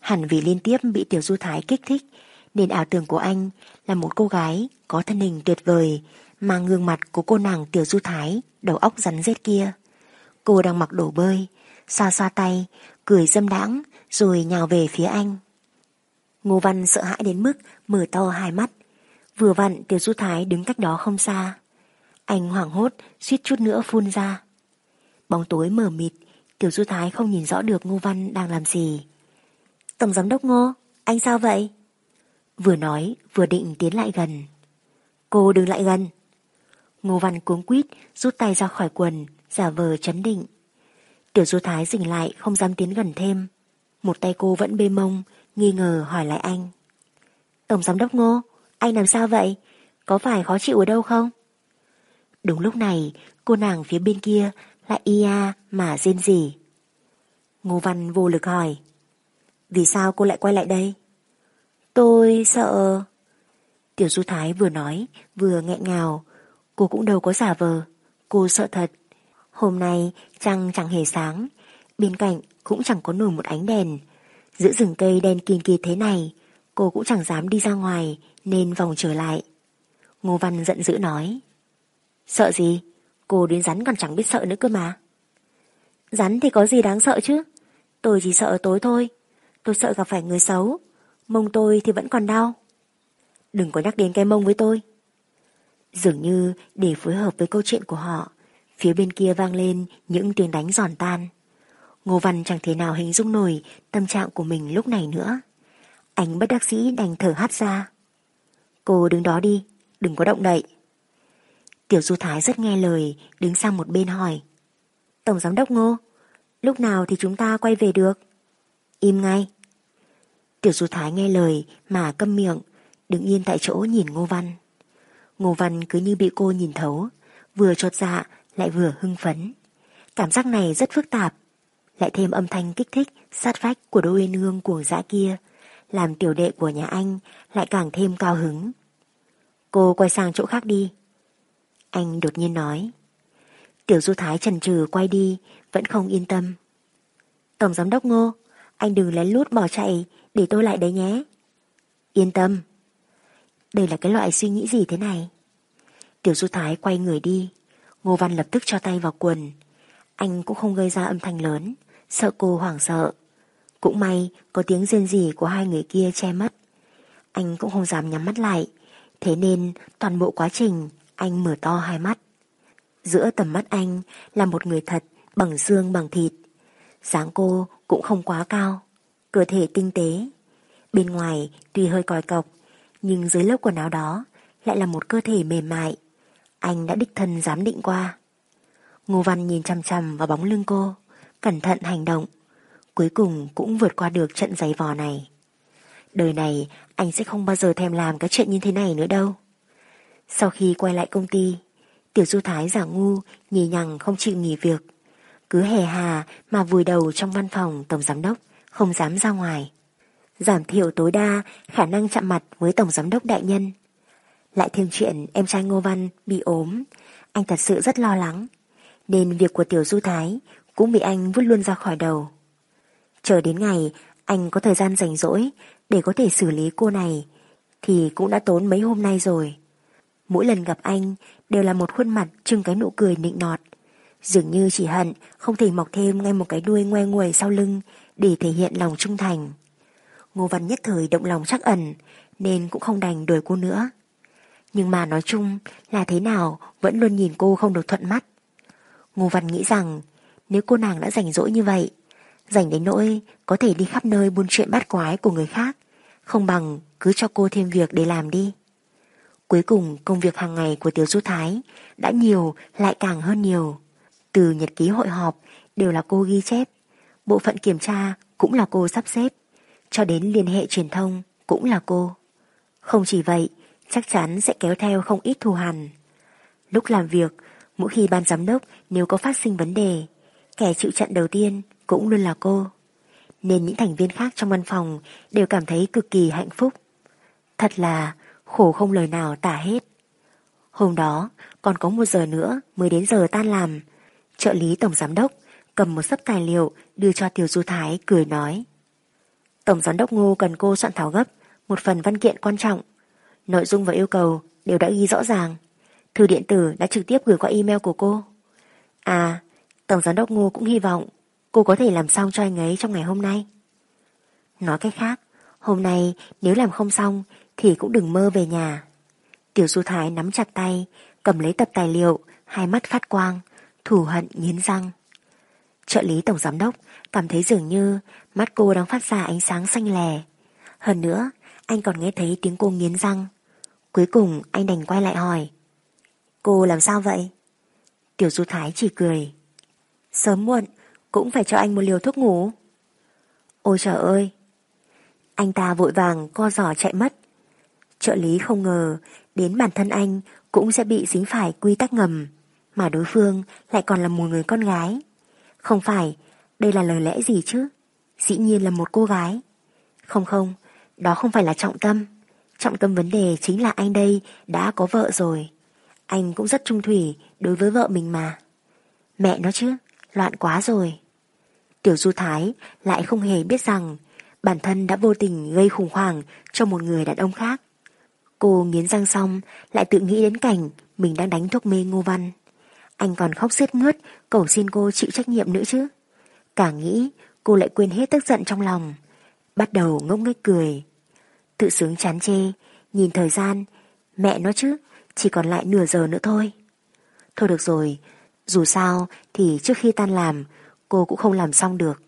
Hẳn vì liên tiếp bị Tiểu Du Thái kích thích, nên ảo tưởng của anh là một cô gái có thân hình tuyệt vời, mang gương mặt của cô nàng Tiểu Du Thái, đầu óc rắn rết kia. Cô đang mặc đồ bơi, xoa xoa tay, cười dâm đãng rồi nhào về phía anh. Ngô Văn sợ hãi đến mức mở to hai mắt. Vừa vặn Tiểu Du Thái đứng cách đó không xa. Anh hoảng hốt, suýt chút nữa phun ra. Bóng tối mờ mịt, Tiểu Du Thái không nhìn rõ được Ngô Văn đang làm gì. Tổng giám đốc Ngô, anh sao vậy? Vừa nói, vừa định tiến lại gần. Cô đừng lại gần. Ngô Văn cuống quýt, rút tay ra khỏi quần, giả vờ chấn định. Tiểu Du Thái dừng lại, không dám tiến gần thêm. Một tay cô vẫn bê mông, nghi ngờ hỏi lại anh. Tổng giám đốc Ngô, anh làm sao vậy? Có phải khó chịu ở đâu không? Đúng lúc này, cô nàng phía bên kia lại ia mà rên gì. Ngô Văn vô lực hỏi. Vì sao cô lại quay lại đây? Tôi sợ... Tiểu Du Thái vừa nói, vừa nghẹn ngào. Cô cũng đâu có giả vờ. Cô sợ thật. Hôm nay trăng chẳng hề sáng. Bên cạnh cũng chẳng có nổi một ánh đèn. Giữa rừng cây đen kín kịt thế này, cô cũng chẳng dám đi ra ngoài nên vòng trở lại. Ngô Văn giận dữ nói. Sợ gì? Cô đến rắn còn chẳng biết sợ nữa cơ mà. Rắn thì có gì đáng sợ chứ? Tôi chỉ sợ tối thôi. Tôi sợ gặp phải người xấu. Mông tôi thì vẫn còn đau. Đừng có nhắc đến cái mông với tôi. Dường như để phối hợp với câu chuyện của họ, phía bên kia vang lên những tiếng đánh giòn tan. Ngô Văn chẳng thể nào hình dung nổi tâm trạng của mình lúc này nữa. Anh bất đắc sĩ đành thở hắt ra. Cô đứng đó đi, đừng có động đậy. Tiểu Du Thái rất nghe lời, đứng sang một bên hỏi. Tổng giám đốc Ngô, lúc nào thì chúng ta quay về được? Im ngay. Tiểu Du Thái nghe lời mà câm miệng, đứng yên tại chỗ nhìn Ngô Văn. Ngô Văn cứ như bị cô nhìn thấu, vừa chột dạ lại vừa hưng phấn. Cảm giác này rất phức tạp, lại thêm âm thanh kích thích sát vách của đôi nương cuồng dã kia, làm tiểu đệ của nhà anh lại càng thêm cao hứng. Cô quay sang chỗ khác đi. Anh đột nhiên nói. Tiểu Du Thái trần trừ quay đi, vẫn không yên tâm. Tổng giám đốc Ngô, anh đừng lén lút bỏ chạy, để tôi lại đấy nhé. Yên tâm. Đây là cái loại suy nghĩ gì thế này? Tiểu Du Thái quay người đi, Ngô Văn lập tức cho tay vào quần. Anh cũng không gây ra âm thanh lớn, sợ cô hoảng sợ. Cũng may có tiếng rên rỉ của hai người kia che mất. Anh cũng không dám nhắm mắt lại, thế nên toàn bộ quá trình anh mở to hai mắt. Giữa tầm mắt anh là một người thật bằng xương bằng thịt. dáng cô cũng không quá cao, cơ thể tinh tế. Bên ngoài tuy hơi còi cọc, nhưng dưới lớp quần áo đó lại là một cơ thể mềm mại. Anh đã đích thân giám định qua. Ngô Văn nhìn chằm chằm vào bóng lưng cô, cẩn thận hành động. Cuối cùng cũng vượt qua được trận giày vò này. Đời này anh sẽ không bao giờ thèm làm cái chuyện như thế này nữa đâu. Sau khi quay lại công ty, Tiểu Du Thái giả ngu, nhì nhằng không chịu nghỉ việc. Cứ hề hà mà vùi đầu trong văn phòng Tổng Giám Đốc, không dám ra ngoài. Giảm thiểu tối đa khả năng chạm mặt với Tổng Giám Đốc Đại Nhân. Lại thêm chuyện em trai Ngô Văn bị ốm, anh thật sự rất lo lắng. Nên việc của Tiểu Du Thái cũng bị anh vứt luôn ra khỏi đầu. Chờ đến ngày anh có thời gian rảnh rỗi để có thể xử lý cô này thì cũng đã tốn mấy hôm nay rồi. Mỗi lần gặp anh đều là một khuôn mặt trưng cái nụ cười nịnh nọt. Dường như chỉ hận không thể mọc thêm ngay một cái đuôi ngoe nguầy sau lưng để thể hiện lòng trung thành. Ngô Văn nhất thời động lòng chắc ẩn nên cũng không đành đuổi cô nữa. Nhưng mà nói chung là thế nào vẫn luôn nhìn cô không được thuận mắt. Ngô Văn nghĩ rằng nếu cô nàng đã rảnh rỗi như vậy, rảnh đến nỗi có thể đi khắp nơi buôn chuyện bát quái của người khác, không bằng cứ cho cô thêm việc để làm đi. Cuối cùng công việc hàng ngày của Tiểu Du Thái đã nhiều lại càng hơn nhiều. Từ nhật ký hội họp đều là cô ghi chép, bộ phận kiểm tra cũng là cô sắp xếp, cho đến liên hệ truyền thông cũng là cô. Không chỉ vậy, chắc chắn sẽ kéo theo không ít thù hằn. Lúc làm việc, mỗi khi ban giám đốc nếu có phát sinh vấn đề, kẻ chịu trận đầu tiên cũng luôn là cô. Nên những thành viên khác trong văn phòng đều cảm thấy cực kỳ hạnh phúc. Thật là khổ không lời nào tả hết. Hôm đó, còn có một giờ nữa mới đến giờ tan làm. Trợ lý tổng giám đốc cầm một sấp tài liệu đưa cho Tiểu Du Thái cười nói. Tổng giám đốc Ngô cần cô soạn thảo gấp một phần văn kiện quan trọng. Nội dung và yêu cầu đều đã ghi rõ ràng. Thư điện tử đã trực tiếp gửi qua email của cô. À, Tổng giám đốc Ngô cũng hy vọng cô có thể làm xong cho anh ấy trong ngày hôm nay. Nói cách khác, Hôm nay nếu làm không xong thì cũng đừng mơ về nhà. Tiểu Du Thái nắm chặt tay, cầm lấy tập tài liệu, hai mắt phát quang, thù hận nghiến răng. Trợ lý tổng giám đốc cảm thấy dường như mắt cô đang phát ra ánh sáng xanh lè. Hơn nữa, anh còn nghe thấy tiếng cô nghiến răng. Cuối cùng anh đành quay lại hỏi. Cô làm sao vậy? Tiểu Du Thái chỉ cười. Sớm muộn cũng phải cho anh một liều thuốc ngủ. Ôi trời ơi! Anh ta vội vàng co giỏ chạy mất. Trợ lý không ngờ đến bản thân anh cũng sẽ bị dính phải quy tắc ngầm, mà đối phương lại còn là một người con gái. Không phải, đây là lời lẽ gì chứ? Dĩ nhiên là một cô gái. Không không, đó không phải là trọng tâm. Trọng tâm vấn đề chính là anh đây đã có vợ rồi. Anh cũng rất trung thủy đối với vợ mình mà. Mẹ nó chứ, loạn quá rồi. Tiểu Du Thái lại không hề biết rằng bản thân đã vô tình gây khủng hoảng cho một người đàn ông khác. Cô nghiến răng xong lại tự nghĩ đến cảnh mình đang đánh thuốc mê ngô văn. Anh còn khóc sướt ngướt cầu xin cô chịu trách nhiệm nữa chứ. Càng nghĩ cô lại quên hết tức giận trong lòng. Bắt đầu ngốc nghếch cười. Tự sướng chán chê, nhìn thời gian, mẹ nó chứ, chỉ còn lại nửa giờ nữa thôi. Thôi được rồi, dù sao thì trước khi tan làm, cô cũng không làm xong được.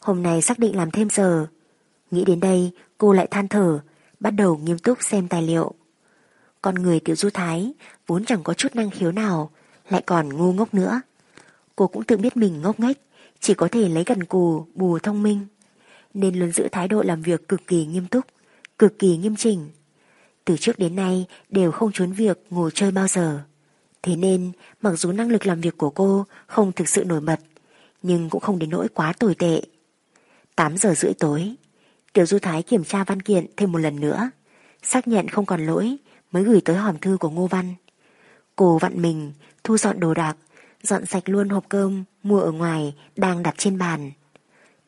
Hôm nay xác định làm thêm giờ. Nghĩ đến đây, cô lại than thở, bắt đầu nghiêm túc xem tài liệu. Con người tiểu du thái vốn chẳng có chút năng khiếu nào, lại còn ngu ngốc nữa. Cô cũng tự biết mình ngốc nghếch, chỉ có thể lấy gần cù bù thông minh, nên luôn giữ thái độ làm việc cực kỳ nghiêm túc, cực kỳ nghiêm chỉnh. Từ trước đến nay đều không trốn việc ngồi chơi bao giờ. Thế nên, mặc dù năng lực làm việc của cô không thực sự nổi bật, nhưng cũng không đến nỗi quá tồi tệ. 8 giờ rưỡi tối, Tiểu Du Thái kiểm tra văn kiện thêm một lần nữa, xác nhận không còn lỗi mới gửi tới hòm thư của Ngô Văn. Cô vặn mình, thu dọn đồ đạc, dọn sạch luôn hộp cơm mua ở ngoài đang đặt trên bàn.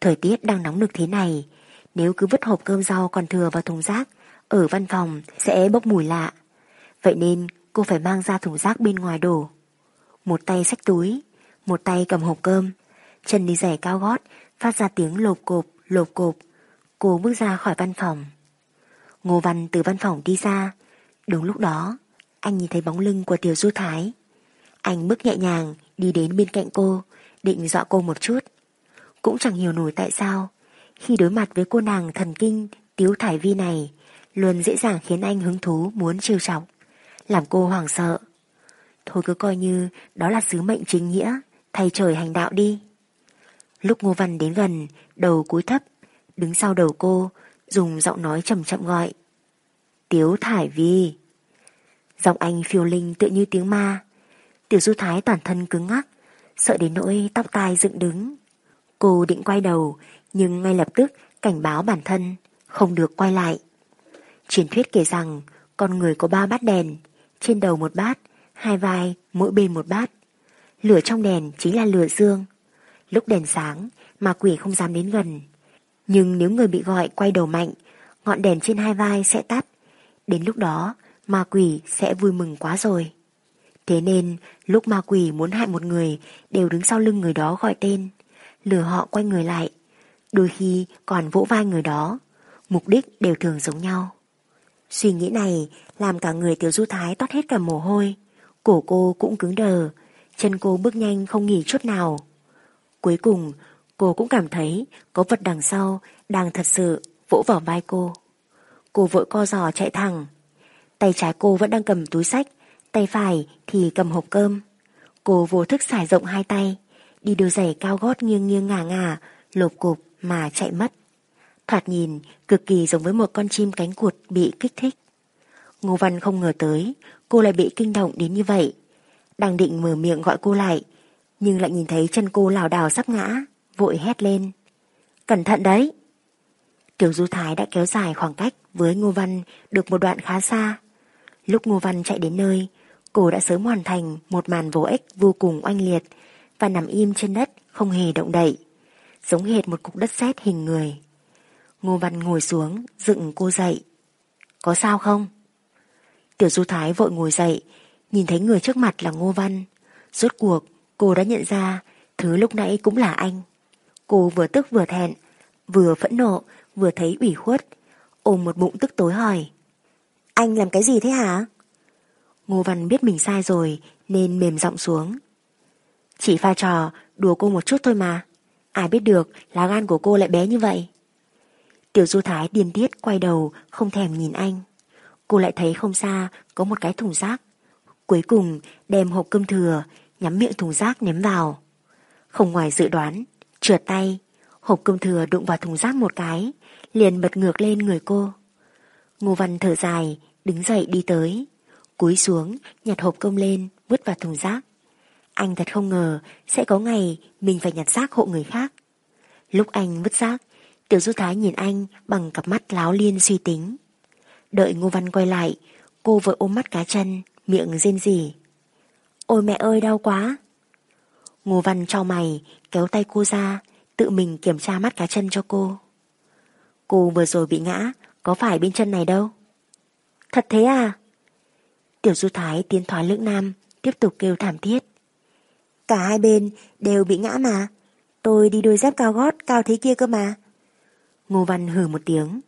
Thời tiết đang nóng nực thế này, nếu cứ vứt hộp cơm rau còn thừa vào thùng rác, ở văn phòng sẽ bốc mùi lạ. Vậy nên cô phải mang ra thùng rác bên ngoài đổ. Một tay xách túi, một tay cầm hộp cơm, chân đi giày cao gót, phát ra tiếng lộp cộp, lộp cộp. Cô bước ra khỏi văn phòng. Ngô Văn từ văn phòng đi ra. Đúng lúc đó, anh nhìn thấy bóng lưng của Tiểu Du Thái. Anh bước nhẹ nhàng đi đến bên cạnh cô, định dọa cô một chút. Cũng chẳng hiểu nổi tại sao, khi đối mặt với cô nàng thần kinh Tiếu Thải Vi này, luôn dễ dàng khiến anh hứng thú muốn trêu chọc, làm cô hoảng sợ. Thôi cứ coi như đó là sứ mệnh chính nghĩa, thay trời hành đạo đi. Lúc Ngô Văn đến gần, đầu cúi thấp, đứng sau đầu cô, dùng giọng nói chậm chậm gọi. Tiếu Thải Vi. Giọng anh phiêu linh tựa như tiếng ma. Tiểu Du Thái toàn thân cứng ngắc, sợ đến nỗi tóc tai dựng đứng. Cô định quay đầu, nhưng ngay lập tức cảnh báo bản thân, không được quay lại. Truyền thuyết kể rằng con người có ba bát đèn, trên đầu một bát, hai vai, mỗi bên một bát. Lửa trong đèn chính là lửa dương. Lúc đèn sáng, mà quỷ không dám đến gần. Nhưng nếu người bị gọi quay đầu mạnh, ngọn đèn trên hai vai sẽ tắt. Đến lúc đó, ma quỷ sẽ vui mừng quá rồi. Thế nên, lúc ma quỷ muốn hại một người, đều đứng sau lưng người đó gọi tên, lừa họ quay người lại. Đôi khi còn vỗ vai người đó, mục đích đều thường giống nhau. Suy nghĩ này làm cả người tiểu du thái toát hết cả mồ hôi. Cổ cô cũng cứng đờ, chân cô bước nhanh không nghỉ chút nào. Cuối cùng, cô cũng cảm thấy có vật đằng sau đang thật sự vỗ vào vai cô. Cô vội co giò chạy thẳng. Tay trái cô vẫn đang cầm túi sách, tay phải thì cầm hộp cơm. Cô vô thức xải rộng hai tay, đi đôi giày cao gót nghiêng nghiêng ngả ngả, lộp cục mà chạy mất. Thoạt nhìn cực kỳ giống với một con chim cánh cụt bị kích thích. Ngô Văn không ngờ tới, cô lại bị kinh động đến như vậy. Đang định mở miệng gọi cô lại, nhưng lại nhìn thấy chân cô lảo đảo sắp ngã, vội hét lên. Cẩn thận đấy! Tiểu Du Thái đã kéo dài khoảng cách với Ngô Văn được một đoạn khá xa. Lúc Ngô Văn chạy đến nơi, cô đã sớm hoàn thành một màn vô ích vô cùng oanh liệt và nằm im trên đất không hề động đậy, giống hệt một cục đất sét hình người. Ngô Văn ngồi xuống, dựng cô dậy. Có sao không? Tiểu Du Thái vội ngồi dậy, nhìn thấy người trước mặt là Ngô Văn. Rốt cuộc, cô đã nhận ra thứ lúc nãy cũng là anh. Cô vừa tức vừa thẹn, vừa phẫn nộ, vừa thấy ủy khuất. ôm một bụng tức tối hỏi. Anh làm cái gì thế hả? Ngô Văn biết mình sai rồi nên mềm giọng xuống. Chỉ pha trò đùa cô một chút thôi mà. Ai biết được lá gan của cô lại bé như vậy. Tiểu Du Thái điên tiết quay đầu không thèm nhìn anh. Cô lại thấy không xa có một cái thùng rác. Cuối cùng đem hộp cơm thừa nhắm miệng thùng rác ném vào. Không ngoài dự đoán, trượt tay, hộp cơm thừa đụng vào thùng rác một cái, liền bật ngược lên người cô. Ngô Văn thở dài, đứng dậy đi tới, cúi xuống, nhặt hộp cơm lên, vứt vào thùng rác. Anh thật không ngờ sẽ có ngày mình phải nhặt rác hộ người khác. Lúc anh vứt rác, Tiểu Du Thái nhìn anh bằng cặp mắt láo liên suy tính. Đợi Ngô Văn quay lại, cô vừa ôm mắt cá chân, miệng rên rỉ. Ôi mẹ ơi đau quá. Ngô Văn cho mày, kéo tay cô ra, tự mình kiểm tra mắt cá chân cho cô. Cô vừa rồi bị ngã, có phải bên chân này đâu? Thật thế à? Tiểu Du Thái tiến thoái lưỡng nam, tiếp tục kêu thảm thiết. Cả hai bên đều bị ngã mà. Tôi đi đôi dép cao gót cao thế kia cơ mà. Ngô Văn hừ một tiếng.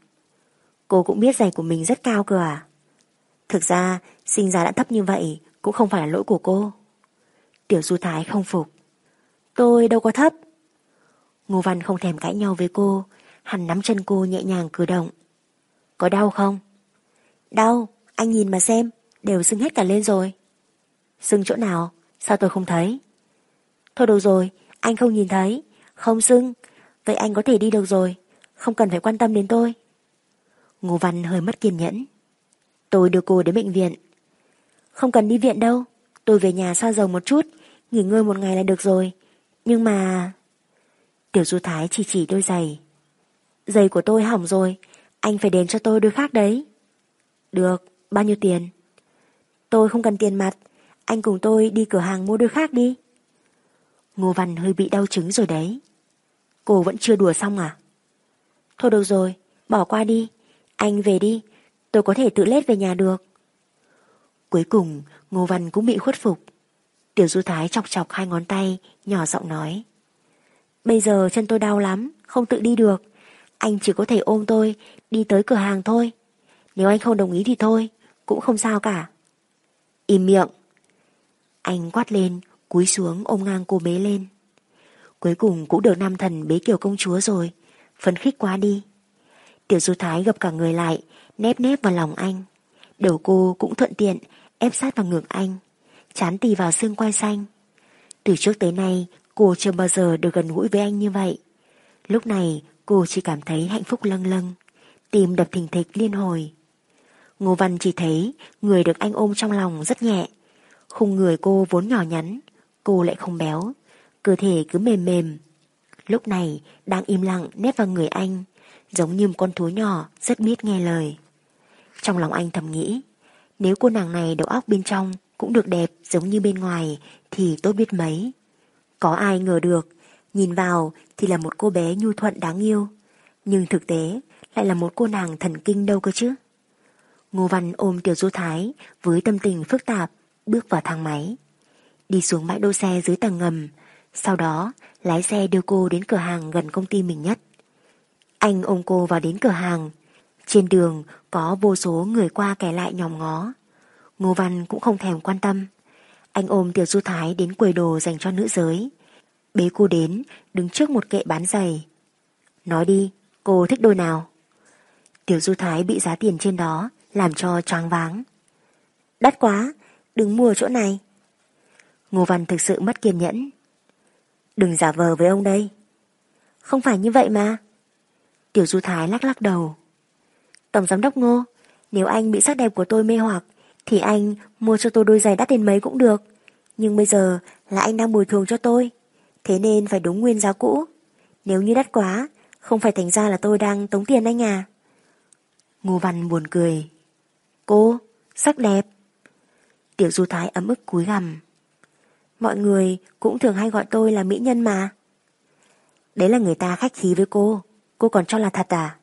Cô cũng biết giày của mình rất cao cơ à? Thực ra, sinh ra đã thấp như vậy cũng không phải là lỗi của cô. Tiểu Du Thái không phục. Tôi đâu có thấp. Ngô Văn không thèm cãi nhau với cô, hắn nắm chân cô nhẹ nhàng cử động. Có đau không? Đau, anh nhìn mà xem, đều sưng hết cả lên rồi. Sưng chỗ nào? Sao tôi không thấy? Thôi đâu rồi, anh không nhìn thấy, không sưng, vậy anh có thể đi được rồi, không cần phải quan tâm đến tôi. Ngô Văn hơi mất kiên nhẫn. Tôi đưa cô đến bệnh viện. Không cần đi viện đâu, tôi về nhà xoa dầu một chút, nghỉ ngơi một ngày là được rồi. Nhưng mà... Tiểu Du Thái chỉ chỉ đôi giày. Giày của tôi hỏng rồi, anh phải đền cho tôi đôi khác đấy. Được, bao nhiêu tiền? Tôi không cần tiền mặt, anh cùng tôi đi cửa hàng mua đôi khác đi. Ngô Văn hơi bị đau trứng rồi đấy. Cô vẫn chưa đùa xong à? Thôi được rồi, bỏ qua đi. Anh về đi, tôi có thể tự lết về nhà được. Cuối cùng, Ngô Văn cũng bị khuất phục. Tiểu Du Thái chọc chọc hai ngón tay, nhỏ giọng nói. Bây giờ chân tôi đau lắm, không tự đi được. Anh chỉ có thể ôm tôi, đi tới cửa hàng thôi. Nếu anh không đồng ý thì thôi, cũng không sao cả. Im miệng. Anh quát lên, cúi xuống ôm ngang cô bé lên. Cuối cùng cũng được nam thần bế kiểu công chúa rồi, phấn khích quá đi. Tiểu Du Thái gập cả người lại, nép nép vào lòng anh. Đầu cô cũng thuận tiện, ép sát vào ngực anh, chán tì vào xương quai xanh. Từ trước tới nay, cô chưa bao giờ được gần gũi với anh như vậy. Lúc này, cô chỉ cảm thấy hạnh phúc lâng lâng, tim đập thình thịch liên hồi. Ngô Văn chỉ thấy người được anh ôm trong lòng rất nhẹ. Khung người cô vốn nhỏ nhắn, cô lại không béo, cơ thể cứ mềm mềm. Lúc này đang im lặng nép vào người anh, giống như một con thú nhỏ rất biết nghe lời. Trong lòng anh thầm nghĩ, nếu cô nàng này đầu óc bên trong cũng được đẹp giống như bên ngoài thì tốt biết mấy. Có ai ngờ được, nhìn vào thì là một cô bé nhu thuận đáng yêu, nhưng thực tế lại là một cô nàng thần kinh đâu cơ chứ. Ngô Văn ôm Tiểu Du Thái với tâm tình phức tạp, bước vào thang máy. Đi xuống bãi đỗ xe dưới tầng ngầm, sau đó lái xe đưa cô đến cửa hàng gần công ty mình nhất. Anh ôm cô vào đến cửa hàng. Trên đường có vô số người qua kẻ lại nhòm ngó. Ngô Văn cũng không thèm quan tâm. Anh ôm Tiểu Du Thái đến quầy đồ dành cho nữ giới. Bế cô đến, đứng trước một kệ bán giày. Nói đi, cô thích đôi nào? Tiểu Du Thái bị giá tiền trên đó, làm cho choáng váng. Đắt quá, đừng mua chỗ này. Ngô Văn thực sự mất kiên nhẫn. Đừng giả vờ với ông đây. Không phải như vậy mà. Tiểu Du Thái lắc lắc đầu. Tổng giám đốc Ngô, nếu anh bị sắc đẹp của tôi mê hoặc, thì anh mua cho tôi đôi giày đắt tiền mấy cũng được. Nhưng bây giờ là anh đang bồi thường cho tôi. Thế nên phải đúng nguyên giá cũ. Nếu như đắt quá, không phải thành ra là tôi đang tống tiền anh à. Ngô Văn buồn cười. Cô, sắc đẹp. Tiểu Du Thái ấm ức cúi gằm. Mọi người cũng thường hay gọi tôi là mỹ nhân mà. Đấy là người ta khách khí với cô, cô còn cho là thật à?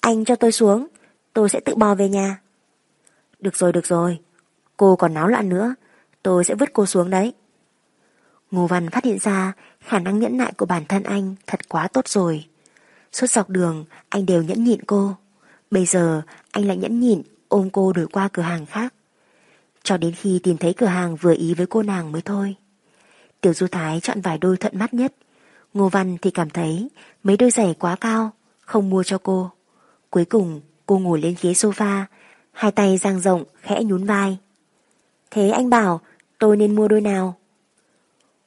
Anh cho tôi xuống, tôi sẽ tự bò về nhà. Được rồi, được rồi, cô còn náo loạn nữa, tôi sẽ vứt cô xuống đấy. Ngô Văn phát hiện ra khả năng nhẫn nại của bản thân anh thật quá tốt rồi. Suốt dọc đường anh đều nhẫn nhịn cô, Bây giờ anh lại nhẫn nhịn ôm cô đổi qua cửa hàng khác. Cho đến khi tìm thấy cửa hàng vừa ý với cô nàng mới thôi. Tiểu Du Thái chọn vài đôi thuận mắt nhất. Ngô Văn thì cảm thấy mấy đôi giày quá cao, không mua cho cô. Cuối cùng cô ngồi lên ghế sofa, hai tay dang rộng khẽ nhún vai. Thế anh bảo tôi nên mua đôi nào?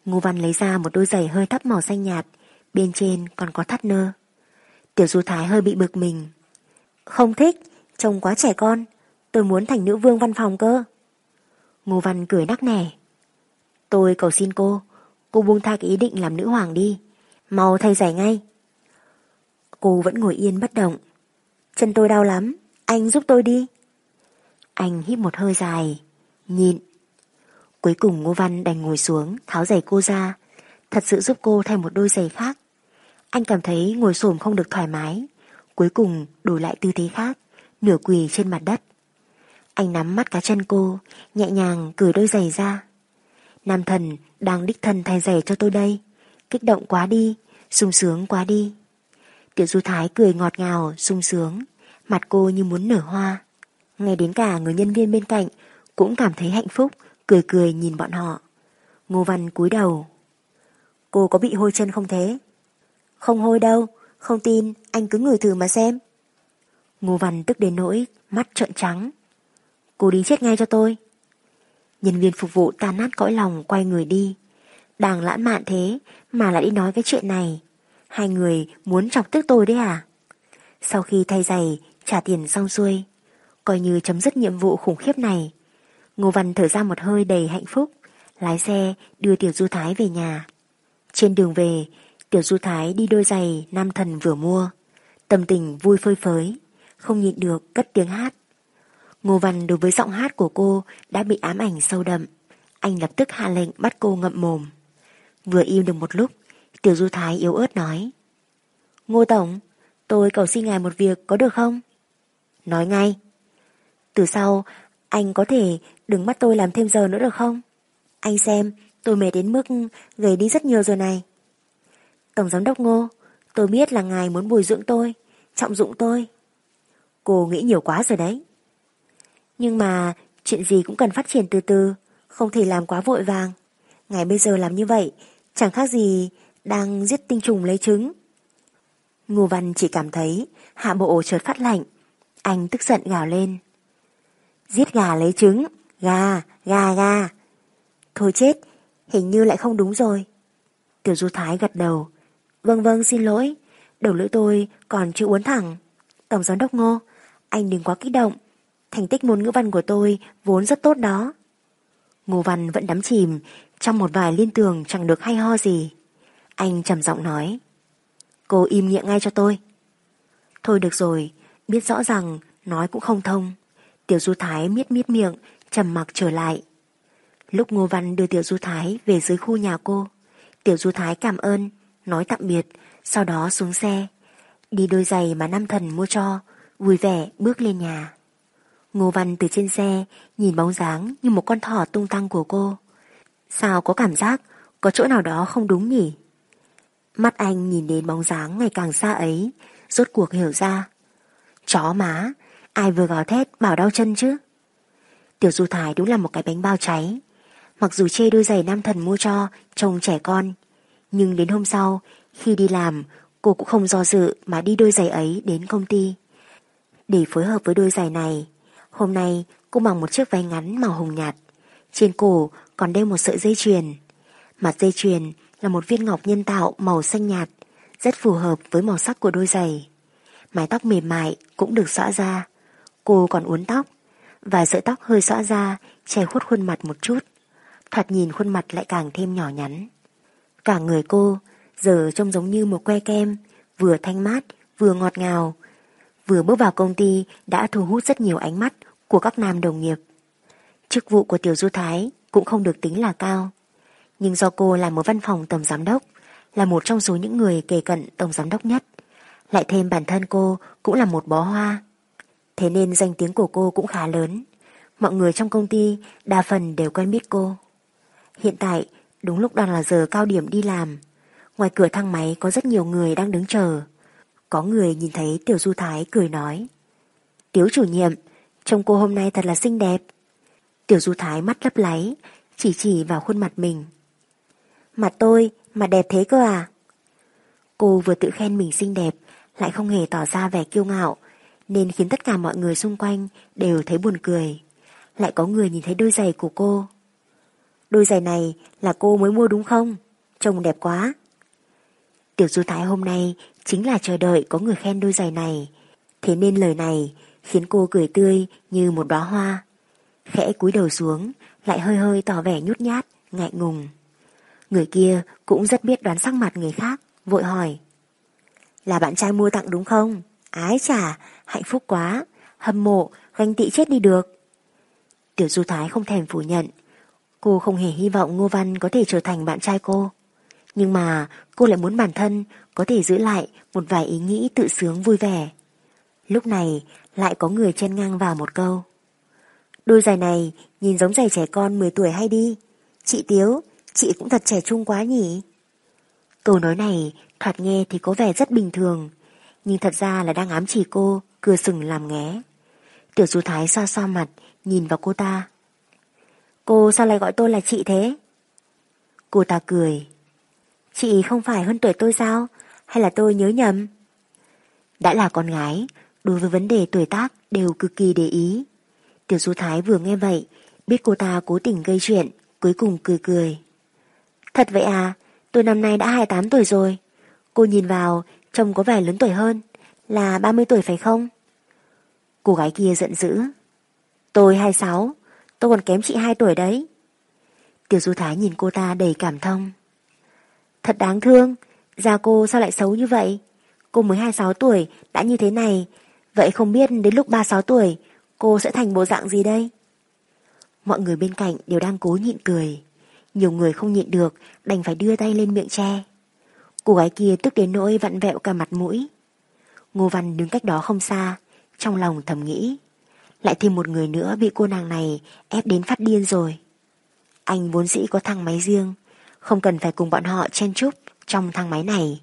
Ngô Văn lấy ra một đôi giày hơi thấp màu xanh nhạt, bên trên còn có thắt nơ. Tiểu Du Thái hơi bị bực mình. Không thích, trông quá trẻ con, tôi muốn thành nữ vương văn phòng cơ. Ngô Văn cười nắc nẻ. Tôi cầu xin cô, cô buông tha cái ý định làm nữ hoàng đi, mau thay giày ngay. Cô vẫn ngồi yên bất động. Chân tôi đau lắm, anh giúp tôi đi. Anh hít một hơi dài, nhịn. Cuối cùng Ngô Văn đành ngồi xuống, tháo giày cô ra, thật sự giúp cô thay một đôi giày khác. Anh cảm thấy ngồi xổm không được thoải mái, cuối cùng đổi lại tư thế khác, nửa quỳ trên mặt đất. Anh nắm mắt cá chân cô, nhẹ nhàng cởi đôi giày ra. Nam thần đang đích thân thay giày cho tôi đây, kích động quá đi, sung sướng quá đi. Tiểu Du Thái cười ngọt ngào, sung sướng, mặt cô như muốn nở hoa. Ngay đến cả người nhân viên bên cạnh cũng cảm thấy hạnh phúc, cười cười nhìn bọn họ. Ngô Văn cúi đầu. Cô có bị hôi chân không thế? Không hôi đâu, không tin, anh cứ ngửi thử mà xem. Ngô Văn tức đến nỗi, mắt trợn trắng. Cô đi chết ngay cho tôi. Nhân viên phục vụ tan nát cõi lòng quay người đi. Đang lãng mạn thế mà lại đi nói cái chuyện này. Hai người muốn chọc tức tôi đấy à? Sau khi thay giày, trả tiền xong xuôi, coi như chấm dứt nhiệm vụ khủng khiếp này. Ngô Văn thở ra một hơi đầy hạnh phúc, lái xe đưa Tiểu Du Thái về nhà. Trên đường về, Tiểu Du Thái đi đôi giày nam thần vừa mua. Tâm tình vui phơi phới, không nhịn được cất tiếng hát. Ngô Văn đối với giọng hát của cô đã bị ám ảnh sâu đậm. Anh lập tức hạ lệnh bắt cô ngậm mồm. Vừa yêu được một lúc, Tiểu Du Thái yếu ớt nói. Ngô Tổng, tôi cầu xin ngài một việc có được không? Nói ngay. Từ sau, anh có thể đừng bắt tôi làm thêm giờ nữa được không? Anh xem, tôi mệt đến mức gầy đi rất nhiều rồi này. Tổng giám đốc Ngô, tôi biết là ngài muốn bồi dưỡng tôi, trọng dụng tôi. Cô nghĩ nhiều quá rồi đấy. Nhưng mà chuyện gì cũng cần phát triển từ từ, không thể làm quá vội vàng. Ngài bây giờ làm như vậy, chẳng khác gì đang giết tinh trùng lấy trứng. Ngô Văn chỉ cảm thấy hạ bộ chợt phát lạnh. Anh tức giận gào lên. Giết gà lấy trứng, gà, gà, gà. Thôi chết, hình như lại không đúng rồi. Tiểu Du Thái gật đầu. Vâng vâng xin lỗi, đầu lưỡi tôi còn chưa uốn thẳng. Tổng giám đốc Ngô, anh đừng quá kích động. Thành tích môn ngữ văn của tôi vốn rất tốt đó. Ngô Văn vẫn đắm chìm trong một vài liên tường chẳng được hay ho gì. Anh trầm giọng nói. Cô im miệng ngay cho tôi. Thôi được rồi, biết rõ rằng nói cũng không thông. Tiểu Du Thái miết miết miệng, trầm mặc trở lại. Lúc Ngô Văn đưa Tiểu Du Thái về dưới khu nhà cô, Tiểu Du Thái cảm ơn, nói tạm biệt, sau đó xuống xe. Đi đôi giày mà Nam Thần mua cho, vui vẻ bước lên nhà. Ngô Văn từ trên xe nhìn bóng dáng như một con thỏ tung tăng của cô. Sao có cảm giác có chỗ nào đó không đúng nhỉ? Mắt anh nhìn đến bóng dáng ngày càng xa ấy, rốt cuộc hiểu ra. Chó má, ai vừa gào thét bảo đau chân chứ? Tiểu Du Thái đúng là một cái bánh bao cháy. Mặc dù chê đôi giày nam thần mua cho trông trẻ con, nhưng đến hôm sau, khi đi làm, cô cũng không do dự mà đi đôi giày ấy đến công ty. Để phối hợp với đôi giày này, hôm nay cô mặc một chiếc váy ngắn màu hồng nhạt. Trên cổ còn đeo một sợi dây chuyền. Mặt dây chuyền là một viên ngọc nhân tạo màu xanh nhạt, rất phù hợp với màu sắc của đôi giày. Mái tóc mềm mại cũng được xõa ra. Cô còn uốn tóc, vài sợi tóc hơi xõa ra che khuất khuôn mặt một chút. Thoạt nhìn khuôn mặt lại càng thêm nhỏ nhắn. Cả người cô giờ trông giống như một que kem, vừa thanh mát, vừa ngọt ngào. Vừa bước vào công ty đã thu hút rất nhiều ánh mắt của các nam đồng nghiệp. Chức vụ của Tiểu Du Thái cũng không được tính là cao. Nhưng do cô làm một văn phòng tổng giám đốc, là một trong số những người kề cận tổng giám đốc nhất. Lại thêm bản thân cô cũng là một bó hoa. Thế nên danh tiếng của cô cũng khá lớn. Mọi người trong công ty đa phần đều quen biết cô. Hiện tại, đúng lúc đang là giờ cao điểm đi làm. Ngoài cửa thang máy có rất nhiều người đang đứng chờ. Có người nhìn thấy Tiểu Du Thái cười nói. Tiếu chủ nhiệm, trông cô hôm nay thật là xinh đẹp. Tiểu Du Thái mắt lấp láy, chỉ chỉ vào khuôn mặt mình mà tôi, mà đẹp thế cơ à? Cô vừa tự khen mình xinh đẹp, lại không hề tỏ ra vẻ kiêu ngạo, nên khiến tất cả mọi người xung quanh đều thấy buồn cười. Lại có người nhìn thấy đôi giày của cô. Đôi giày này là cô mới mua đúng không? Trông đẹp quá. Tiểu Du Thái hôm nay chính là chờ đợi có người khen đôi giày này. Thế nên lời này khiến cô cười tươi như một đóa hoa. Khẽ cúi đầu xuống, lại hơi hơi tỏ vẻ nhút nhát, ngại ngùng. Người kia cũng rất biết đoán sắc mặt người khác, vội hỏi. Là bạn trai mua tặng đúng không? Ái chà, hạnh phúc quá, hâm mộ, ganh tị chết đi được. Tiểu Du Thái không thèm phủ nhận. Cô không hề hy vọng Ngô Văn có thể trở thành bạn trai cô. Nhưng mà cô lại muốn bản thân có thể giữ lại một vài ý nghĩ tự sướng vui vẻ. Lúc này lại có người chen ngang vào một câu. Đôi giày này nhìn giống giày trẻ con 10 tuổi hay đi. Chị Tiếu, chị cũng thật trẻ trung quá nhỉ? Câu nói này thoạt nghe thì có vẻ rất bình thường, nhưng thật ra là đang ám chỉ cô, cưa sừng làm nghé. Tiểu Du Thái xoa xoa mặt, nhìn vào cô ta. Cô sao lại gọi tôi là chị thế? Cô ta cười. Chị không phải hơn tuổi tôi sao? Hay là tôi nhớ nhầm? Đã là con gái, đối với vấn đề tuổi tác đều cực kỳ để ý. Tiểu Du Thái vừa nghe vậy, biết cô ta cố tình gây chuyện, cuối cùng cười cười. Thật vậy à, tôi năm nay đã 28 tuổi rồi. Cô nhìn vào, trông có vẻ lớn tuổi hơn, là 30 tuổi phải không? Cô gái kia giận dữ. Tôi 26, tôi còn kém chị 2 tuổi đấy. Tiểu Du Thái nhìn cô ta đầy cảm thông. Thật đáng thương, da cô sao lại xấu như vậy? Cô mới 26 tuổi, đã như thế này, vậy không biết đến lúc 36 tuổi, cô sẽ thành bộ dạng gì đây? Mọi người bên cạnh đều đang cố nhịn cười. Nhiều người không nhịn được, đành phải đưa tay lên miệng che. Cô gái kia tức đến nỗi vặn vẹo cả mặt mũi. Ngô Văn đứng cách đó không xa, trong lòng thầm nghĩ. Lại thêm một người nữa bị cô nàng này ép đến phát điên rồi. Anh vốn dĩ có thang máy riêng, không cần phải cùng bọn họ chen chúc trong thang máy này.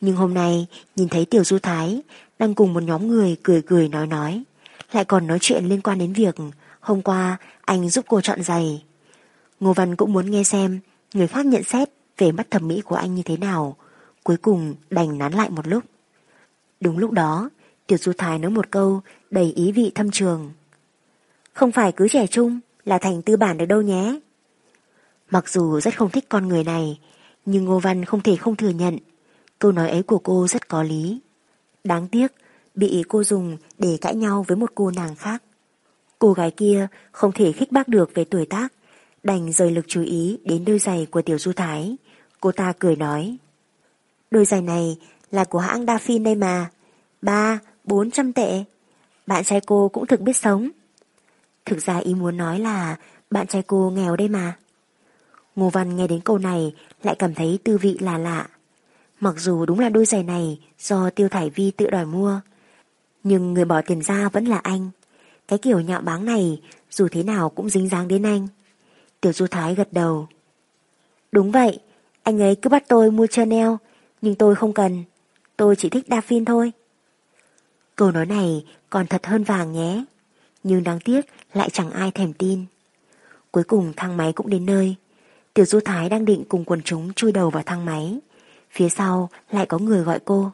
Nhưng hôm nay nhìn thấy Tiểu Du Thái đang cùng một nhóm người cười cười nói nói, lại còn nói chuyện liên quan đến việc hôm qua anh giúp cô chọn giày. Ngô Văn cũng muốn nghe xem người khác nhận xét về mắt thẩm mỹ của anh như thế nào, cuối cùng đành nán lại một lúc. Đúng lúc đó, Tiểu Du Thái nói một câu đầy ý vị thâm trường. Không phải cứ trẻ trung là thành tư bản được đâu nhé. Mặc dù rất không thích con người này, nhưng Ngô Văn không thể không thừa nhận. Câu nói ấy của cô rất có lý. Đáng tiếc, bị cô dùng để cãi nhau với một cô nàng khác. Cô gái kia không thể khích bác được về tuổi tác, đành rời lực chú ý đến đôi giày của Tiểu Du Thái. Cô ta cười nói. Đôi giày này là của hãng Dafin đây mà. Ba, bốn trăm tệ. Bạn trai cô cũng thực biết sống. Thực ra ý muốn nói là bạn trai cô nghèo đây mà. Ngô Văn nghe đến câu này lại cảm thấy tư vị là lạ. Mặc dù đúng là đôi giày này do Tiêu Thải Vi tự đòi mua, nhưng người bỏ tiền ra vẫn là anh. Cái kiểu nhạo báng này dù thế nào cũng dính dáng đến anh. Tiểu Du Thái gật đầu. Đúng vậy, anh ấy cứ bắt tôi mua Chanel, nhưng tôi không cần. Tôi chỉ thích Daphne thôi. Câu nói này còn thật hơn vàng nhé. Nhưng đáng tiếc lại chẳng ai thèm tin. Cuối cùng thang máy cũng đến nơi. Tiểu Du Thái đang định cùng quần chúng chui đầu vào thang máy. Phía sau lại có người gọi cô.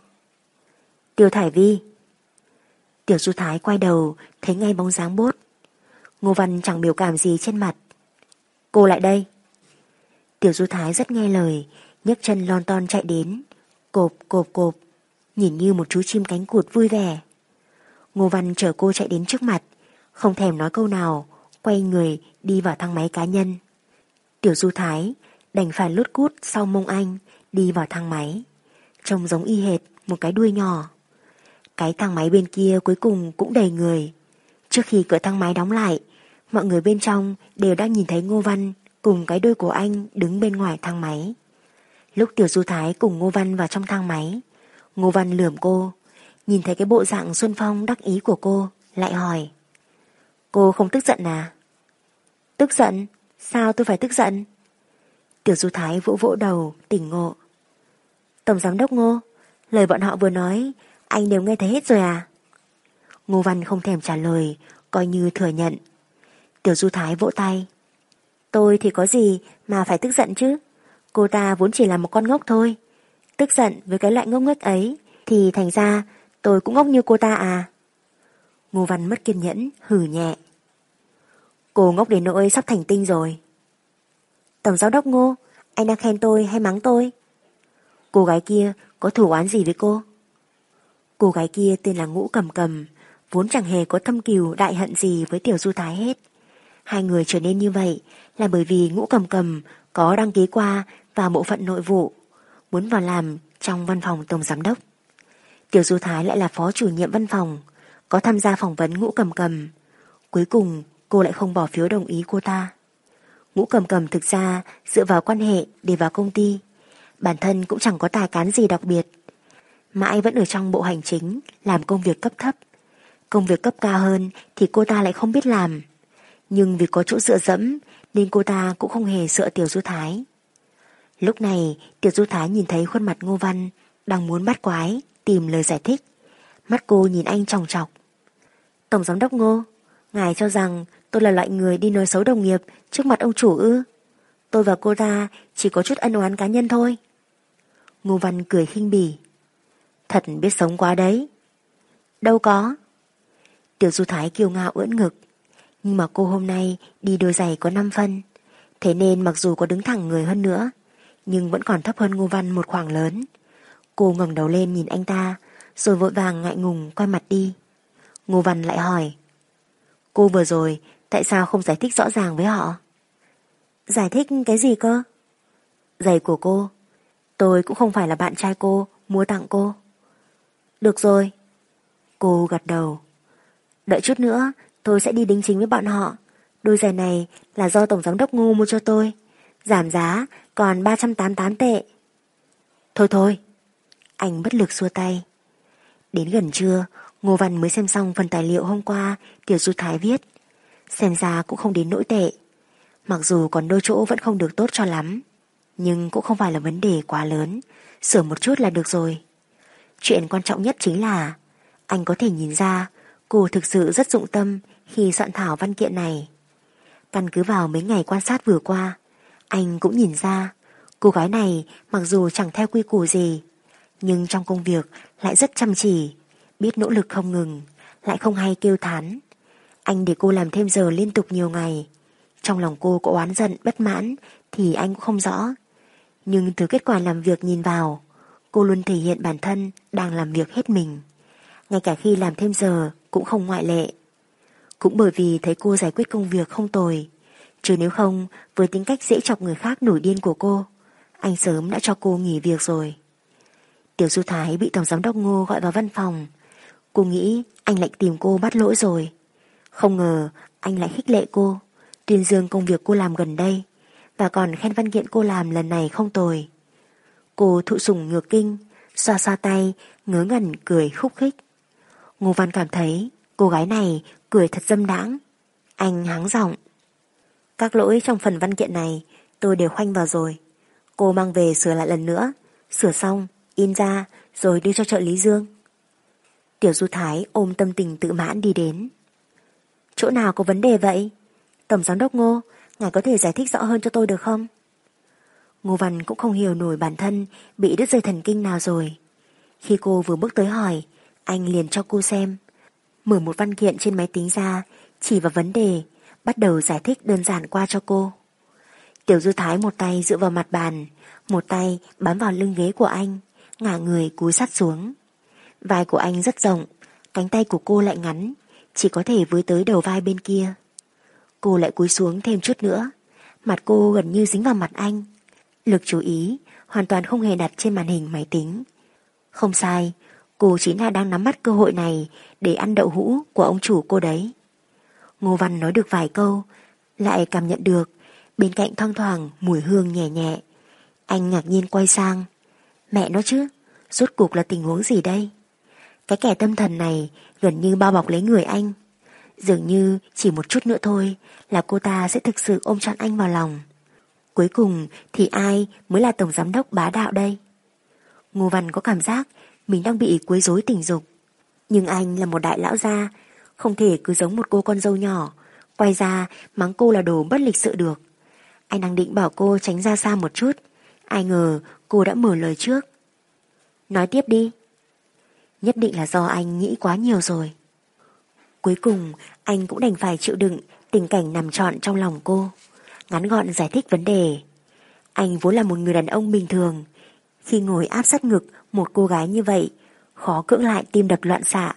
Tiểu Thải Vi. Tiểu Du Thái quay đầu, thấy ngay bóng dáng bốt. Ngô Văn chẳng biểu cảm gì trên mặt. Cô lại đây. Tiểu Du Thái rất nghe lời, nhấc chân lon ton chạy đến. Cộp, cộp, cộp. Nhìn như một chú chim cánh cụt vui vẻ. Ngô Văn chở cô chạy đến trước mặt, không thèm nói câu nào, quay người đi vào thang máy cá nhân. Tiểu Du Thái đành phải lút cút sau mông anh đi vào thang máy. Trông giống y hệt một cái đuôi nhỏ. Cái thang máy bên kia cuối cùng cũng đầy người. Trước khi cửa thang máy đóng lại, mọi người bên trong đều đã nhìn thấy Ngô Văn cùng cái đuôi của anh đứng bên ngoài thang máy. Lúc Tiểu Du Thái cùng Ngô Văn vào trong thang máy, Ngô Văn lườm cô, nhìn thấy cái bộ dạng Xuân Phong đắc ý của cô, lại hỏi. Cô không tức giận à? Tức giận? Sao tôi phải tức giận? Tiểu Du Thái vỗ vỗ đầu, tỉnh ngộ. Tổng giám đốc Ngô, lời bọn họ vừa nói, anh đều nghe thấy hết rồi à? Ngô Văn không thèm trả lời, coi như thừa nhận. Tiểu Du Thái vỗ tay. Tôi thì có gì mà phải tức giận chứ? Cô ta vốn chỉ là một con ngốc thôi. Tức giận với cái loại ngốc nghếch ấy thì thành ra tôi cũng ngốc như cô ta à. Ngô Văn mất kiên nhẫn, hử nhẹ. Cô ngốc đến nỗi sắp thành tinh rồi. Tổng giáo đốc Ngô, anh đang khen tôi hay mắng tôi? Cô gái kia có thủ oán gì với cô? Cô gái kia tên là Ngũ Cầm Cầm, vốn chẳng hề có thâm cừu đại hận gì với Tiểu Du Thái hết. Hai người trở nên như vậy là bởi vì Ngũ Cầm Cầm có đăng ký qua vào bộ phận nội vụ, muốn vào làm trong văn phòng Tổng Giám Đốc. Tiểu Du Thái lại là phó chủ nhiệm văn phòng, có tham gia phỏng vấn Ngũ Cầm Cầm. Cuối cùng cô lại không bỏ phiếu đồng ý cô ta. Ngũ Cầm Cầm thực ra dựa vào quan hệ để vào công ty. Bản thân cũng chẳng có tài cán gì đặc biệt. Mãi vẫn ở trong bộ hành chính làm công việc cấp thấp. Công việc cấp cao hơn thì cô ta lại không biết làm. Nhưng vì có chỗ dựa dẫm nên cô ta cũng không hề sợ Tiểu Du Thái. Lúc này Tiểu Du Thái nhìn thấy khuôn mặt Ngô Văn đang muốn bắt quái tìm lời giải thích. Mắt cô nhìn anh tròng trọc. Tổng giám đốc Ngô, ngài cho rằng tôi là loại người đi nói xấu đồng nghiệp trước mặt ông chủ ư? Tôi và cô ta chỉ có chút ân oán cá nhân thôi. Ngô Văn cười khinh bỉ. Thật biết sống quá đấy. Đâu có. Tiểu Du Thái kiêu ngạo ưỡn ngực. Nhưng mà cô hôm nay đi đôi giày có 5 phân. Thế nên mặc dù có đứng thẳng người hơn nữa, nhưng vẫn còn thấp hơn Ngô Văn một khoảng lớn. Cô ngẩng đầu lên nhìn anh ta, rồi vội vàng ngại ngùng quay mặt đi. Ngô Văn lại hỏi. Cô vừa rồi, tại sao không giải thích rõ ràng với họ? Giải thích cái gì cơ? Giày của cô. Tôi cũng không phải là bạn trai cô, mua tặng cô. Được rồi. Cô gật đầu. Đợi chút nữa, tôi sẽ đi đính chính với bọn họ. Đôi giày này là do Tổng Giám đốc Ngô mua cho tôi. Giảm giá còn 388 tệ. Thôi thôi. Anh bất lực xua tay. Đến gần trưa, Ngô Văn mới xem xong phần tài liệu hôm qua Tiểu Du Thái viết. Xem ra cũng không đến nỗi tệ. Mặc dù còn đôi chỗ vẫn không được tốt cho lắm, nhưng cũng không phải là vấn đề quá lớn, sửa một chút là được rồi. Chuyện quan trọng nhất chính là anh có thể nhìn ra cô thực sự rất dụng tâm khi soạn thảo văn kiện này. Căn cứ vào mấy ngày quan sát vừa qua, anh cũng nhìn ra cô gái này mặc dù chẳng theo quy củ gì, nhưng trong công việc lại rất chăm chỉ, biết nỗ lực không ngừng, lại không hay kêu thán. Anh để cô làm thêm giờ liên tục nhiều ngày. Trong lòng cô có oán giận, bất mãn thì anh cũng không rõ. Nhưng từ kết quả làm việc nhìn vào, cô luôn thể hiện bản thân đang làm việc hết mình. Ngay cả khi làm thêm giờ cũng không ngoại lệ. Cũng bởi vì thấy cô giải quyết công việc không tồi. Chứ nếu không, với tính cách dễ chọc người khác nổi điên của cô, anh sớm đã cho cô nghỉ việc rồi. Tiểu Du Thái bị Tổng Giám đốc Ngô gọi vào văn phòng. Cô nghĩ anh lại tìm cô bắt lỗi rồi. Không ngờ anh lại khích lệ cô, tuyên dương công việc cô làm gần đây và còn khen văn kiện cô làm lần này không tồi. Cô thụ sủng ngược kinh, xoa xoa tay, ngớ ngẩn cười khúc khích. Ngô Văn cảm thấy cô gái này cười thật dâm đãng. Anh hắng giọng. Các lỗi trong phần văn kiện này tôi đều khoanh vào rồi. Cô mang về sửa lại lần nữa, sửa xong, in ra rồi đưa cho trợ lý Dương. Tiểu Du Thái ôm tâm tình tự mãn đi đến. Chỗ nào có vấn đề vậy? Tổng giám đốc Ngô, ngài có thể giải thích rõ hơn cho tôi được không? Ngô Văn cũng không hiểu nổi bản thân bị đứt dây thần kinh nào rồi. Khi cô vừa bước tới hỏi, anh liền cho cô xem. Mở một văn kiện trên máy tính ra, chỉ vào vấn đề, bắt đầu giải thích đơn giản qua cho cô. Tiểu Du Thái một tay dựa vào mặt bàn, một tay bám vào lưng ghế của anh, ngả người cúi sát xuống. Vai của anh rất rộng, cánh tay của cô lại ngắn, chỉ có thể với tới đầu vai bên kia. Cô lại cúi xuống thêm chút nữa, mặt cô gần như dính vào mặt anh. Lực chú ý hoàn toàn không hề đặt trên màn hình máy tính. Không sai, cô chính là đang nắm bắt cơ hội này để ăn đậu hũ của ông chủ cô đấy. Ngô Văn nói được vài câu, lại cảm nhận được bên cạnh thoang thoảng mùi hương nhẹ nhẹ. Anh ngạc nhiên quay sang. Mẹ nó chứ, rốt cuộc là tình huống gì đây? Cái kẻ tâm thần này gần như bao bọc lấy người anh. Dường như chỉ một chút nữa thôi là cô ta sẽ thực sự ôm trọn anh vào lòng. Cuối cùng thì ai mới là tổng giám đốc bá đạo đây? Ngô Văn có cảm giác mình đang bị quấy rối tình dục. Nhưng anh là một đại lão gia, không thể cứ giống một cô con dâu nhỏ, quay ra mắng cô là đồ bất lịch sự được. Anh đang định bảo cô tránh ra xa một chút, ai ngờ cô đã mở lời trước. Nói tiếp đi. Nhất định là do anh nghĩ quá nhiều rồi. Cuối cùng anh cũng đành phải chịu đựng tình cảnh nằm trọn trong lòng cô. Ngắn gọn giải thích vấn đề. Anh vốn là một người đàn ông bình thường. Khi ngồi áp sát ngực một cô gái như vậy, khó cưỡng lại tim đập loạn xạ.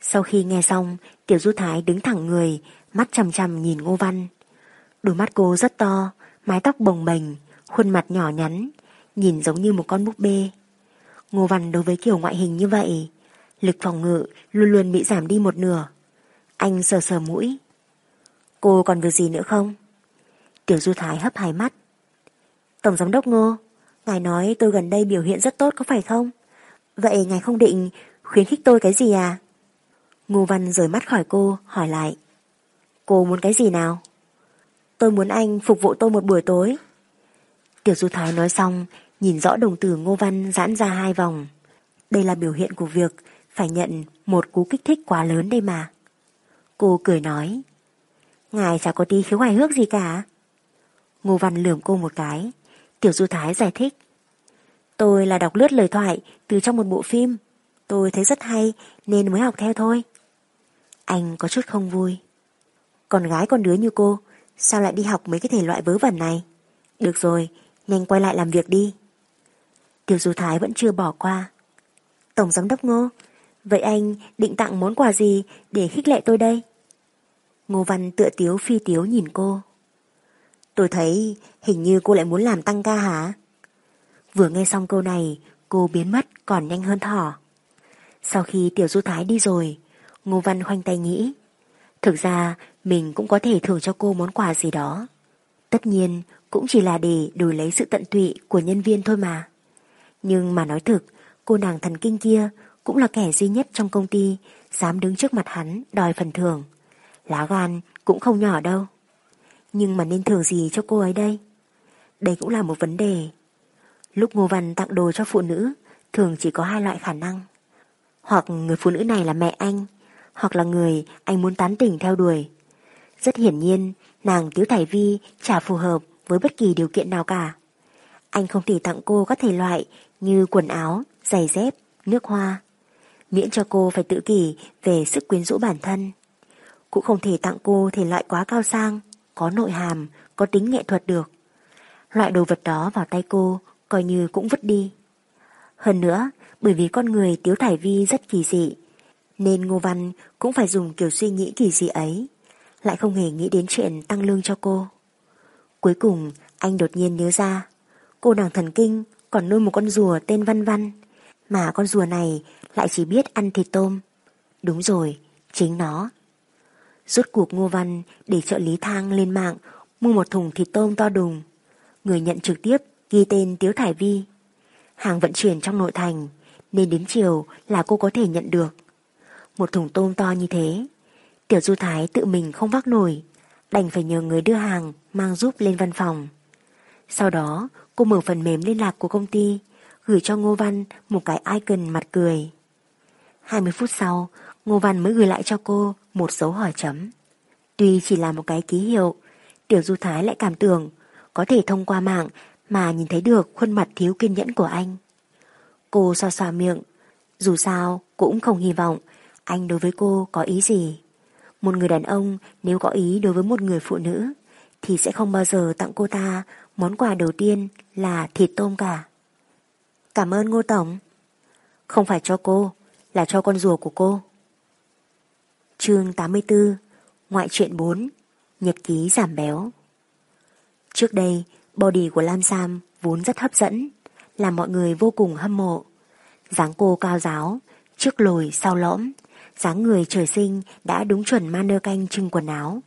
Sau khi nghe xong, Tiểu Du Thái đứng thẳng người, mắt chằm chằm nhìn Ngô Văn. Đôi mắt cô rất to, mái tóc bồng bềnh, khuôn mặt nhỏ nhắn, nhìn giống như một con búp bê. Ngô Văn đối với kiểu ngoại hình như vậy, lực phòng ngự luôn luôn bị giảm đi một nửa. Anh sờ sờ mũi. Cô còn việc gì nữa không? Tiểu Du Thái hấp hai mắt. Tổng giám đốc Ngô, ngài nói tôi gần đây biểu hiện rất tốt có phải không? Vậy ngài không định khuyến khích tôi cái gì à? Ngô Văn rời mắt khỏi cô, hỏi lại. Cô muốn cái gì nào? Tôi muốn anh phục vụ tôi một buổi tối. Tiểu Du Thái nói xong, nhìn rõ đồng tử Ngô Văn giãn ra hai vòng. Đây là biểu hiện của việc phải nhận một cú kích thích quá lớn đây mà. Cô cười nói. Ngài chả có tí khiếu hài hước gì cả. Ngô Văn lườm cô một cái. Tiểu Du Thái giải thích. Tôi là đọc lướt lời thoại từ trong một bộ phim. Tôi thấy rất hay nên mới học theo thôi. Anh có chút không vui. Con gái con đứa như cô, sao lại đi học mấy cái thể loại vớ vẩn này? Được rồi, nhanh quay lại làm việc đi. Tiểu Du Thái vẫn chưa bỏ qua. Tổng giám đốc Ngô, vậy anh định tặng món quà gì để khích lệ tôi đây? Ngô Văn tựa tiếu phi tiếu nhìn cô. Tôi thấy hình như cô lại muốn làm tăng ca hả? Vừa nghe xong câu này, cô biến mất còn nhanh hơn thỏ. Sau khi Tiểu Du Thái đi rồi, Ngô Văn khoanh tay nghĩ. Thực ra mình cũng có thể thưởng cho cô món quà gì đó. Tất nhiên cũng chỉ là để đổi lấy sự tận tụy của nhân viên thôi mà. Nhưng mà nói thực, cô nàng thần kinh kia cũng là kẻ duy nhất trong công ty dám đứng trước mặt hắn đòi phần thưởng. Lá gan cũng không nhỏ đâu. Nhưng mà nên thưởng gì cho cô ấy đây? Đây cũng là một vấn đề. Lúc Ngô Văn tặng đồ cho phụ nữ thường chỉ có hai loại khả năng. Hoặc người phụ nữ này là mẹ anh, hoặc là người anh muốn tán tỉnh theo đuổi. Rất hiển nhiên, nàng Tiếu Thải Vi chả phù hợp với bất kỳ điều kiện nào cả. Anh không thể tặng cô các thể loại như quần áo, giày dép, nước hoa. Miễn cho cô phải tự kỷ về sức quyến rũ bản thân. Cũng không thể tặng cô thể loại quá cao sang, có nội hàm, có tính nghệ thuật được. Loại đồ vật đó vào tay cô coi như cũng vứt đi. Hơn nữa, bởi vì con người Tiếu Thải Vi rất kỳ dị, nên Ngô Văn cũng phải dùng kiểu suy nghĩ kỳ dị ấy, lại không hề nghĩ đến chuyện tăng lương cho cô. Cuối cùng, anh đột nhiên nhớ ra, cô nàng thần kinh còn nuôi một con rùa tên Văn Văn, mà con rùa này lại chỉ biết ăn thịt tôm. Đúng rồi, chính nó. Rốt cuộc Ngô Văn để trợ lý thang lên mạng mua một thùng thịt tôm to đùng. Người nhận trực tiếp ghi tên Tiếu Thải Vi. Hàng vận chuyển trong nội thành nên đến chiều là cô có thể nhận được. Một thùng tôm to như thế. Tiểu Du Thái tự mình không vác nổi, đành phải nhờ người đưa hàng mang giúp lên văn phòng. Sau đó cô mở phần mềm liên lạc của công ty, gửi cho Ngô Văn một cái icon mặt cười. 20 phút sau, Ngô Văn mới gửi lại cho cô một dấu hỏi chấm. Tuy chỉ là một cái ký hiệu, Tiểu Du Thái lại cảm tưởng có thể thông qua mạng mà nhìn thấy được khuôn mặt thiếu kiên nhẫn của anh. Cô xoa xoa miệng, dù sao cũng không hy vọng anh đối với cô có ý gì. Một người đàn ông nếu có ý đối với một người phụ nữ thì sẽ không bao giờ tặng cô ta món quà đầu tiên là thịt tôm cả. Cảm ơn Ngô Tổng. Không phải cho cô, là cho con rùa của cô. Chương 84 Ngoại truyện 4 Nhật ký giảm béo Trước đây, body của Lam Sam vốn rất hấp dẫn, làm mọi người vô cùng hâm mộ. dáng cô cao giáo, trước lồi sau lõm, dáng người trời sinh đã đúng chuẩn ma nơ canh trưng quần áo.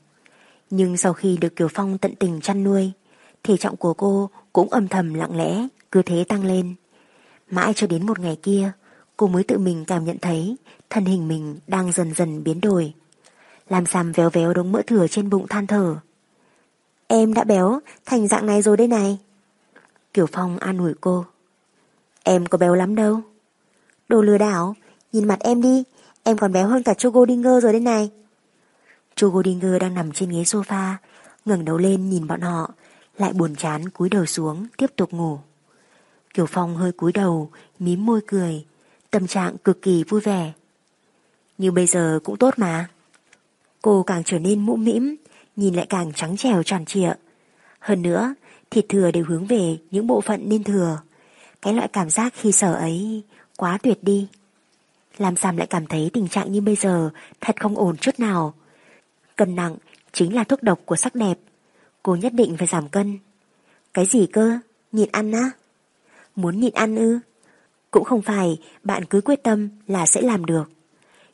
Nhưng sau khi được Kiều Phong tận tình chăn nuôi, thể trọng của cô cũng âm thầm lặng lẽ, cứ thế tăng lên. Mãi cho đến một ngày kia, cô mới tự mình cảm nhận thấy thân hình mình đang dần dần biến đổi. Làm sam véo véo đống mỡ thừa trên bụng than thở. Em đã béo thành dạng này rồi đây này. Kiều Phong an ủi cô. Em có béo lắm đâu. Đồ lừa đảo, nhìn mặt em đi, Em còn béo hơn cả Chogo Dinger rồi đây này. Chogo Dinger đang nằm trên ghế sofa, ngẩng đầu lên nhìn bọn họ, lại buồn chán cúi đầu xuống, tiếp tục ngủ. Kiều Phong hơi cúi đầu, mím môi cười, tâm trạng cực kỳ vui vẻ. Như bây giờ cũng tốt mà. Cô càng trở nên mũm mĩm, nhìn lại càng trắng trèo tròn trịa. Hơn nữa, thịt thừa đều hướng về những bộ phận nên thừa. Cái loại cảm giác khi sở ấy quá tuyệt đi. Làm Sam lại cảm thấy tình trạng như bây giờ thật không ổn chút nào. Cân nặng chính là thuốc độc của sắc đẹp. Cô nhất định phải giảm cân. Cái gì cơ? Nhịn ăn á? Muốn nhịn ăn ư? Cũng không phải bạn cứ quyết tâm là sẽ làm được.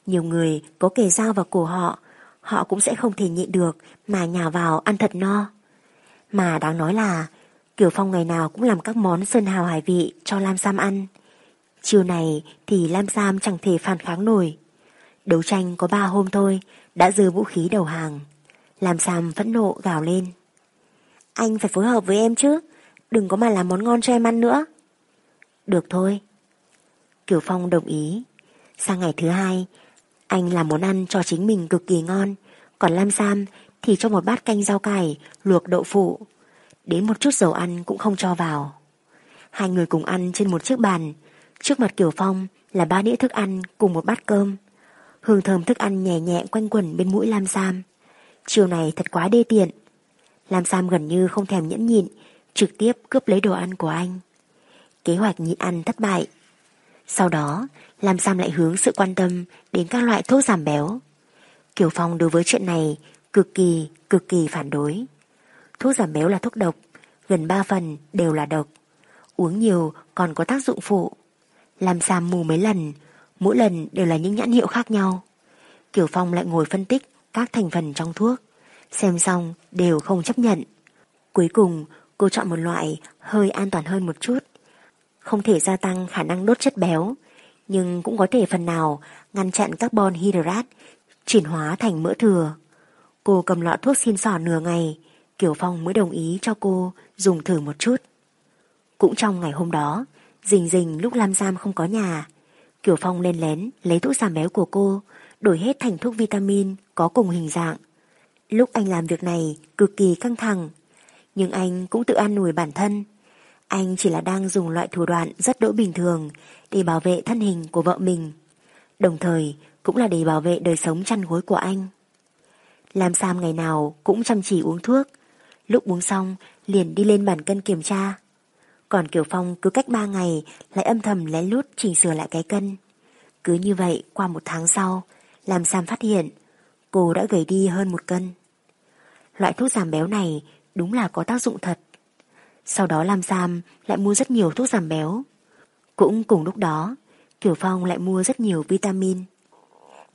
Nhiều người có kề dao vào cổ họ, họ cũng sẽ không thể nhịn được mà nhào vào ăn thật no. Mà đáng nói là Kiều Phong ngày nào cũng làm các món sơn hào hải vị cho Lam Sam ăn. Chiều này thì Lam Sam chẳng thể phản kháng nổi. Đấu tranh có ba hôm thôi, đã dư vũ khí đầu hàng. Lam Sam phẫn nộ gào lên. Anh phải phối hợp với em chứ, đừng có mà làm món ngon cho em ăn nữa. Được thôi. Kiều Phong đồng ý. Sang ngày thứ hai, anh làm món ăn cho chính mình cực kỳ ngon, còn Lam Sam thì cho một bát canh rau cải, luộc đậu phụ. Đến một chút dầu ăn cũng không cho vào. Hai người cùng ăn trên một chiếc bàn, trước mặt Kiều Phong là ba đĩa thức ăn cùng một bát cơm. Hương thơm thức ăn nhẹ nhẹ quanh quẩn bên mũi Lam Sam. Chiều này thật quá đê tiện. Lam Sam gần như không thèm nhẫn nhịn, trực tiếp cướp lấy đồ ăn của anh. Kế hoạch nhịn ăn thất bại. Sau đó, Lam Sam lại hướng sự quan tâm đến các loại thuốc giảm béo. Kiều Phong đối với chuyện này cực kỳ, cực kỳ phản đối. Thuốc giảm béo là thuốc độc, gần 3 phần đều là độc. Uống nhiều còn có tác dụng phụ. Lam Sam mù mấy lần, mỗi lần đều là những nhãn hiệu khác nhau. Kiều Phong lại ngồi phân tích các thành phần trong thuốc, xem xong đều không chấp nhận. Cuối cùng, cô chọn một loại hơi an toàn hơn một chút. Không thể gia tăng khả năng đốt chất béo, nhưng cũng có thể phần nào ngăn chặn carbon hydrate chuyển hóa thành mỡ thừa. Cô cầm lọ thuốc xin sỏ nửa ngày, Kiều Phong mới đồng ý cho cô dùng thử một chút. Cũng trong ngày hôm đó, Dình Dình lúc Lam Giam không có nhà, Kiều Phong lên lén lấy thuốc giảm béo của cô, đổi hết thành thuốc vitamin có cùng hình dạng. Lúc anh làm việc này cực kỳ căng thẳng, nhưng anh cũng tự an ủi bản thân. Anh chỉ là đang dùng loại thủ đoạn rất đỗi bình thường để bảo vệ thân hình của vợ mình. Đồng thời cũng là để bảo vệ đời sống chăn gối của anh. Lam Sam ngày nào cũng chăm chỉ uống thuốc, lúc uống xong liền đi lên bàn cân kiểm tra. Còn Kiều Phong cứ cách ba ngày lại âm thầm lén lút chỉnh sửa lại cái cân. Cứ như vậy qua một tháng sau, Lam Sam phát hiện cô đã gầy đi hơn một cân. Loại thuốc giảm béo này đúng là có tác dụng thật. Sau đó Lam Sam lại mua rất nhiều thuốc giảm béo. Cũng cùng lúc đó, Kiều Phong lại mua rất nhiều vitamin.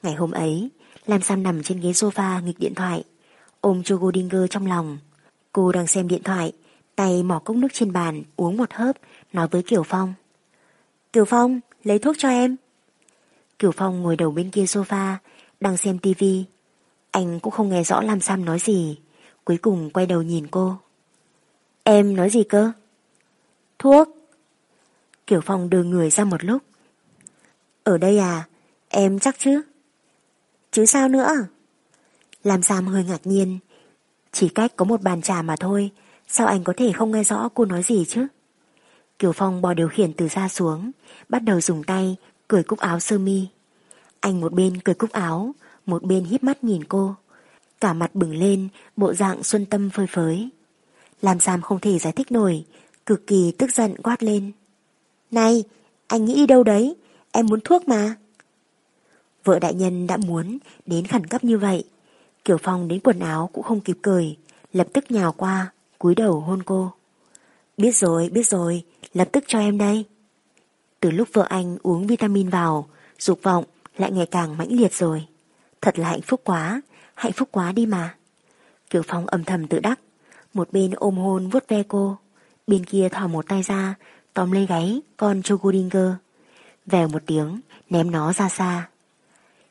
Ngày hôm ấy, Lam Sam nằm trên ghế sofa nghịch điện thoại, ôm cho Godinger trong lòng. Cô đang xem điện thoại, tay mỏ cốc nước trên bàn, uống một hớp, nói với Kiều Phong. Kiều Phong, lấy thuốc cho em. Kiều Phong ngồi đầu bên kia sofa, đang xem tivi. Anh cũng không nghe rõ Lam Sam nói gì, cuối cùng quay đầu nhìn cô. Em nói gì cơ? Thuốc. Kiều Phong đưa người ra một lúc. Ở đây à, em chắc chứ? Chứ sao nữa? làm Sam hơi ngạc nhiên. Chỉ cách có một bàn trà mà thôi, sao anh có thể không nghe rõ cô nói gì chứ? Kiều Phong bò điều khiển từ xa xuống, bắt đầu dùng tay, cười cúc áo sơ mi. Anh một bên cười cúc áo, một bên híp mắt nhìn cô. Cả mặt bừng lên, bộ dạng xuân tâm phơi phới. Làm Sam không thể giải thích nổi, cực kỳ tức giận quát lên. Này, anh nghĩ đi đâu đấy? Em muốn thuốc mà. Vợ đại nhân đã muốn đến khẩn cấp như vậy. Kiều Phong đến quần áo cũng không kịp cười, lập tức nhào qua, cúi đầu hôn cô. Biết rồi, biết rồi, lập tức cho em đây. Từ lúc vợ anh uống vitamin vào, dục vọng lại ngày càng mãnh liệt rồi. Thật là hạnh phúc quá, hạnh phúc quá đi mà. Kiều Phong âm thầm tự đắc, một bên ôm hôn vuốt ve cô, bên kia thò một tay ra, tóm lấy gáy con Chogodinger. Vèo một tiếng, ném nó ra xa.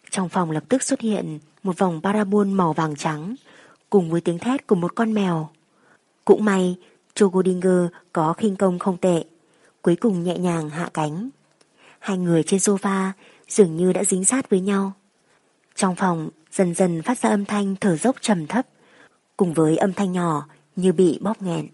Trong phòng lập tức xuất hiện một vòng parabol màu vàng trắng, cùng với tiếng thét của một con mèo. Cũng may, Chogodinger có khinh công không tệ, cuối cùng nhẹ nhàng hạ cánh. Hai người trên sofa dường như đã dính sát với nhau. Trong phòng dần dần phát ra âm thanh thở dốc trầm thấp, cùng với âm thanh nhỏ như bị bóp nghẹn.